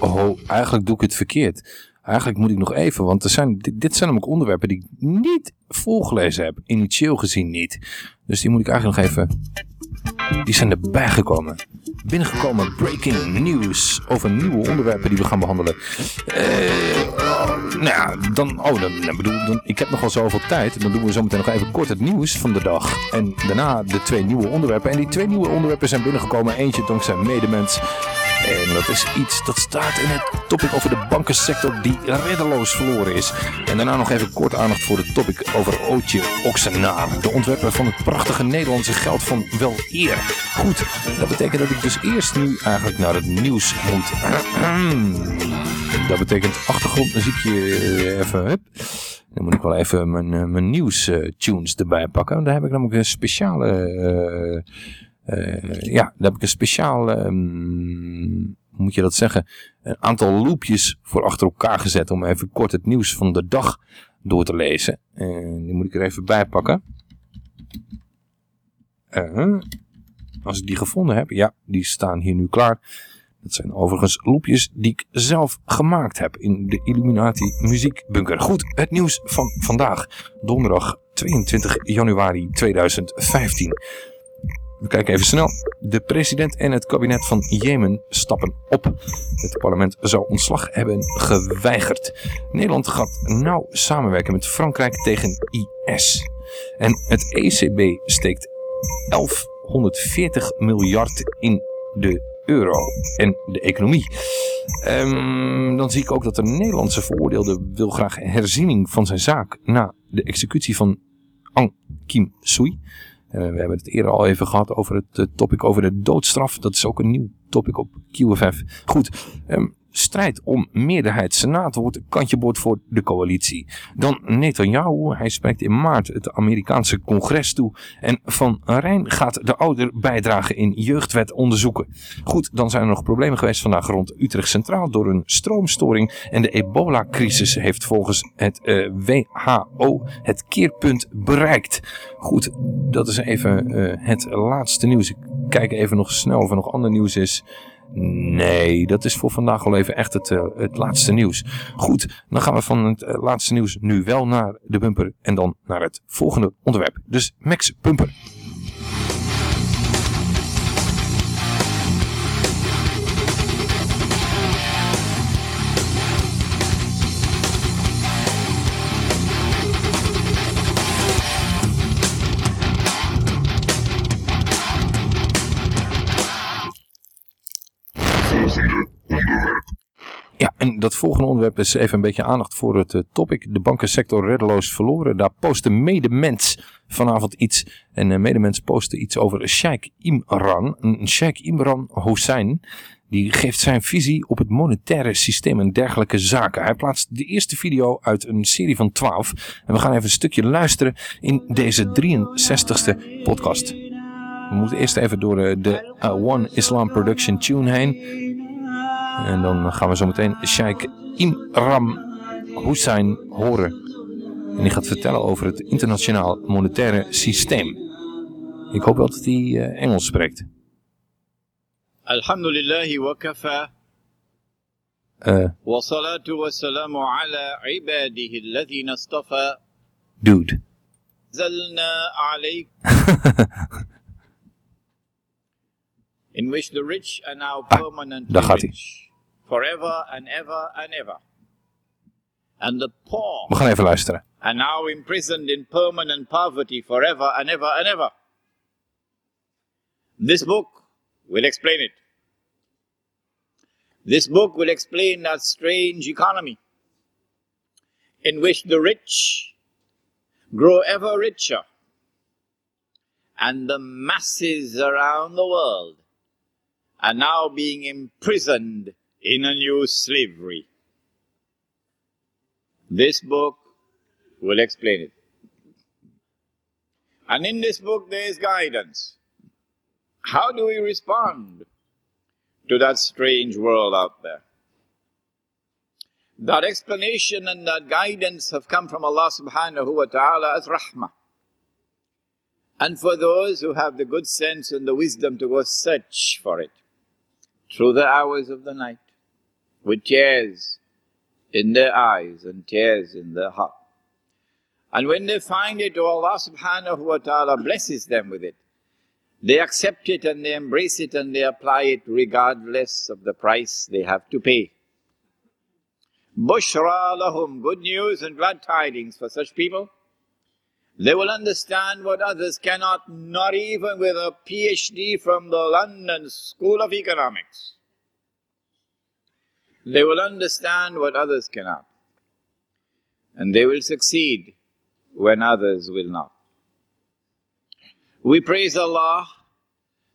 Ho, eigenlijk doe ik het verkeerd. Eigenlijk moet ik nog even, want er zijn, dit, zijn namelijk onderwerpen die ik niet volgelezen heb. Initieel gezien niet. Dus die moet ik eigenlijk nog even... Die zijn erbij gekomen. Binnengekomen breaking news over nieuwe onderwerpen die we gaan behandelen. Eh, oh, nou ja, dan, oh, dan, dan bedoel, dan, ik heb nogal zoveel tijd. Dan doen we zo meteen nog even kort het nieuws van de dag. En daarna de twee nieuwe onderwerpen. En die twee nieuwe onderwerpen zijn binnengekomen. Eentje dankzij medemens. En dat is iets dat staat in het topic over de bankensector die reddeloos verloren is. En daarna nog even kort aandacht voor het topic over Ootje Oxenaar. De ontwerper van het prachtige Nederlandse geld van wel eer. Goed, dat betekent dat ik dus eerst nu eigenlijk naar het nieuws moet. Dat betekent achtergrondmuziekje eh, even. Hup. Dan moet ik wel even mijn, eh, mijn nieuws tunes erbij pakken. Daar heb ik namelijk een speciale... eh, ja, daar heb ik een speciaal, ehm, moet je dat zeggen, een aantal loopjes voor achter elkaar gezet om even kort het nieuws van de dag door te lezen. En die moet ik er even bij pakken. Eh, als ik die gevonden heb, ja, die staan hier nu klaar. Dat zijn overigens loopjes die ik zelf gemaakt heb in de Illuminati muziekbunker. Goed, het nieuws van vandaag, donderdag 22 januari 2015. We kijken even snel. De president en het kabinet van Jemen stappen op. Het parlement zou ontslag hebben geweigerd. Nederland gaat nauw samenwerken met Frankrijk tegen IS. En het ECB steekt 1140 miljard in de euro en de economie. Ehm, dan zie ik ook dat de Nederlandse veroordeelde wil graag herziening van zijn zaak na de executie van Aung Kim Sui. Eh, we hebben het eerder al even gehad over het eh, topic over de doodstraf. Dat is ook een nieuw topic op QFF. Goed, ehm, strijd om meerderheid senaat wordt kantje boord voor de coalitie. Dan Netanyahu, hij spreekt in maart het Amerikaanse congres toe. En Van Rijn gaat de ouderbijdrage in jeugdwet onderzoeken. Goed, dan zijn er nog problemen geweest vandaag rond Utrecht Centraal door een stroomstoring. En de ebola-crisis heeft volgens het eh, WHO het keerpunt bereikt. Goed, dat is even eh, het laatste nieuws. Ik kijk even nog snel of er nog ander nieuws is. Nee, dat is voor vandaag al even echt het, eh, het laatste nieuws. Goed, dan gaan we van het eh, laatste nieuws nu wel naar de bumper en dan naar het volgende onderwerp. Dus Max Bumper. En dat volgende onderwerp is even een beetje aandacht voor het eh, topic. De bankensector reddeloos verloren. Daar postte medemens vanavond iets. En uh, medemens postte iets over Sheikh Imran. Sheikh Imran Hossein. Die geeft zijn visie op het monetaire systeem en dergelijke zaken. Hij plaatst de eerste video uit een serie van 12. En we gaan even een stukje luisteren in deze 63ste podcast. We moeten eerst even door de, de One Islam Production tune heen. En dan gaan we zo meteen Sheikh Imram Hussein horen. En die gaat vertellen over het internationaal monetaire systeem. Ik hoop wel dat hij eh, Engels spreekt. Alhamdulillahi wa kafa. Eh. Wa salatu wa salamu ala ibadihi alladhi nastafa. Dude. Zalna alayk. in which the rich are now ah, permanently daar gaat rich forever and ever and ever and the poor We gaan even luisteren. are now imprisoned in permanent poverty forever and ever and ever. This book will explain it. This book will explain that strange economy in which the rich grow ever richer and the masses around the world are now being imprisoned in a new slavery. This book will explain it. And in this book, there is guidance. How do we respond to that strange world out there? That explanation and that guidance have come from Allah subhanahu wa ta'ala as rahmah. And for those who have the good sense and the wisdom to go search for it through the hours of the night, with tears in their eyes and tears in their heart. And when they find it, oh Allah subhanahu wa ta'ala blesses them with it. They accept it and they embrace it and they apply it regardless of the price they have to pay. Bushra lahum, good news and glad tidings for such people. They will understand what others cannot, not even with a PhD from the London School of Economics. They will understand what others cannot. And they will succeed when others will not. We praise Allah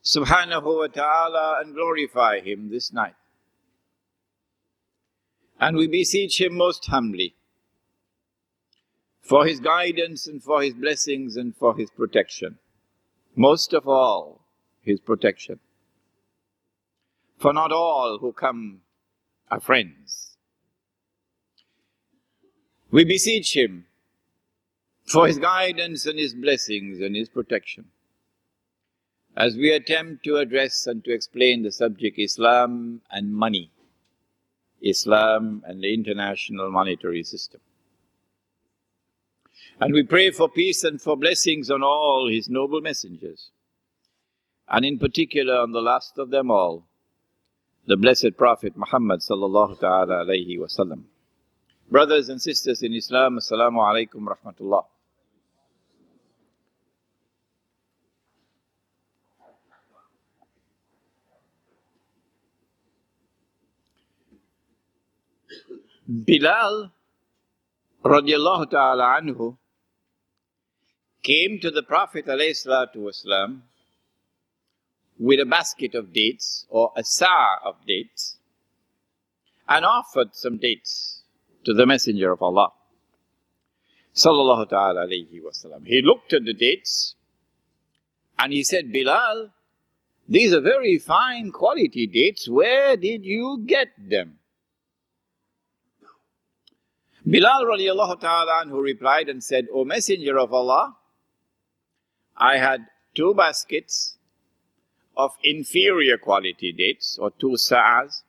subhanahu wa ta'ala and glorify Him this night. And we beseech Him most humbly for His guidance and for His blessings and for His protection. Most of all, His protection. For not all who come are friends. We beseech Him for His guidance and His blessings and His protection. As we attempt to address and to explain the subject Islam and money, Islam and the international monetary system. And we pray for peace and for blessings on all His noble messengers, and in particular on the last of them all, the blessed Prophet Muhammad sallallahu ta'ala alayhi wasallam. Brothers and sisters in Islam, Assalamu alaikum rahmatullah. Bilal radiallahu ta'ala anhu came to the Prophet salatu with a basket of dates or a sa of dates and offered some dates to the Messenger of Allah. He looked at the dates and he said, Bilal, these are very fine quality dates. Where did you get them? Bilal ta'ala anhu replied and said, O Messenger of Allah, I had two baskets of inferior quality dates, or two sa'as,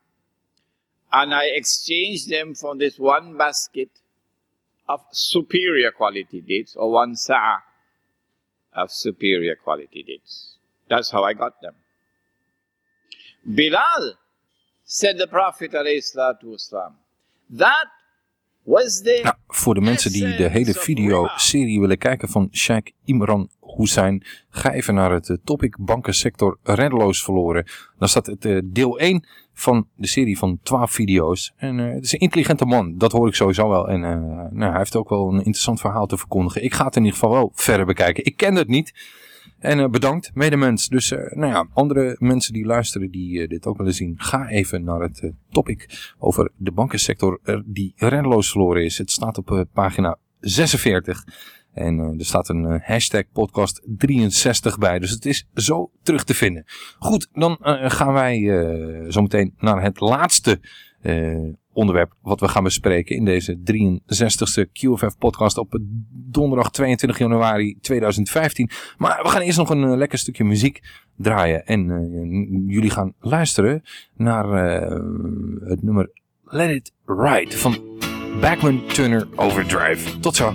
and I exchanged them for this one basket of superior quality dates, or one sa'a of superior quality dates. That's how I got them. Bilal, said the Prophet wasalam, that Nou, voor de mensen die de hele video-serie willen kijken van Sheikh Imran Hussein, ga even naar het eh, topic bankensector reddeloos verloren. Dan staat het eh, deel 1 van de serie van 12 video's. En eh, het is een intelligente man, dat hoor ik sowieso wel. En nou, hij heeft ook wel een interessant verhaal te verkondigen. Ik ga het in ieder geval wel verder bekijken. Ik ken het niet. En eh, bedankt, medemens. Dus eh, nou ja, andere mensen die luisteren, die eh, dit ook willen zien, ga even naar het topic over de bankensector die reddeloos verloren is. Het staat op pagina 46. En er staat een hashtag podcast 63 bij. Dus het is zo terug te vinden. Goed, dan gaan wij zometeen naar het laatste onderwerp wat we gaan bespreken in deze 63ste QFF podcast op donderdag 22 januari 2015. Maar we gaan eerst nog een eh, lekker stukje muziek draaien. En eh, jullie gaan luisteren naar eh, het nummer Let It Ride van Backman Turner Overdrive. Tot zo.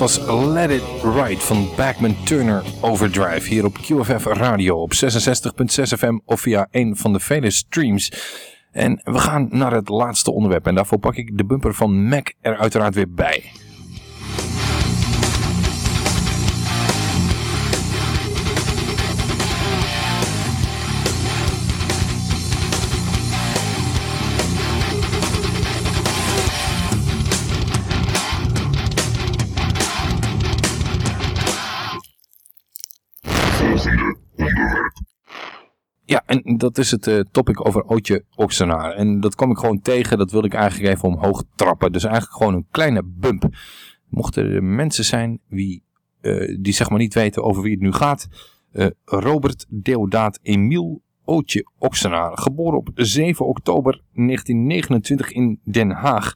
was Let It Ride van Backman Turner Overdrive hier op QFF Radio op 66.6 FM of via een van de vele streams. En we gaan naar het laatste onderwerp en daarvoor pak ik de bumper van Mac er uiteraard weer bij. dat is het eh, topic over Ootje Oxenaar. En dat kwam ik gewoon tegen, dat wilde ik eigenlijk even omhoog trappen. Dus eigenlijk gewoon een kleine bump. Mochten er mensen zijn wie, eh, die zeg maar niet weten over wie het nu gaat. Eh, Robert Deodaat Emiel Ootje Oxenaar. Geboren op 7 oktober 1929 in Den Haag.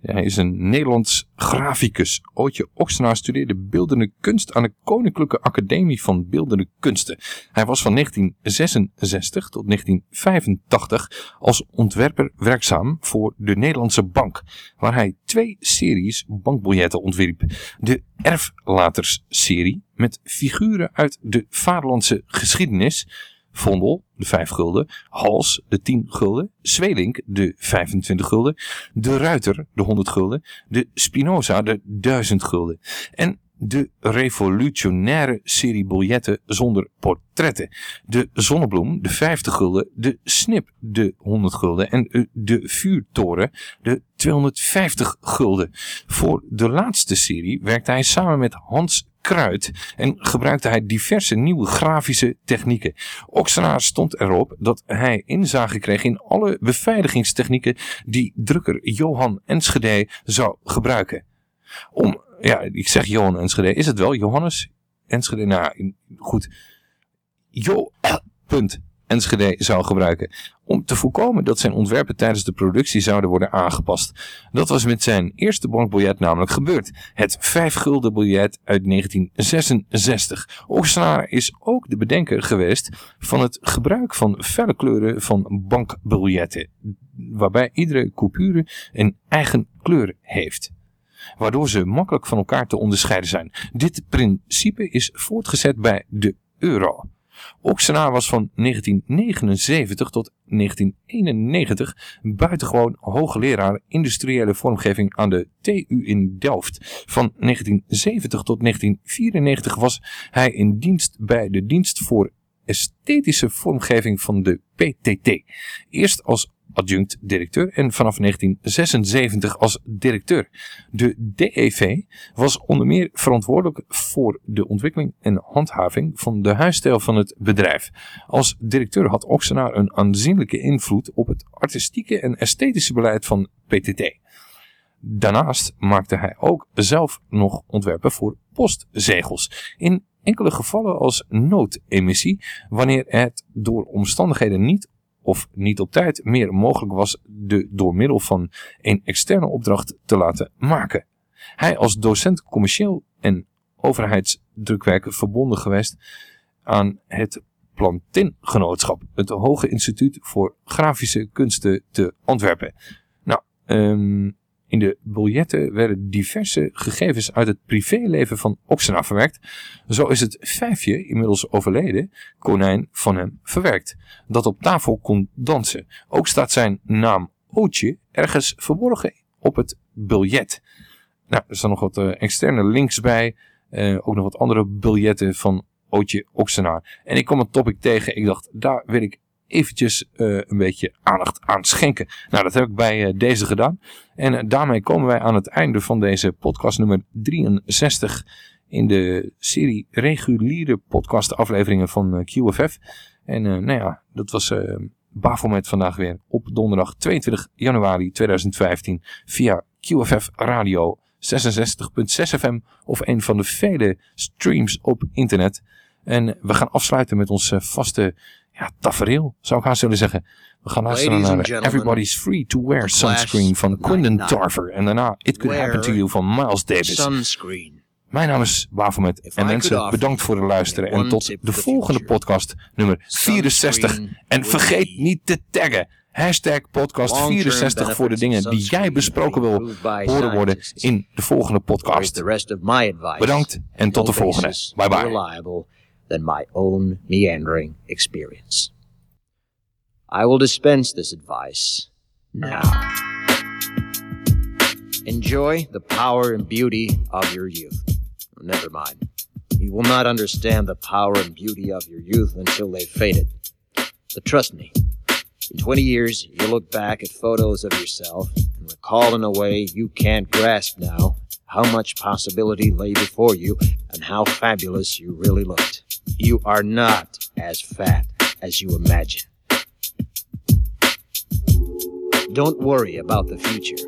Hij is een Nederlands graficus. Ootje Oxenaar studeerde beeldende kunst aan de Koninklijke Academie van Beeldende Kunsten. Hij was van 1966 tot 1985 als ontwerper werkzaam voor de Nederlandse Bank, waar hij twee series bankbiljetten ontwierp. De Erflaters-serie met figuren uit de vaderlandse geschiedenis Vondel, de 5 gulden. Hals, de 10 gulden. Zwelink, de 25 gulden. De Ruiter, de 100 gulden. De Spinoza, de 1000 gulden. En de revolutionaire serie biljetten zonder portretten. De zonnebloem, de 50 gulden, de snip, de 100 gulden en eh, de vuurtoren, de 250 gulden. Voor de laatste serie werkte hij samen met Hans Kruid en gebruikte hij diverse nieuwe grafische technieken. Oxenaar stond erop dat hij inzage kreeg in alle beveiligingstechnieken die drukker Johan Enschede zou gebruiken. Om, ja, ik zeg Johan Enschede, is het wel Johannes Enschede? Nou, goed. Jo. Punt. Enschede zou gebruiken. Om te voorkomen dat zijn ontwerpen tijdens de productie zouden worden aangepast. Dat was met zijn eerste bankbiljet namelijk gebeurd. Het 5 gulden biljet uit 1966. Oxenaar is ook de bedenker geweest van het gebruik van felle kleuren van bankbiljetten. Waarbij iedere coupure een eigen kleur heeft waardoor ze makkelijk van elkaar te onderscheiden zijn. Dit principe is voortgezet bij de euro. Oxenaar was van 1979 tot 1991 buitengewoon hoogleraar industriële vormgeving aan de TU in Delft. Van 1970 tot 1994 was hij in dienst bij de dienst voor esthetische vormgeving van de PTT. Eerst als adjunct-directeur en vanaf 1976 als directeur. De DEV was onder meer verantwoordelijk voor de ontwikkeling en handhaving van de huisstijl van het bedrijf. Als directeur had Oxenaar een aanzienlijke invloed op het artistieke en esthetische beleid van PTT. Daarnaast maakte hij ook zelf nog ontwerpen voor postzegels. In enkele gevallen als noodemissie, wanneer het door omstandigheden niet of niet op tijd meer mogelijk was de door middel van een externe opdracht te laten maken. Hij als docent commercieel en overheidsdrukwerk verbonden geweest aan het Plantin-genootschap, het Hoge Instituut voor Grafische Kunsten te Antwerpen. Nou, um, in de biljetten werden diverse gegevens uit het privéleven van Oxena verwerkt. Zo is het vijfje, inmiddels overleden, konijn van hem verwerkt. Dat op tafel kon dansen. Ook staat zijn naam Ootje ergens verborgen op het biljet. Nou, er staan nog wat uh, externe links bij. Uh, ook nog wat andere biljetten van Ootje Oxenaar. En ik kwam een topic tegen. Ik dacht, daar wil ik eventjes uh, een beetje aandacht aan schenken. Nou, dat heb ik bij uh, deze gedaan. En uh, daarmee komen wij aan het einde van deze podcast nummer 63 in de serie reguliere podcast afleveringen van QFF. En nou ja, dat was Bafomet vandaag weer op donderdag 22 januari 2015 via QFF Radio 66.6 FM of een van de vele streams op internet. En we gaan afsluiten met ons vaste ja, tafereel, zou ik haast willen zeggen. We gaan luisteren naar Everybody's Free to Wear Sunscreen van Quindon Tarver. En daarna It Could Happen to You van Miles Davis. Sunscreen. Mijn naam is Bafomet en mensen bedankt voor het luisteren. En tot de volgende podcast nummer 64. En vergeet niet te taggen. Hashtag podcast 64 voor de dingen die jij besproken wil horen worden in de volgende podcast. Bedankt en tot de volgende. Bye bye. Than my own meandering experience. I will dispense this advice now. Enjoy the power and beauty of your youth. Oh, never mind. You will not understand the power and beauty of your youth until they've faded. But trust me, in 20 years, you'll look back at photos of yourself and recall in a way you can't grasp now how much possibility lay before you and how fabulous you really looked. You are not as fat as you imagine. Don't worry about the future,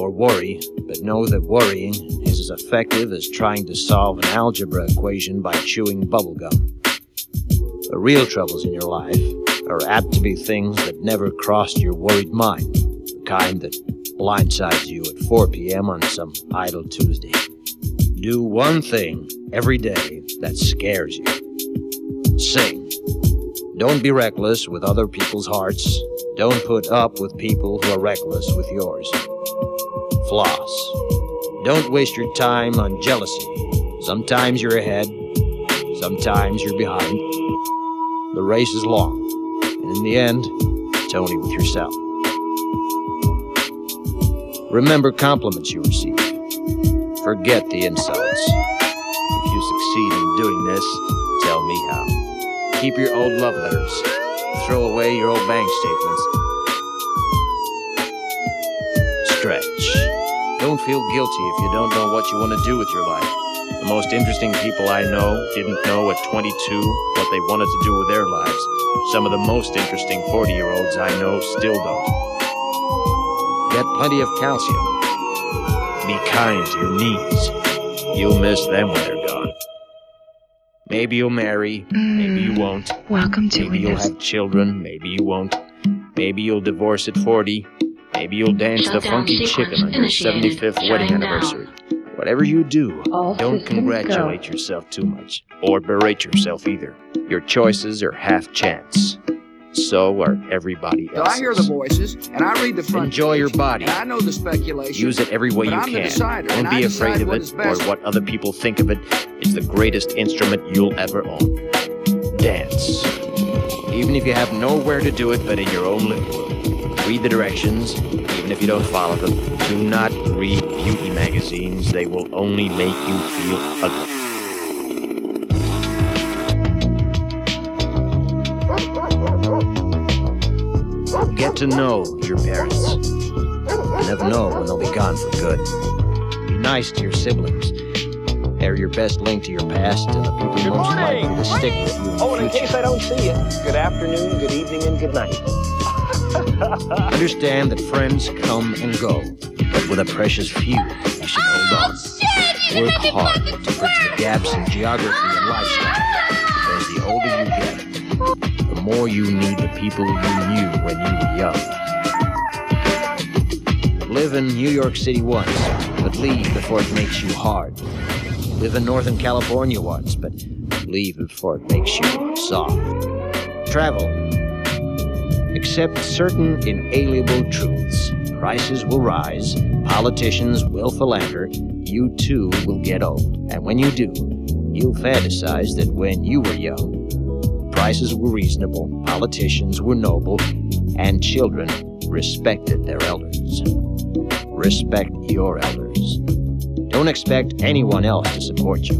or worry, but know that worrying is as effective as trying to solve an algebra equation by chewing bubblegum. The real troubles in your life are apt to be things that never crossed your worried mind, kind that blindsides you at 4 p.m. on some idle Tuesday. Do one thing every day that scares you. Sing. Don't be reckless with other people's hearts. Don't put up with people who are reckless with yours. Floss. Don't waste your time on jealousy. Sometimes you're ahead, sometimes you're behind. The race is long, and in the end, it's only with yourself. Remember compliments you receive. Forget the insults. If you succeed in doing this, tell me how. Keep your old love letters. Throw away your old bank statements. Stretch. Don't feel guilty if you don't know what you want to do with your life. The most interesting people I know didn't know at 22 what they wanted to do with their lives. Some of the most interesting 40 year olds I know still don't. Get plenty of calcium. Be kind to your knees. You'll miss them when they're gone. Maybe you'll marry, maybe you won't. Welcome to Maybe you'll have children, maybe you won't. Maybe you'll divorce at 40. Maybe you'll dance the funky chicken on your 75th wedding down. anniversary. Whatever you do, All don't congratulate go. yourself too much, or berate yourself either. Your choices are half chance. So are everybody So I hear the voices, and I read the front Enjoy your body. I know the speculation. Use it every way you I'm can. decider, Don't be afraid of it or what other people think of it. It's the greatest instrument you'll ever own. Dance. Even if you have nowhere to do it but in your own living room. Read the directions, even if you don't follow them. Do not read beauty magazines. They will only make you feel ugly. Get to know your parents. You never know when they'll be gone for good. Be nice to your siblings. They're your best link to your past and the people Good most likely morning. to stick with you in Oh, and the in case I don't see you, good afternoon, good evening, and good night. Understand that friends come and go, but with a precious few, you should hold on. Oh, Work hard to bridge the gaps in geography and lifestyle, because the older you get, the more you need the people you knew when you were young. Live in New York City once, but leave before it makes you hard. Live in Northern California once, but leave before it makes you soft. Travel, accept certain inalienable truths. Prices will rise, politicians will philander, you too will get old. And when you do, you'll fantasize that when you were young, prices were reasonable, politicians were noble, and children respected their elders. Respect your elders. Don't expect anyone else to support you.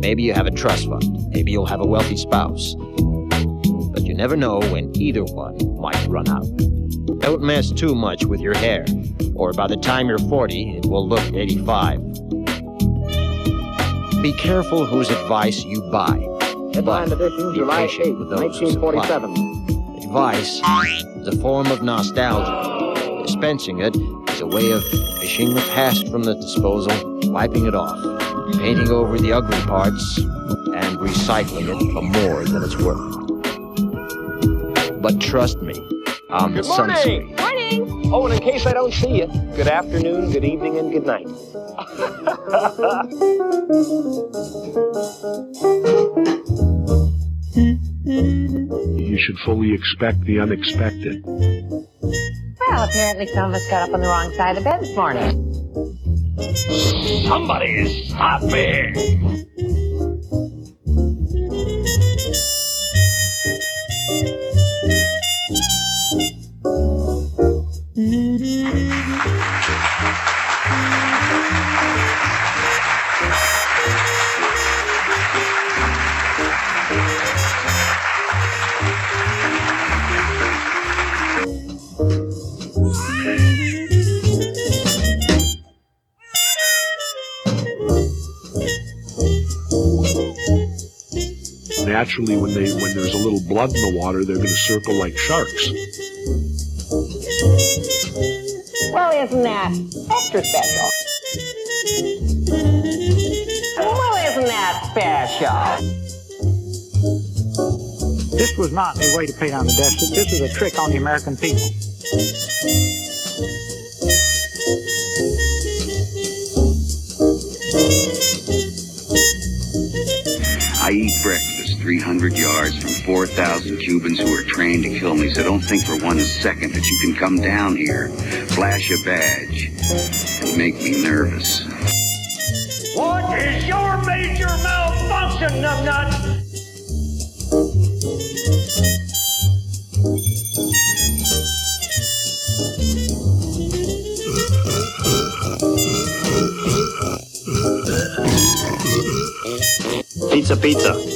Maybe you have a trust fund, maybe you'll have a wealthy spouse, but you never know when either one might run out. Don't mess too much with your hair, or by the time you're 40, it will look 85. Be careful whose advice you buy. Headline edition, Be July patient 8, with those who supply. 1947. Advice is a form of nostalgia. Dispensing it is a way of fishing the past from the disposal, wiping it off, painting over the ugly parts, and recycling it for more than it's worth. But trust me, I'm Good some morning. Morning. Oh, and in case I don't see you, good afternoon, good evening, and good night. You should fully expect the unexpected. Well, apparently some of us got up on the wrong side of the bed this morning. Somebody stop me! Naturally, when they when there's a little blood in the water, they're going to circle like sharks. Well, isn't that extra special? Well, isn't that special? This was not a way to pay down the deficit. This was a trick on the American people. 300 yards from 4,000 Cubans who are trained to kill me, so don't think for one second that you can come down here, flash a badge, and make me nervous. What is your major malfunction, numbnut? Pizza, pizza.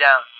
Down.